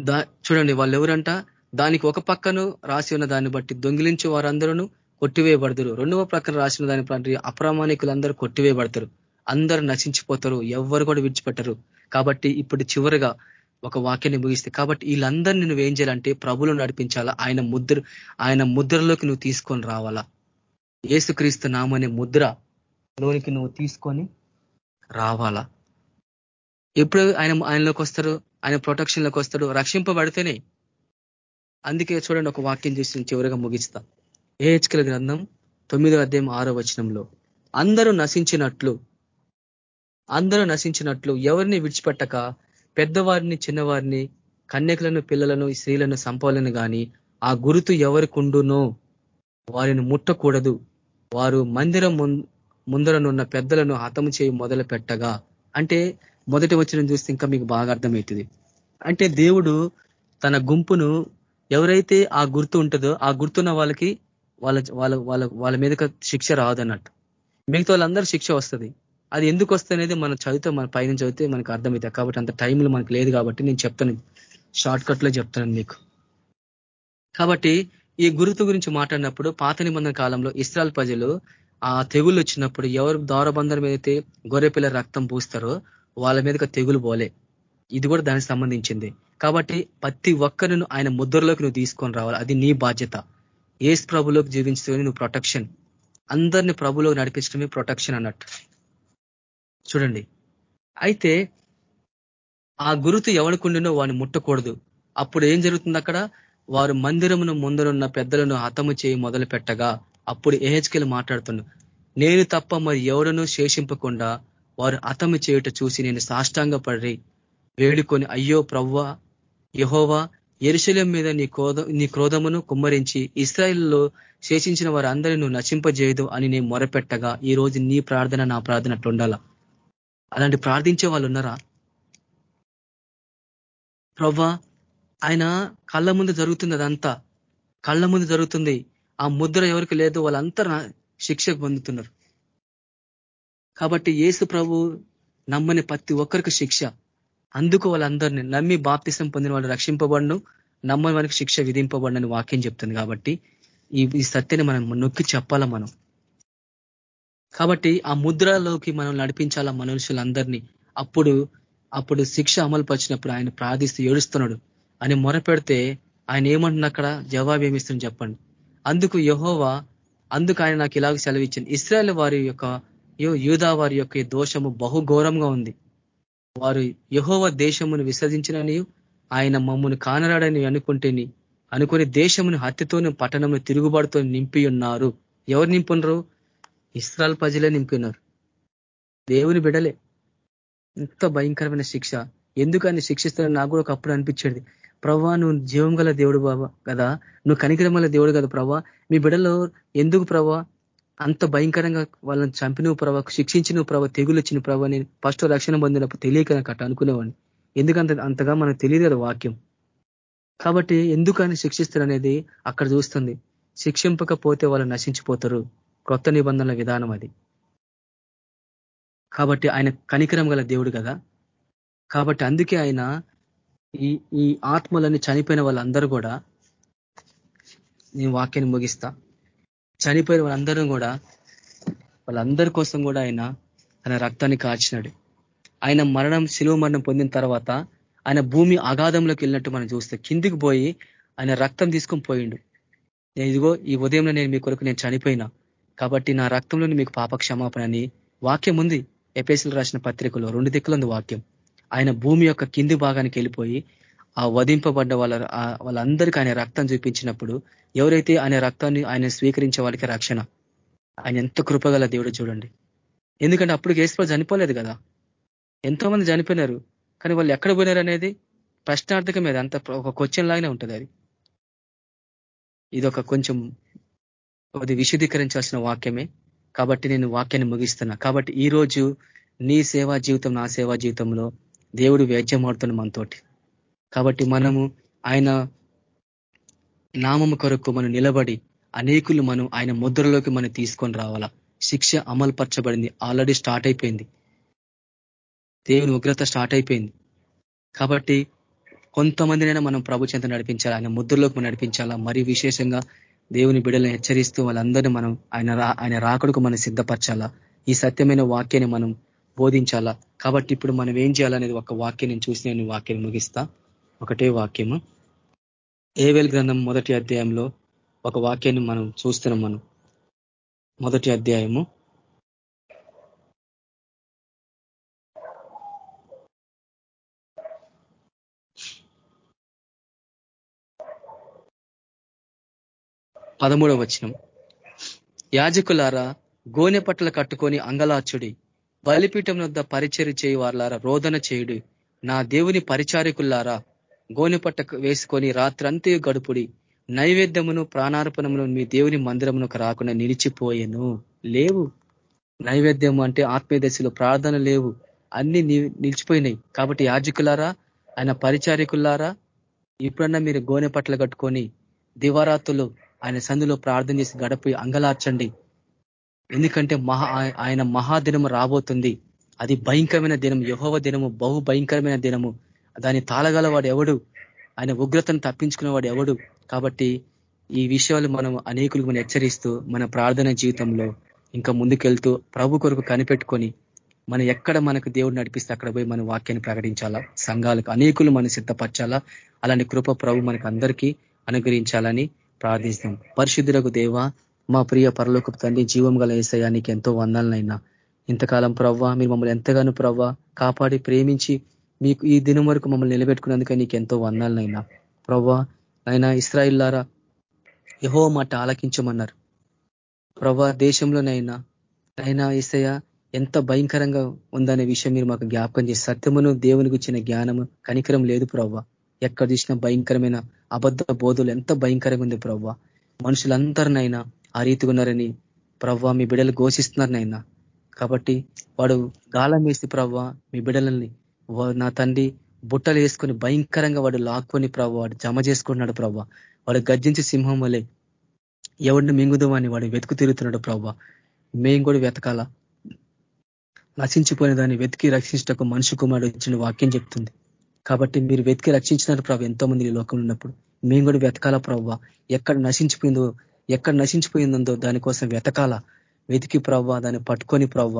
S3: దా చూడండి వాళ్ళు ఎవరంట దానికి ఒక పక్కను రాసి ఉన్న దాన్ని బట్టి దొంగిలించే వారందరూ కొట్టివేయబడతారు. రెండవ ప్రక్కన రాసిన దాని బట్టి అప్రామాణికులందరూ కొట్టివేయబడతారు. అందరూ నశించిపోతారు. ఎవ్వరు కూడా విడిచిపెట్టరు. కాబట్టి ఇప్పుడు చివరిగా ఒక వాక్యాన్ని ముగిస్తే కాబట్టి వీళ్ళందరినీ నువ్వు ఏం చేయాలంటే ప్రభులు నడిపించాలా? ఆయన ముద్ర ఆయన ముద్రలోకి నువ్వు తీసుకొని రావాలా? ఏసుక్రీస్తు నామనే ముద్ర లోనికి నువ్వు తీసుకొని రావాలా? ఎప్పుడు ఆయన ఆయనలోకి వస్తారు ఆయన ప్రొటెక్షన్లోకి వస్తాడు? రక్షింపబడితేనే. అందుకే చూడండి ఒక వాక్యం చూసి చివరిగా ముగిస్తా. ఏహెచ్కల గ్రంథం తొమ్మిదో అధ్యాయం ఆరో వచనంలో అందరూ నశించినట్లు అందరూ నశించినట్లు ఎవరిని విడిచిపెట్టక పెద్దవారిని చిన్నవారిని కన్యకులను పిల్లలను స్త్రీలను సంపాలను గాని ఆ గురుతు ఎవరికుండునో వారిని ముట్టకూడదు. వారు మందిరం ముందరనున్న పెద్దలను హతము చేయి మొదలు పెట్టగా. అంటే మొదటి వచ్చిన చూస్తే ఇంకా మీకు బాగా అర్థమవుతుంది. అంటే దేవుడు తన గుంపును ఎవరైతే ఆ గుర్తు ఉంటుందో ఆ గుర్తున్న వాళ్ళకి వాళ్ళ వాళ్ళ వాళ్ళ వాళ్ళ మీద శిక్ష రాదన్నట్టు. మిగతా వాళ్ళందరూ శిక్ష వస్తుంది. అది ఎందుకు వస్తుంది మనం చదివితే మన పైన చదివితే మనకు అర్థమవుతుంది కాబట్టి అంత టైంలో మనకు లేదు కాబట్టి నేను చెప్తాను. షార్ట్ కట్లో చెప్తాను మీకు. కాబట్టి ఈ గురుతు గురించి మాట్లాడినప్పుడు పాత నిబంధన కాలంలో ఇస్రాయల్ ప్రజలు ఆ తెగులు వచ్చినప్పుడు ఎవరు దౌరబంధం ఏదైతే గొర్రెపిల్ల రక్తం పూస్తారో వాళ్ళ మీదకి తెగులు పోలే. ఇది కూడా దానికి సంబంధించింది. కాబట్టి ప్రతి ఒక్కరిను ఆయన ముద్రలోకి నువ్వు తీసుకొని రావాలి. అది నీ బాధ్యత. ఏస్ ప్రభులోకి జీవించుకొని నువ్వు ప్రొటెక్షన్ అందరిని ప్రభులోకి నడిపించడమే ప్రొటెక్షన్ అన్నట్టు. చూడండి. అయితే ఆ గురుతు ఎవరికుండినో వాడిని ముట్టకూడదు. అప్పుడు ఏం జరుగుతుంది అక్కడ? వారు మందిరమును ముందరున్న పెద్దలను హతము చేయి మొదలు పెట్టగా అప్పుడు ఏహెచ్కెలు మాట్లాడుతుండు. నేను తప్ప మరి ఎవడనూ శేషింపకుండా వారు హతము చేయుట చూసి నేను సాష్టాంగ పడి వేడుకొని అయ్యో ప్రవ్వ యహోవా ఎరుశల్యం మీద నీ క్రోధ నీ క్రోధమును కుమ్మరించి ఇస్రాయిల్లో శేషించిన వారందరినీ నువ్వు నశింపజేయదు అని నేను మొరపెట్టగా ఈ రోజు నీ ప్రార్థన నా ప్రార్థన అట్లుండాలా? అలాంటి ప్రార్థించే వాళ్ళు ఉన్నారా? ప్రవ్వా ఆయన కళ్ళ ముందు జరుగుతుంది అదంతా కళ్ళ ముందు జరుగుతుంది. ఆ ముద్ర ఎవరికి లేదు వాళ్ళంతా శిక్ష పొందుతున్నారు. కాబట్టి ఏసు ప్రభు నమ్మని ప్రతి ఒక్కరికి శిక్ష. అందుకు వాళ్ళందరినీ నమ్మి బాప్తిసం పొందిన వాళ్ళు రక్షింపబడను నమ్మని వారికి శిక్ష విధింపబడని వాక్యం చెప్తుంది కాబట్టి ఈ సత్యని మనం నొక్కి చెప్పాలా మనం? కాబట్టి ఆ ముద్రలోకి మనం నడిపించాల మనుషులందరినీ? అప్పుడు అప్పుడు శిక్ష అమలుపరిచినప్పుడు ఆయన ప్రార్థిస్తూ ఏడుస్తున్నాడు. అని మొరపెడితే ఆయన ఏమంటున్నా అక్కడ? జవాబు ఏమిస్తుంది చెప్పండి. అందుకు యహోవా అందుకు ఆయన నాకు ఇలాగ సెలవిచ్చింది. ఇస్రాయల్ వారి యొక్క యూదా వారి యొక్క దోషము బహుఘోరంగా ఉంది. వారు యహోవ దేశమును విసర్జించినని ఆయన మమ్మను కానరాడని అనుకుంటేని అనుకుని దేశమును హత్యతోని పట్టణమును తిరుగుబాటుతో నింపి ఉన్నారు ఎవరు నింపునరు? ఇస్రాల్ ప్రజలే నింపుకున్నారు దేవుని బిడలే. ఇంత భయంకరమైన శిక్ష. ఎందుకు ఆయన శిక్షిస్తారని నాకు కూడా ఒకప్పుడు అనిపించేది. ప్రభా నువ్వు జీవం గల దేవుడు బాబా కదా. నువ్వు కనికరమల దేవుడు కదా ప్రభా మీ బిడలో ఎందుకు ప్రభా అంత భయంకరంగా వాళ్ళని చంపినవు ప్రభా శిక్షించిన ప్రభా తెగులు వచ్చిన ప్రభా నేను ఫస్ట్ రక్షణ పొందినప్పుడు తెలియక కట్ట అనుకునేవాడిని. ఎందుకంత అంతగా మనకు తెలియదు కదా వాక్యం. కాబట్టి ఎందుకు ఆయన శిక్షిస్తారనేది అక్కడ చూస్తుంది. శిక్షింపకపోతే వాళ్ళు నశించిపోతారు. కొత్త నిబంధనల విధానం అది. కాబట్టి ఆయన కనికరం గల దేవుడు కదా. కాబట్టి అందుకే ఆయన ఈ ఈ ఆత్మలన్నీ చనిపోయిన వాళ్ళందరూ కూడా నేను వాక్యాన్ని ముగిస్తా. చనిపోయిన వాళ్ళందరూ కూడా వాళ్ళందరి కోసం కూడా ఆయన ఆయన రక్తాన్ని కాచినాడు. ఆయన మరణం శిలువ మరణం పొందిన తర్వాత ఆయన భూమి అగాధంలోకి వెళ్ళినట్టు మనం చూస్తే కిందికి పోయి ఆయన రక్తం తీసుకొని పోయిండు. ఇదిగో ఈ ఉదయంలో నేను మీ కొరకు నేను చనిపోయినా. కాబట్టి నా రక్తంలోని మీకు పాప క్షమాపణ అని వాక్యం ఉంది. ఎపేసులు రాసిన పత్రికలో రెండు దిక్కులంది వాక్యం. ఆయన భూమి యొక్క కింది భాగానికి వెళ్ళిపోయి ఆ వధింపబడ్డ వాళ్ళ వాళ్ళందరికీ ఆయన రక్తం చూపించినప్పుడు ఎవరైతే ఆయన రక్తాన్ని ఆయన స్వీకరించే వాళ్ళకి రక్షణ? ఆయన ఎంత కృపగల దేవుడు చూడండి. ఎందుకంటే అప్పుడు కేసులో చనిపోలేదు కదా. ఎంతో మంది చనిపోయినారు. కానీ వాళ్ళు ఎక్కడ పోయినారు అనేది మీద. అంత ఒక క్వశ్చన్ లాగానే ఉంటుంది అది. ఇది ఒక కొంచెం అది విశుద్ధీకరించాల్సిన వాక్యమే. కాబట్టి నేను వాక్యాన్ని ముగిస్తున్నా. కాబట్టి ఈ రోజు నీ సేవా జీవితం నా సేవా జీవితంలో దేవుడు వ్యాజ్యమాడుతున్న మనతోటి. కాబట్టి మనము ఆయన నామము కొరకు మనం నిలబడి అనేకులు మనం ఆయన ముద్రలోకి మనం తీసుకొని రావాలా? శిక్ష అమలు పరచబడింది ఆల్రెడీ స్టార్ట్ అయిపోయింది. దేవుని ఉగ్రత స్టార్ట్ అయిపోయింది. కాబట్టి కొంతమందినైనా మనం ప్రభు చెంత నడిపించాలి? ఆయన ముద్రలోకి మనం నడిపించాలా? మరి విశేషంగా దేవుని బిడ్డలను హెచ్చరిస్తూ వాళ్ళందరినీ మనం ఆయన ఆయన రాకడకు మనం సిద్ధపరచాలా? ఈ సత్యమైన వాక్యాన్ని మనం బోధించాలా? కాబట్టి ఇప్పుడు మనం ఏం చేయాలనేది ఒక వాక్యం నేను చూసి నేను వాక్యం ముగిస్తా. ఒకటే వాక్యము. ఏవేల్ గ్రంథం మొదటి అధ్యాయంలో ఒక వాక్యాన్ని మనం చూస్తున్నాం మనం. మొదటి అధ్యాయము పదమూడవ వచనం. యాజకులారా గోనె పట్టలు కట్టుకొని అంగలాచుడి బలిపీఠం వద్ద పరిచర్ చేయి వారులారా రోదన చేయుడు. నా దేవుని పరిచారికులారా గోనె పట్ట వేసుకొని రాత్రంతే గడుపుడి. నైవేద్యమును ప్రాణార్పణమును మీ దేవుని మందిరమునకు రాకుండా నిలిచిపోయేను. లేవు. నైవేద్యము అంటే ఆత్మీయ దశలో ప్రార్థన లేవు. అన్ని నిలిచిపోయినాయి. కాబట్టి యాజకులారా ఆయన పరిచారికులారా ఇప్పుడన్నా మీరు గోనె పట్ల కట్టుకొని దివారాతులు ఆయన సందులో ప్రార్థన చేసి గడపి అంగలార్చండి. ఎందుకంటే మహా ఆయన మహాదినము రాబోతుంది. అది భయంకరమైన దినం యహోవ దినము బహు భయంకరమైన దినము. దాన్ని తాళగలవాడు ఎవడు? ఆయన ఉగ్రతను తప్పించుకునేవాడు ఎవడు? కాబట్టి ఈ విషయాలు మనం అనేకులకు మనం హెచ్చరిస్తూ మన ప్రార్థన జీవితంలో ఇంకా ముందుకెళ్తూ ప్రభు కొరకు కనిపెట్టుకొని మనం ఎక్కడ మనకు దేవుడు నడిపిస్తే అక్కడ పోయి మన వాక్యాన్ని ప్రకటించాలా? సంఘాలకు అనేకులు మనం సిద్ధపరచాలా? అలాంటి కృప ప్రభు మనకు అందరికీ అనుగ్రహించాలని ప్రార్థిస్తాం. పరిశుద్ధులకు దేవ మా ప్రియ పరలోకపు తండ్రి జీవం గల ఏసయానికి ఎంతో వందాలనైనా. ఇంతకాలం ప్రవ్వ మీరు మమ్మల్ని ఎంతగానో ప్రవ్వ కాపాడి ప్రేమించి మీకు ఈ దినం వరకు మమ్మల్ని నిలబెట్టుకున్నందుకే నీకు ఎంతో వందాలనైనా. ప్రవ్వ అయినా ఇస్రాయిల్లారా యహో మాట ఆలకించమన్నారు. ప్రవ్వ దేశంలోనైనా అయినా ఇసయ ఎంత భయంకరంగా ఉందనే విషయం మీరు మాకు జ్ఞాపకం చేసి సత్యమును దేవునికి ఇచ్చిన జ్ఞానము కనికరం లేదు ప్రవ్వ. ఎక్కడ చూసిన భయంకరమైన అబద్ధ బోధులు ఎంత భయంకరంగా ఉంది ప్రవ్వ. మనుషులందరినైనా ఆ రీతిగా ఉన్నారని ప్రవ్వ మీ బిడ్డలు ఘోషిస్తున్నారనైనా కాబట్టి వాడు గాలం వేసి ప్రవ్వ మీ బిడ్డలని నా తండ్రి బుట్టలు వేసుకొని భయంకరంగా వాడు లాక్కొని ప్రవ్వ వాడు జమ చేసుకుంటున్నాడు ప్రవ్వ. వాడు గర్జించి సింహం వలె ఎవడిని మింగుదామని వాడు వెతుకు తిరుగుతున్నాడు ప్రవ్వ. మేము కూడా వెతకాల. నశించిపోయిన దాన్ని వెతికి రక్షించటకు మనిషి కుమారుడు ఇచ్చిన వాక్యం చెప్తుంది. కాబట్టి మీరు వెతికి రక్షించినారు ప్రభు. ఎంతో మంది లోకంలో ఉన్నప్పుడు. మేము కూడా వెతకాల ప్రవ్వ ఎక్కడ నశించిపోయిందో ఎక్కడ నశించిపోయిందో దానికోసం వెతకాల. వెతికి ప్రవ్వ దాన్ని పట్టుకొని ప్రవ్వ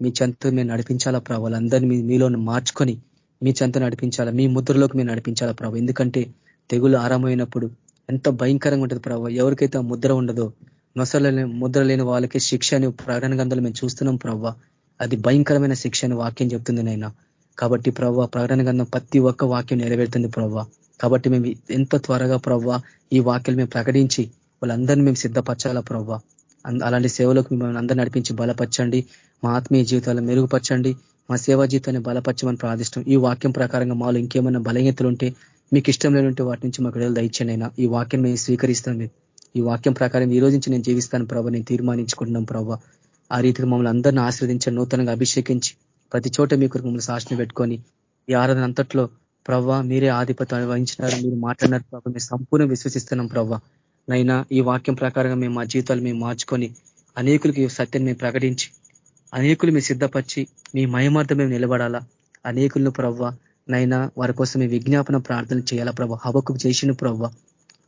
S3: మీ చెంత మేము నడిపించాలా ప్రభు. వాళ్ళందరినీ మీలో మార్చుకొని మీ చెంత నడిపించాలా. మీ ముద్రలోకి మేము నడిపించాలా ప్రభు. ఎందుకంటే తెగులు ఆరంభమైనప్పుడు ఎంత భయంకరంగా ఉంటుంది ప్రభావ ఎవరికైతే ఆ ముద్ర ఉండదో నొసల ముద్ర లేని వాళ్ళకి శిక్ష అని ప్రకటన గంధలు మేము చూస్తున్నాం ప్రవ్వ అది భయంకరమైన శిక్ష అని వాక్యం చెప్తుంది నైనా కాబట్టి ప్రవ్వ ప్రకటన గ్రంథం ప్రతి ఒక్క వాక్యం నెరవేరుతుంది ప్రవ్వ. కాబట్టి మేము ఎంత త్వరగా ప్రవ్వ ఈ వాక్యాలు మేము ప్రకటించి వాళ్ళందరినీ మేము సిద్ధపరచాలా ప్రవ్వ? అలాంటి సేవలకు మిమ్మల్ని అందరూ నడిపించి బలపరచండి. మా ఆత్మీయ జీవితాలను మెరుగుపరచండి. మా సేవా జీవితాన్ని బలపరచమని ప్రార్థిష్టం ఈ వాక్యం ప్రకారంగా మాలో ఇంకేమైనా బలహీనతలు ఉంటే మీకు ఇష్టం లేనుంటే వాటి నుంచి మాకు విడుదల దయచండి అయినా. ఈ వాక్యం మేము స్వీకరిస్తాం ఈ వాక్యం ప్రకారం ఈ రోజు నుంచి నేను జీవిస్తాను ప్రభావ నేను తీర్మానించుకుంటున్నాం ప్రభావ ఆ రీతిగా మమ్మల్ని అందరినీ ఆశ్రదించి నూతనంగా అభిషేకించి ప్రతి చోట మీ కొరకు మిమ్మల్ని సాక్షిని పెట్టుకొని ఈ ఆరాధన అంతట్లో ప్రవ్వ మీరే ఆధిపత్యం వహించినారు మీరు మాట్లాడినారు ప్రభావ మేము సంపూర్ణ విశ్వసిస్తున్నాం ప్రవ్వ. నైనా ఈ వాక్యం ప్రకారంగా మేము మా జీవితాలు మేము మార్చుకొని అనేకులకి సత్యం మేము ప్రకటించి అనేకులు మేము సిద్ధపరిచి మీ మయమార్థం మేము నిలబడాలా? అనేకులను ప్రవ్వ నైనా వారి కోసం విజ్ఞాపన ప్రార్థన చేయాలా ప్రభా హవకు చేసిన ప్రవ్వ.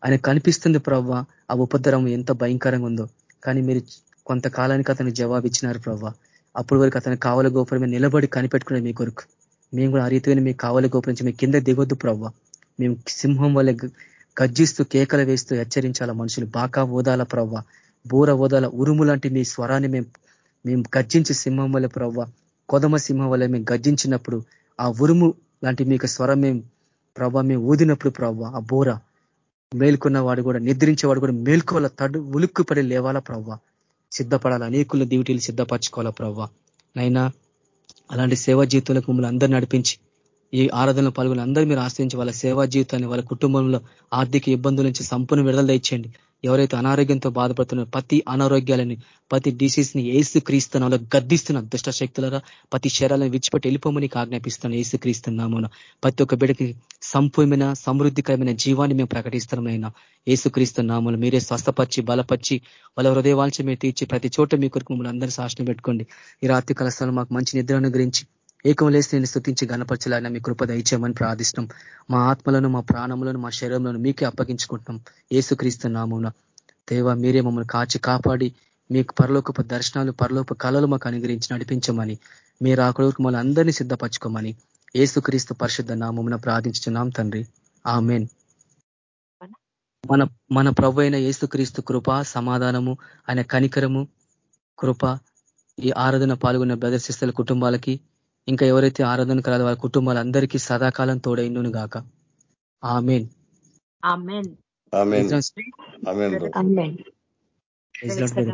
S3: ఆయన కనిపిస్తుంది ప్రవ్వ ఆ ఉపద్రవం ఎంత భయంకరంగా ఉందో. కానీ మీరు కొంతకాలానికి అతను జవాబు ఇచ్చినారు ప్రవ్వ. అప్పటి వరకు అతను కావల గోపురం నిలబడి కనిపెట్టుకునే మీ కొరకు. మేము కూడా ఆ రీతిగానే మీ కావల గోపురం నుంచి మీ కింద దిగొద్దు ప్రవ్వ. మేము సింహం వల్ల గర్జిస్తూ కేకలు వేస్తూ హెచ్చరించాల మనుషులు? బాకా ఓదాల ప్రవ్వ. బూర ఓదాల ఉరుము లాంటి మీ స్వరాన్ని మేము మేము గర్జించి సింహం వల్ల ప్రవ్వ. కొదమ సింహం వల్ల మేము గర్జించినప్పుడు ఆ ఉరుము లాంటి మీకు స్వరం మేము ప్రభా మేము ఊదినప్పుడు ప్రవ్వ ఆ బోర మేల్కొన్న వాడు కూడా నిద్రించేవాడు కూడా మేల్కోవాల తడు ఉలుక్కుపడి లేవాల లేవాలా ప్రవ్వ? సిద్ధపడాలి. అనేకుల డ్యూటీలు సిద్ధపరచుకోవాలా ప్రవ్వ? నైనా అలాంటి సేవా జీవితంలో మిమ్మల్ని అందరూ నడిపించి ఈ ఆరాధనలో పాల్గొని అందరూ మీరు ఆశ్రయించి వాళ్ళ సేవా జీవితాన్ని వాళ్ళ కుటుంబంలో ఆర్థిక ఇబ్బందుల నుంచి సంపూర్ణ విడుదల తెచ్చండి ఎవరైతే అనారోగ్యంతో బాధపడుతున్నారో ప్రతి అనారోగ్యాలని ప్రతి డిసీజ్ని ఏసు క్రీస్తున్నా గద్దిస్తున్న దుష్ట శక్తులరా ప్రతి శరాలను విడిచిపెట్టి వెళ్ళిపోమని ఆజ్ఞాపిస్తున్నాను ఏసు క్రీస్తున్నాము ప్రతి ఒక్క బిడ్డకి సంపూర్ణమైన సమృద్ధికరమైన జీవాన్ని మేము ప్రకటిస్తున్నామైనా ఏసు క్రీస్తున్నాము మీరే స్వస్థపరిచి బలపరిచి వాళ్ళ హృదయవాల్చి మీరు తీర్చి ప్రతి చోట మీ కొరకు మమ్మల్ని అందరూ శాసన పెట్టుకోండి. ఈ రాత్రి కలస్థలం మాకు మంచి నిద్ర అనుగ్రహించి ఏకం లేసి నేను స్థుతించి గణపరచాలన్న మీ కృప దయచేయమని ప్రార్థిస్తున్నాం. మా ఆత్మలను మా ప్రాణములను మా శరీరంలో మీకే అప్పగించుకుంటున్నాం. ఏసుక్రీస్తు నామమున. దేవ మీరే మమ్మల్ని కాచి కాపాడి మీకు పరలోకపు దర్శనాలు పరలోక కళలు మాకు అనుగ్రహించి నడిపించమని మీరు ఆ కొడుకు మమ్మల్ని అందరినీ సిద్ధపరచుకోమని ఏసుక్రీస్తు పరిశుద్ధ నామమున ప్రార్థించున్నాం తండ్రి. ఆమెన్. మన మన ప్రభు అయిన ఏసుక్రీస్తు కృప సమాధానము ఆయన కనికరము కృప ఈ ఆరాధన పాల్గొన్న బ్రదర్ సిస్టర్ల కుటుంబాలకి ఇంకా ఎవరైతే ఆరాధన కలదు వారి కుటుంబాలందరికీ సదాకాలం తోడైండును గాక. Amen.
S4: Amen.
S5: Amen. Amen
S4: amen